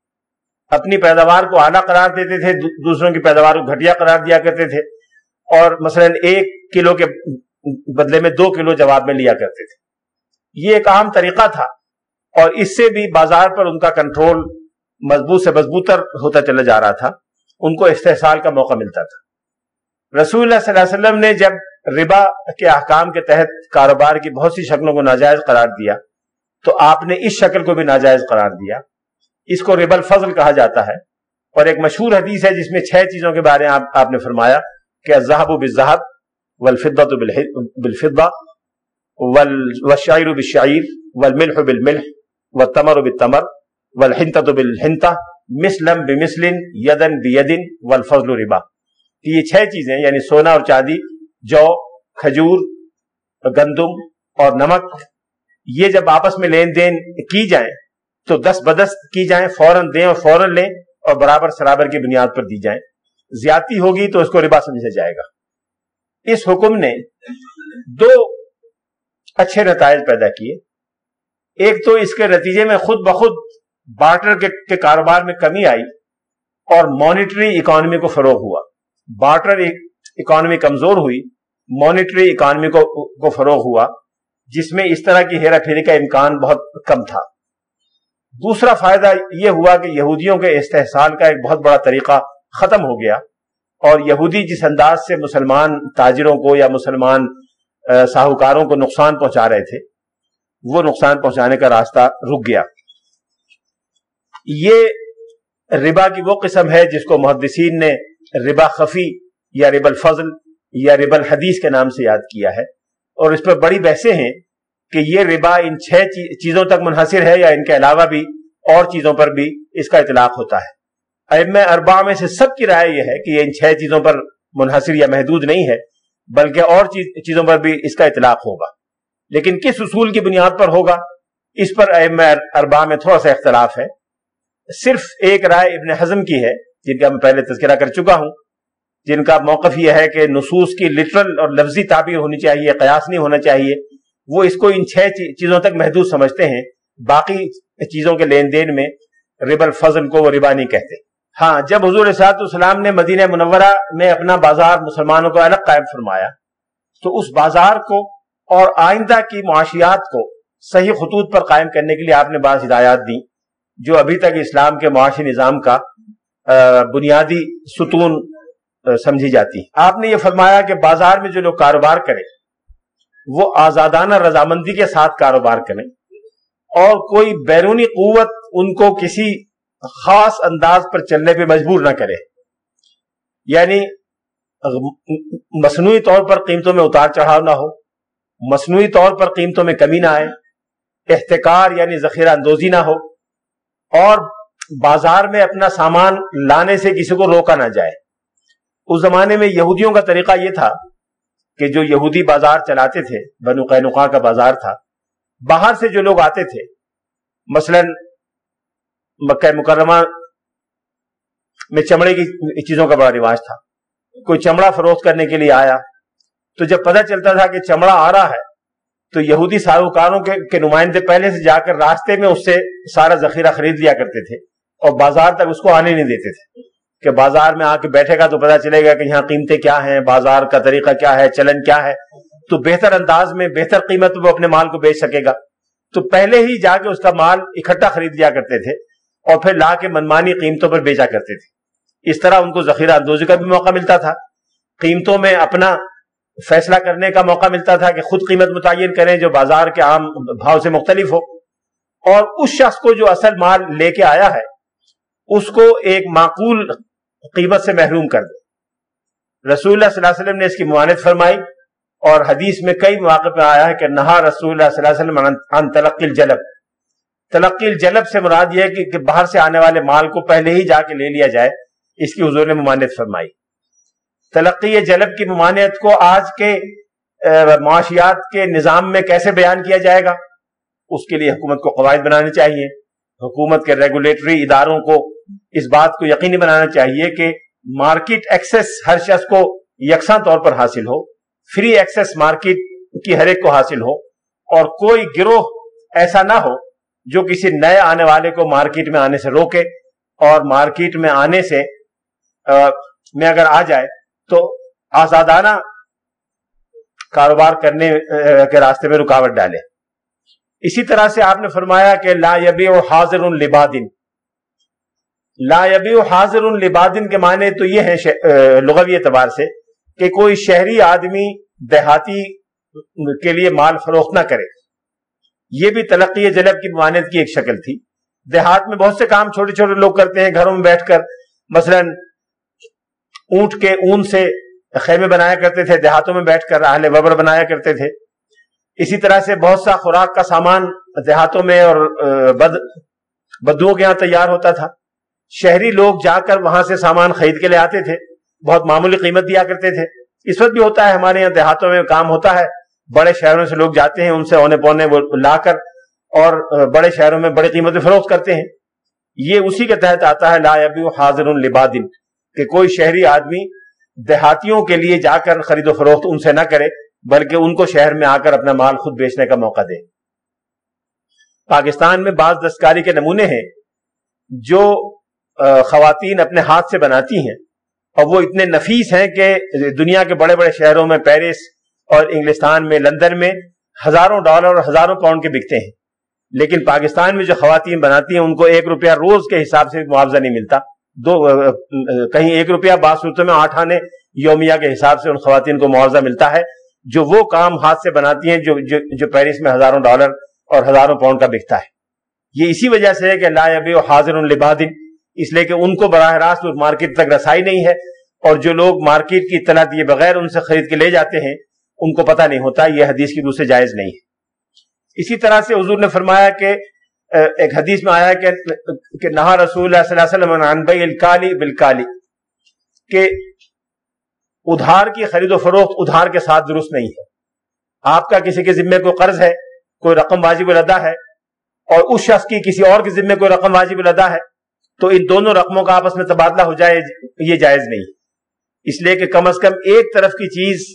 S1: اپنی پیداوار کو اعلیٰ قرار دیتے تھے دوسروں کی پیداوار کو گھٹیا قرار دیا کرتے تھے۔ اور مثلا ایک کلو کے بدلے میں دو کلو جواب میں لیا کرتے تھے۔ یہ ایک عام طریقہ تھا۔ اور اس سے بھی بازار پر ان کا کنٹرول مضبوط سے مضبوط ہوتا چلا جا رہا تھا، ان کو استحصال کا موقع ملتا تھا۔ رسول اللہ صلی اللہ علیہ وسلم نے جب ربا کے احکام کے تحت کاروبار کی بہت سی شکلوں کو ناجائز قرار دیا، تو آپ نے اس شکل کو بھی ناجائز قرار دیا۔ اس کو ربا الفضل کہا جاتا ہے۔ اور ایک مشہور حدیث ہے جس میں چھ چیزوں کے بارے میں آپ نے فرمایا کہ زہب و بزہب والفضة بالفضة والشعير بالشعير والملح بالملح والتمر بالتمر۔ والحنطة بالحنطة، مثلا بمثل يدا بيد والفضل ربا. یہ چھ چیزیں یعنی سونا اور چاندی، جو کھجور، گندم اور نمک، یہ جب آپس میں لین دین کی جائیں، تو دس بدس کی جائیں، فوراً دیں اور فوراً لیں اور برابر سرابر کی بنیاد پر دی جائیں۔ زیادتی ہوگی تو اس کو ربا سمجھا جائے گا۔ اس حکم نے دو اچھے نتائج پیدا کیے۔ ایک تو اس کے نتیجے میں خود بخود بارٹر کے کاروبار میں کمی آئی اور مانیٹری اکانومی کو فروغ ہوا۔ بارٹر اکانومی کمزور ہوئی مانیٹری اکانومی کو فروغ ہوا، جس میں اس طرح کی ہیرا پھیری کا امکان بہت کم تھا۔ دوسرا فائدہ یہ ہوا کہ یہودیوں کے استحصال کا ایک بہت بڑا طریقہ ختم ہو گیا اور یہودی جس انداز سے مسلمان تاجروں کو یا مسلمان ساہوکاروں کو نقصان پہنچا رہے تھے، وہ نقصان پہنچانے کا راستہ رک گیا۔ یہ ربا کی وہ قسم ہے جس کو محدثین نے ربا خفی یا رب الفضل یا رب الحدیث کے نام سے یاد کیا ہے۔ اور اس پر بڑی بحثیں ہیں کہ یہ ربا ان چھ چیزوں تک منحصر ہے یا ان کے علاوہ بھی اور چیزوں پر بھی اس کا اطلاق ہوتا ہے۔ ام اربا میں سے سب کی رائے یہ ہے کہ یہ ان چھ چیزوں پر منحصر یا محدود نہیں ہے، بلکہ اور چیزوں پر بھی اس کا اطلاق ہوگا۔ لیکن کس اصول کی بنیاد پر ہوگا؟ اس پر ام اربا میں تھوڑا سا اختلاف ہے۔ صرف ایک رائے ابن حزم کی ہے، جن کا میں پہلے تذکرہ کر چکا ہوں۔ جن کا موقف یہ ہے کہ نصوص کی لٹرل اور لفظی تعبیر ہونی چاہیے، قیاس نہیں ہونا چاہیے۔ وہ اس کو ان چھ چیزوں تک محدود سمجھتے ہیں۔ باقی چیزوں کے لین دین میں رب الفضل کو وہ ربا نہیں کہتے۔ ہاں جب حضور صاحب السلام نے مدینہ منورہ میں اپنا بازار مسلمانوں کو الگ قائم فرمایا، تو اس بازار کو اور آئندہ کی معاشیات کو صحیح خطوط پر قائم کرنے کے لیے آپ نے بعض ہدایات دی جو ابھی تک اسلام کے معاشی نظام کا بنیادی ستون سمجھی جاتی آپ نے یہ فرمایا کہ بازار میں جو لوگ کاروبار کریں، وہ آزادانہ رضامندی کے ساتھ کاروبار کریں اور کوئی بیرونی قوت ان کو کسی خاص انداز پر چلنے پہ مجبور نہ کرے۔ یعنی مصنوعی طور پر قیمتوں میں اتار چڑھاؤ نہ ہو، مصنوعی طور پر قیمتوں میں کمی نہ آئے، احتکار یعنی ذخیرہ اندوزی نہ ہو۔ اور بازار میں اپنا سامان لانے سے کسی کو روکا نہ جائے۔ اس زمانے میں یہودیوں کا طریقہ یہ تھا کہ جو یہودی بازار چلاتے تھے، بنو قینقا کا بازار تھا، باہر سے جو لوگ آتے تھے، مثلا مکہ مکرمہ میں چمڑے کی چیزوں کا بڑا رواج تھا۔ کوئی چمڑا فروخت کرنے کے لیے آیا تو جب پتہ چلتا تھا کہ چمڑا آ رہا ہے تو یہودی ساروکاروں کے نمائندے پہلے سے جا کر راستے میں اس سے سارا ذخیرہ خرید لیا کرتے تھے اور بازار تک اس کو آنے نہیں دیتے تھے کہ بازار میں آ کے بیٹھے گا تو پتا چلے گا کہ یہاں قیمتیں کیا ہیں، بازار کا طریقہ کیا ہے، چلن کیا ہے۔ تو بہتر انداز میں بہتر قیمت وہ اپنے مال کو بیچ سکے گا۔ تو پہلے ہی جا کے اس کا مال اکٹھا خرید لیا کرتے تھے اور پھر لا کے منمانی قیمتوں پر بیچا کرتے تھے۔ اس طرح ان کو ذخیرہ اندوزی کا بھی موقع ملتا تھا۔ قیمتوں میں اپنا فیصلہ کرنے کا موقع ملتا تھا کہ خود قیمت متعین کریں جو بازار کے عام بھاؤ سے مختلف ہو۔ اور اس شخص کو جو اصل مال لے کے آیا ہے، اس کو ایک معقول قیمت سے محروم کر دے۔ رسول اللہ صلی اللہ علیہ وسلم نے اس کی معانت فرمائی اور حدیث میں کئی مواقع پہ آیا ہے کہ نہا رسول اللہ صلی اللہ علیہ وسلم عن تلقی الجلب۔ تلقی الجلب سے مراد یہ ہے کہ باہر سے آنے والے مال کو پہلے ہی جا کے لے لیا جائے۔ اس کی حضور نے ممانعت فرمائی۔ تلقی جلب کی ممانعت کو آج کے معاشیات کے نظام میں کیسے بیان کیا جائے گا؟ اس کے لیے حکومت کو قواعد بنانے چاہیے۔ حکومت کے ریگولیٹری اداروں کو اس بات کو یقینی بنانا چاہیے کہ مارکیٹ ایکسس ہر شخص کو یکساں طور پر حاصل ہو فری ایکسس مارکیٹ کی ہر ایک کو حاصل ہو، اور کوئی گروہ ایسا نہ ہو جو کسی نئے آنے والے کو مارکیٹ میں آنے سے روکے۔ اور مارکیٹ میں آنے سے میں اگر آ جائے تو آزادانہ کاروبار کرنے کے راستے میں رکاوٹ ڈالے۔ اسی طرح سے آپ نے فرمایا کہ لا یبی و حاضر لبادن۔ لا یبی و حاضر لبادن کے معنی تو یہ ہے لغوی اعتبار سے کہ کوئی شہری آدمی دیہاتی کے لیے مال فروخت نہ کرے۔ یہ بھی تلقی جلب کی ممانت کی ایک شکل تھی۔ دیہات میں بہت سے کام چھوٹے چھوٹے لوگ کرتے ہیں، گھروں میں بیٹھ کر، مثلا اونٹ کے اون سے خیمے بنایا کرتے تھے، دیہاتوں میں بیٹھ کر اہل وبر بنایا کرتے تھے۔ اسی طرح سے بہت سا خوراک کا سامان دیہاتوں میں اور بد، بدوؤں کے یہاں تیار ہوتا تھا۔ شہری لوگ جا کر وہاں سے سامان خرید کے لے آتے تھے۔ بہت معمولی قیمت دیا کرتے تھے۔ اس وقت بھی ہوتا ہے، ہمارے یہاں دیہاتوں میں کام ہوتا ہے۔ بڑے شہروں سے لوگ جاتے ہیں، ان سے اونے پونے وہ لا کر اور بڑے شہروں میں بڑی قیمتیں فروخت کرتے ہیں۔ یہ اسی کے تحت آتا ہے، لا ابی حاضر البادن کہ کوئی شہری آدمی دیہاتیوں کے لیے جا کر خرید و فروخت ان سے نہ کرے، بلکہ ان کو شہر میں آ کر اپنا مال خود بیچنے کا موقع دے۔ پاکستان میں بعض دستکاری کے نمونے ہیں جو خواتین اپنے ہاتھ سے بناتی ہیں، اور وہ اتنے نفیس ہیں کہ دنیا کے بڑے بڑے شہروں میں، پیرس اور انگلستان میں، لندن میں ہزاروں ڈالر اور ہزاروں پاؤنڈ کے بکتے ہیں۔ لیکن پاکستان میں جو خواتین بناتی ہیں، ان کو ایک روپیہ روز کے حساب سے معاوضہ نہیں ملتا۔ دو کہیں ایک روپیہ بعض صورتوں میں آٹھ آنے یومیہ کے حساب سے ان خواتین کو معاوضہ ملتا ہے جو وہ کام ہاتھ سے بناتی ہیں جو جو, جو پیرس میں ہزاروں ڈالر اور ہزاروں پاؤنڈ کا بکتا ہے۔ یہ اسی وجہ سے ہے کہ لا ابی حاضر البادن اس لیے کہ ان کو براہ راست مارکیٹ تک رسائی نہیں ہے اور جو لوگ مارکیٹ کی اطلاع دیے بغیر ان سے خرید کے لے جاتے ہیں ان کو پتہ نہیں ہوتا یہ حدیث کی روح سے جائز نہیں ہے۔ اسی طرح سے حضور نے فرمایا کہ ایک حدیث میں آیا کہ نہا رسول اللہ صلی اللہ علیہ وسلم الکالی بالکالی، کہ ادھار کی خرید و فروخت ادھار کے ساتھ درست نہیں ہے۔ آپ کا کسی کے ذمے کو قرض ہے، کوئی رقم واجب الادا ہے، اور اس شخص کی کسی اور کے ذمے کوئی رقم واجب الادا ہے، تو ان دونوں رقموں کا آپس میں تبادلہ ہو جائے، یہ جائز نہیں۔ اس لیے کہ کم از کم ایک طرف کی چیز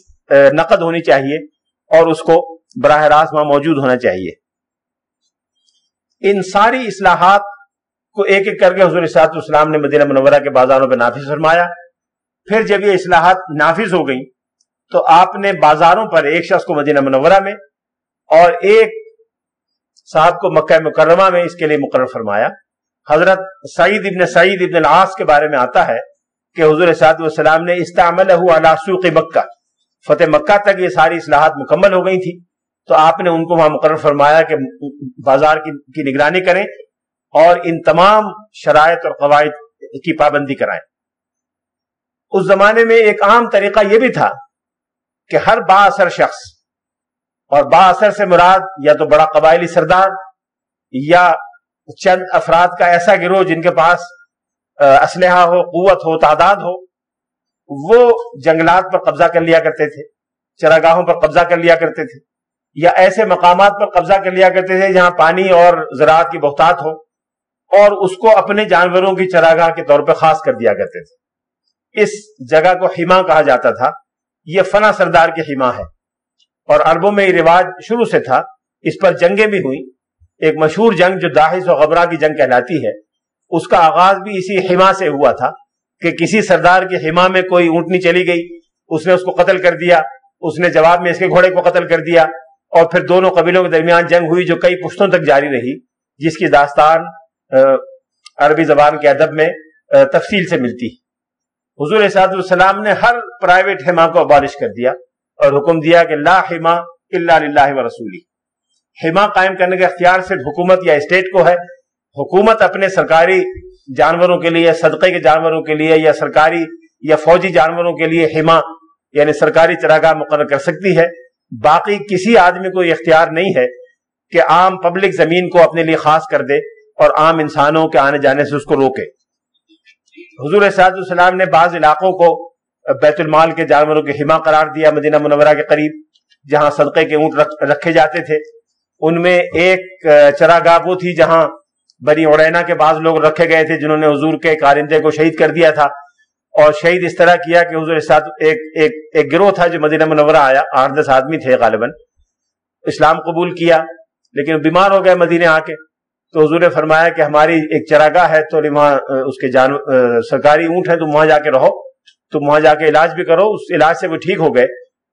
S1: نقد ہونی چاہیے، اور اس کو براہ راست وہاں موجود ہونا چاہیے۔ ان ساری اصلاحات کو ایک ایک کر کے حضور صاحب اسلام نے مدینہ منورہ کے بازاروں پہ نافذ فرمایا۔ پھر جب یہ اصلاحات نافذ ہو گئیں تو آپ نے بازاروں پر ایک شخص کو مدینہ منورہ میں اور ایک صاحب کو مکہ مکرمہ میں اس کے لیے مقرر فرمایا۔ حضرت سعید ابن سعید ابن العاص کے بارے میں آتا ہے کہ حضور صاحب والسلام نے استعمل ہوا سوق مکہ۔ فتح مکہ تک یہ ساری اصلاحات مکمل ہو گئی تھی۔ تو آپ نے ان کو وہاں مقرر فرمایا کہ بازار کی نگرانی کریں اور ان تمام شرائط اور قواعد کی پابندی کرائیں۔ اس زمانے میں ایک عام طریقہ یہ بھی تھا کہ ہر با اثر شخص اور با اثر سے مراد یا تو بڑا قبائلی سردار یا چند افراد کا ایسا گروہ جن کے پاس اسلحہ ہو، قوت ہو، تعداد ہو، وہ جنگلات پر قبضہ کر لیا کرتے تھے، چراگاہوں پر قبضہ کر لیا کرتے تھے۔ یا ایسے مقامات پر قبضہ کر لیا کرتے تھے جہاں پانی اور زراعت کی بہتات ہو اور اس کو اپنے جانوروں کی چراگاہ کے طور پہ خاص کر دیا کرتے تھے۔ اس جگہ کو ہما کہا جاتا تھا۔ یہ فنا سردار کی ہما ہے۔ اور عربوں میں یہ رواج شروع سے تھا۔ اس پر جنگیں بھی ہوئیں۔ ایک مشہور جنگ جو داحث و غبرہ کی جنگ کہلاتی ہے، اس کا آغاز بھی اسی حما سے ہوا تھا کہ کسی سردار کے حما میں کوئی اونٹنی چلی گئی، اس نے اس کو قتل کر دیا، اس نے جواب میں اس کے گھوڑے کو قتل کر دیا۔ اور پھر دونوں قبیلوں کے درمیان جنگ ہوئی جو کئی پشتوں تک جاری رہی، جس کی داستان عربی زبان کے ادب میں تفصیل سے ملتی۔ حضور صاحب السلام نے ہر پرائیویٹ حما کو ابالش کر دیا اور حکم دیا کہ لا حما اللہ و رسولی۔ حما قائم کرنے کا اختیار صرف حکومت یا اسٹیٹ کو ہے۔ حکومت اپنے سرکاری جانوروں کے لیے، صدقے کے جانوروں کے لیے یا سرکاری یا فوجی جانوروں کے لیے حما یعنی سرکاری چراگاہ مقرر کر سکتی ہے۔ باقی کسی آدمی کو یہ اختیار نہیں ہے کہ عام پبلک زمین کو اپنے لیے خاص کر دے اور عام انسانوں کے آنے جانے سے اس کو روکے۔ حضور صاحب السلام نے بعض علاقوں کو بیت المال کے جانوروں کے حما قرار دیا، مدینہ منورہ کے قریب، جہاں صدقے کے اونٹ رکھے جاتے تھے۔ ان میں ایک چراگاہ وہ تھی جہاں بنی اورینا کے بعض لوگ رکھے گئے تھے، جنہوں نے حضور کے کارندے کو شہید کر دیا تھا۔ اور شہید اس طرح کیا کہ حضور ساتھ ایک ایک ایک گروہ تھا جو مدینہ منورہ آیا، آٹھ دس آدمی تھے غالباً۔ اسلام قبول کیا، لیکن بیمار ہو گئے مدینے آ کے۔ تو حضور نے فرمایا کہ ہماری ایک چراگاہ ہے، تو وہاں اس کے جان سرکاری اونٹ ہے تم وہاں جا کے رہو۔ تم وہاں جا کے علاج بھی کرو، اس علاج سے وہ ٹھیک ہو گئے۔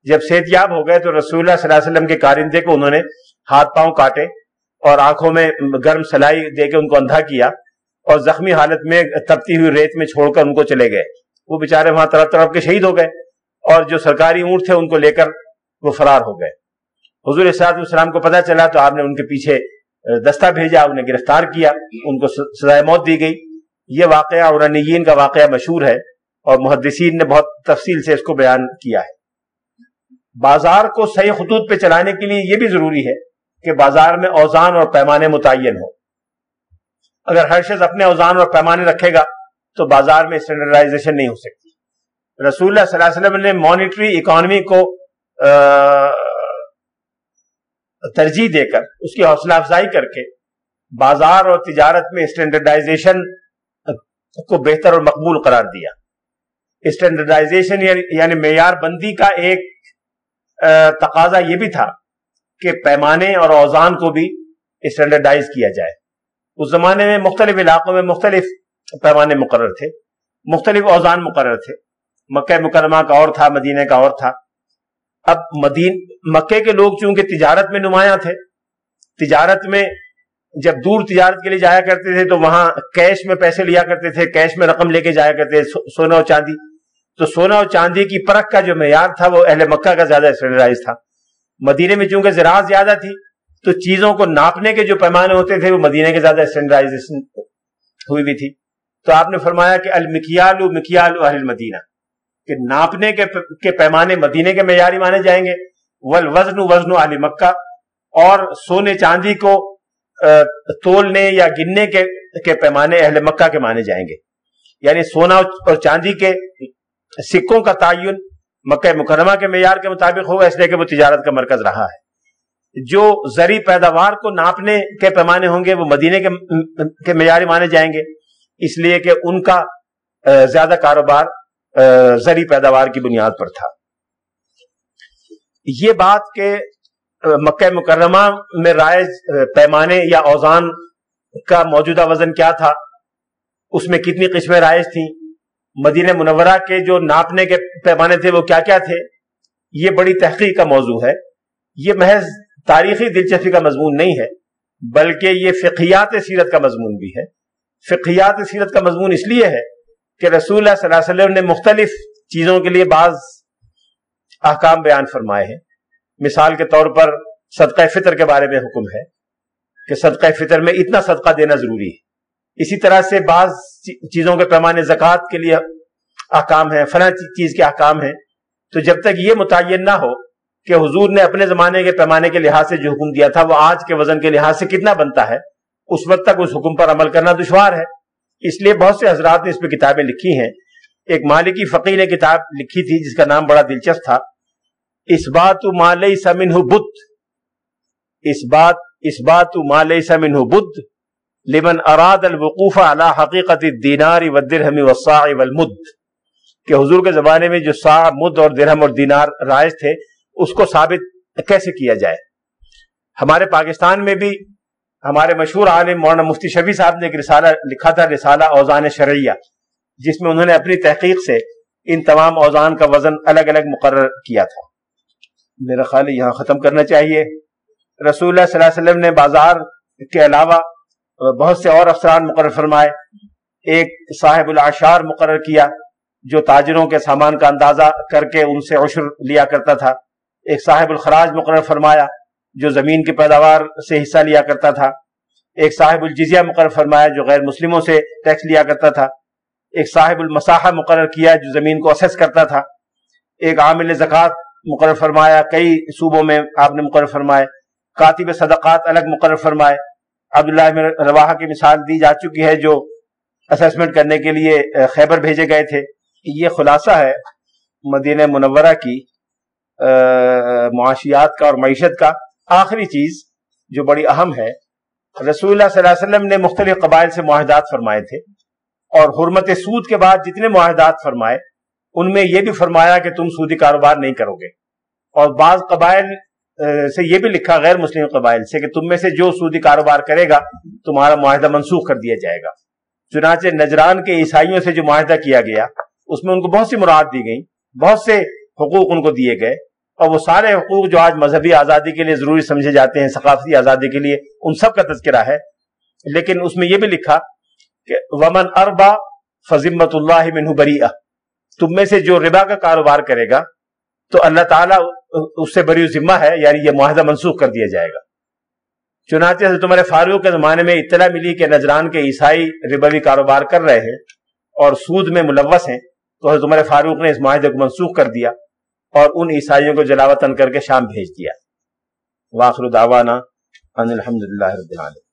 S1: جب صحت یاب ہو گئے تو رسول اللہ صلی اللہ علیہ وسلم کے کارندے کو انہوں نے ہاتھ پاؤں کاٹے اور آنکھوں میں گرم سلائی دے کے ان کو اندھا کیا اور زخمی حالت میں تپتی ہوئی ریت میں چھوڑ کر ان کو چلے گئے۔ وہ بےچارے وہاں طرف طرف کے شہید ہو گئے اور جو سرکاری اونٹ تھے ان کو لے کر وہ فرار ہو گئے۔ حضور صاحب السلام کو پتا چلا تو آپ نے ان کے پیچھے دستہ بھیجا انہیں گرفتار کیا، ان کو سزائے موت دی گئی۔ یہ واقعہ اور کا واقعہ مشہور ہے اور محدثین نے بہت تفصیل سے اس کو بیان کیا ہے۔ بازار کو صحیح خطوط پہ چلانے کے لیے یہ بھی ضروری ہے کہ بازار میں اوزان اور پیمانے متعین ہو اگر ہر شخص اپنے اوزان اور پیمانے رکھے گا تو بازار میں اسٹینڈرڈائزیشن نہیں ہو سکتی۔ رسول اللہ صلی اللہ علیہ وسلم نے مانیٹری اکانومی کو ترجیح دے کر، اس کی حوصلہ افزائی کر کے بازار اور تجارت میں اسٹینڈرڈائزیشن کو بہتر اور مقبول قرار دیا۔ اسٹینڈرڈائزیشن یعنی معیار بندی کا ایک تقاضا یہ بھی تھا کہ پیمانے اور اوزان کو بھی اسٹینڈرڈائز کیا جائے۔ اس زمانے میں مختلف علاقوں میں مختلف پیمانے مقرر تھے۔ مختلف اوزان مقرر تھے۔ مکہ مکرمہ کا اور تھا، مدینہ کا اور تھا۔ اب مدین مکے کے لوگ چونکہ تجارت میں نمایاں تھے، تجارت میں جب دور تجارت کے لیے جایا کرتے تھے تو وہاں کیش میں پیسے لیا کرتے تھے کیش میں رقم لے کے جایا کرتے تھے سونا اور چاندی۔ تو سونا اور چاندی کی پرکھ کا جو معیار تھا وہ اہل مکہ کا زیادہ اسٹینڈرائز تھا۔ مدینے میں چونکہ زراعت زیادہ تھی تو چیزوں کو ناپنے کے جو پیمانے ہوتے تھے وہ مدینے کے زیادہ اسٹینڈرائزیشن ہوئی بھی تھی۔ تو آپ نے فرمایا کہ المکیال مکیال اہل مدینہ کہ ناپنے کے پیمانے مدینے کے معیاری مانے جائیں گے۔ ول وزن وزن اہل مکہ، اور سونے چاندی کو تولنے یا گننے کے پیمانے اہل مکہ کے مانے جائیں گے۔ یعنی سونا اور چاندی کے سکوں کا تعین مکہ مکرمہ کے معیار کے مطابق ہوگا، اس لیے کہ وہ تجارت کا مرکز رہا ہے۔ جو زرعی پیداوار کو ناپنے کے پیمانے ہوں گے، وہ مدینے کے معیاری مانے جائیں گے۔ اس لیے کہ ان کا زیادہ کاروبار زرعی پیداوار کی بنیاد پر تھا۔ یہ بات کہ مکہ مکرمہ میں رائج پیمانے یا اوزان کا موجودہ وزن کیا تھا؟ اس میں کتنی قسمیں رائج تھیں؟ مدینہ منورہ کے جو ناپنے کے پیمانے تھے، وہ کیا کیا تھے؟ یہ بڑی تحقیق کا موضوع ہے۔ یہ محض تاریخی دلچسپی کا مضمون نہیں ہے، بلکہ یہ فقیات سیرت کا مضمون بھی ہے۔ فقیات سیرت کا مضمون اس لیے ہے کہ رسول اللہ صلی اللہ علیہ وسلم نے مختلف چیزوں کے لیے بعض احکام بیان فرمائے ہیں۔ مثال کے طور پر صدقہ فطر کے بارے میں حکم ہے کہ صدقہ فطر میں اتنا صدقہ دینا ضروری ہے۔ اسی طرح سے بعض چیزوں کے پیمانے زکوٰۃ کے لیے احکام ہیں، فلاں چیز کے احکام ہیں۔ تو جب تک یہ متعین نہ ہو کہ حضور نے اپنے زمانے کے پیمانے کے لحاظ سے جو حکم دیا تھا، وہ آج کے وزن کے لحاظ سے کتنا بنتا ہے اس وقت تک اس حکم پر عمل کرنا دشوار ہے۔ اس لیے بہت سے حضرات نے اس پہ کتابیں لکھی ہیں۔ ایک مالکی فقی نے کتاب لکھی تھی جس کا نام بڑا دلچسپ تھا۔ اس بات مالئی سمن بدھ اس بات اس بات مالئی سمن بدھ لمن اراد الوقوف على حقیقت الدینار والدرہم والصاع والمد۔ کہ حضور کے زمانے میں جو سا مد اور درہم اور دینار رائج تھے، اس کو ثابت کیسے کیا جائے؟ ہمارے پاکستان میں بھی ہمارے مشہور عالم مولانا مفتی شفیع صاحب نے ایک رسالہ لکھا تھا، رسالہ اوزان شرعیہ، جس میں انہوں نے اپنی تحقیق سے ان تمام اوزان کا وزن الگ الگ مقرر کیا تھا۔ میرا خیال یہاں ختم کرنا چاہیے۔ رسول اللہ صلی اللہ علیہ وسلم نے بازار کے علاوہ بہت سے اور افسران مقرر فرمائے۔ ایک صاحب العشار مقرر کیا، جو تاجروں کے سامان کا اندازہ کر کے ان سے عشر لیا کرتا تھا۔ ایک صاحب الخراج مقرر فرمایا۔ جو زمین کی پیداوار سے حصہ لیا کرتا تھا۔ ایک صاحب الجزیہ مقرر فرمایا جو غیر مسلموں سے ٹیکس لیا کرتا تھا۔ ایک صاحب المساحہ مقرر کیا جو زمین کو اسیس کرتا تھا۔ ایک عامل زکوٰۃ مقرر فرمایا، کئی صوبوں میں آپ نے مقرر فرمائے۔ کاتب صدقات الگ مقرر فرمائے۔ عبداللہ رواحہ کی مثال دی جا چکی ہے جو اسیسمنٹ کرنے کے لیے خیبر بھیجے گئے تھے۔ یہ خلاصہ ہے مدینہ منورہ کی معاشیات کا اور معیشت کا۔ آخری چیز جو بڑی اہم ہے، رسول اللہ صلی اللہ علیہ وسلم نے مختلف قبائل سے معاہدات فرمائے تھے اور حرمت سود کے بعد جتنے معاہدات فرمائے، ان میں یہ بھی فرمایا کہ تم سودی کاروبار نہیں کرو گے۔ اور بعض قبائل سے یہ بھی لکھا غیر مسلم قبائل سے کہ تم میں سے جو سودی کاروبار کرے گا، تمہارا معاہدہ منسوخ کر دیا جائے گا۔ چنانچہ نجران کے عیسائیوں سے جو معاہدہ کیا گیا، اس میں ان کو بہت سی مراد دی گئی بہت سے حقوق ان کو دیے گئے۔ اور وہ سارے حقوق جو آج مذہبی آزادی کے لیے ضروری سمجھے جاتے ہیں، ثقافتی آزادی کے لیے، ان سب کا تذکرہ ہے۔ لیکن اس میں یہ بھی لکھا کہ ومن اربا فضمت اللہ منہ بری تم میں سے جو ربا کا کاروبار کرے گا، تو اللہ تعالیٰ اس سے بری ذمہ ہے یعنی یہ معاہدہ منسوخ کر دیا جائے گا۔ چنانچہ سے تمہارے فاروق کے زمانے میں اطلاع ملی کہ نجران کے عیسائی ربوی کاروبار کر رہے ہیں اور سود میں ملوث ہیں، تو تمہارے فاروق نے اس معاہدے کو منسوخ کر دیا۔ اور ان عیسائیوں کو جلاوطن کر کے شام بھیج دیا۔ واخر دعوانا ان الحمد للہ رب العالمین۔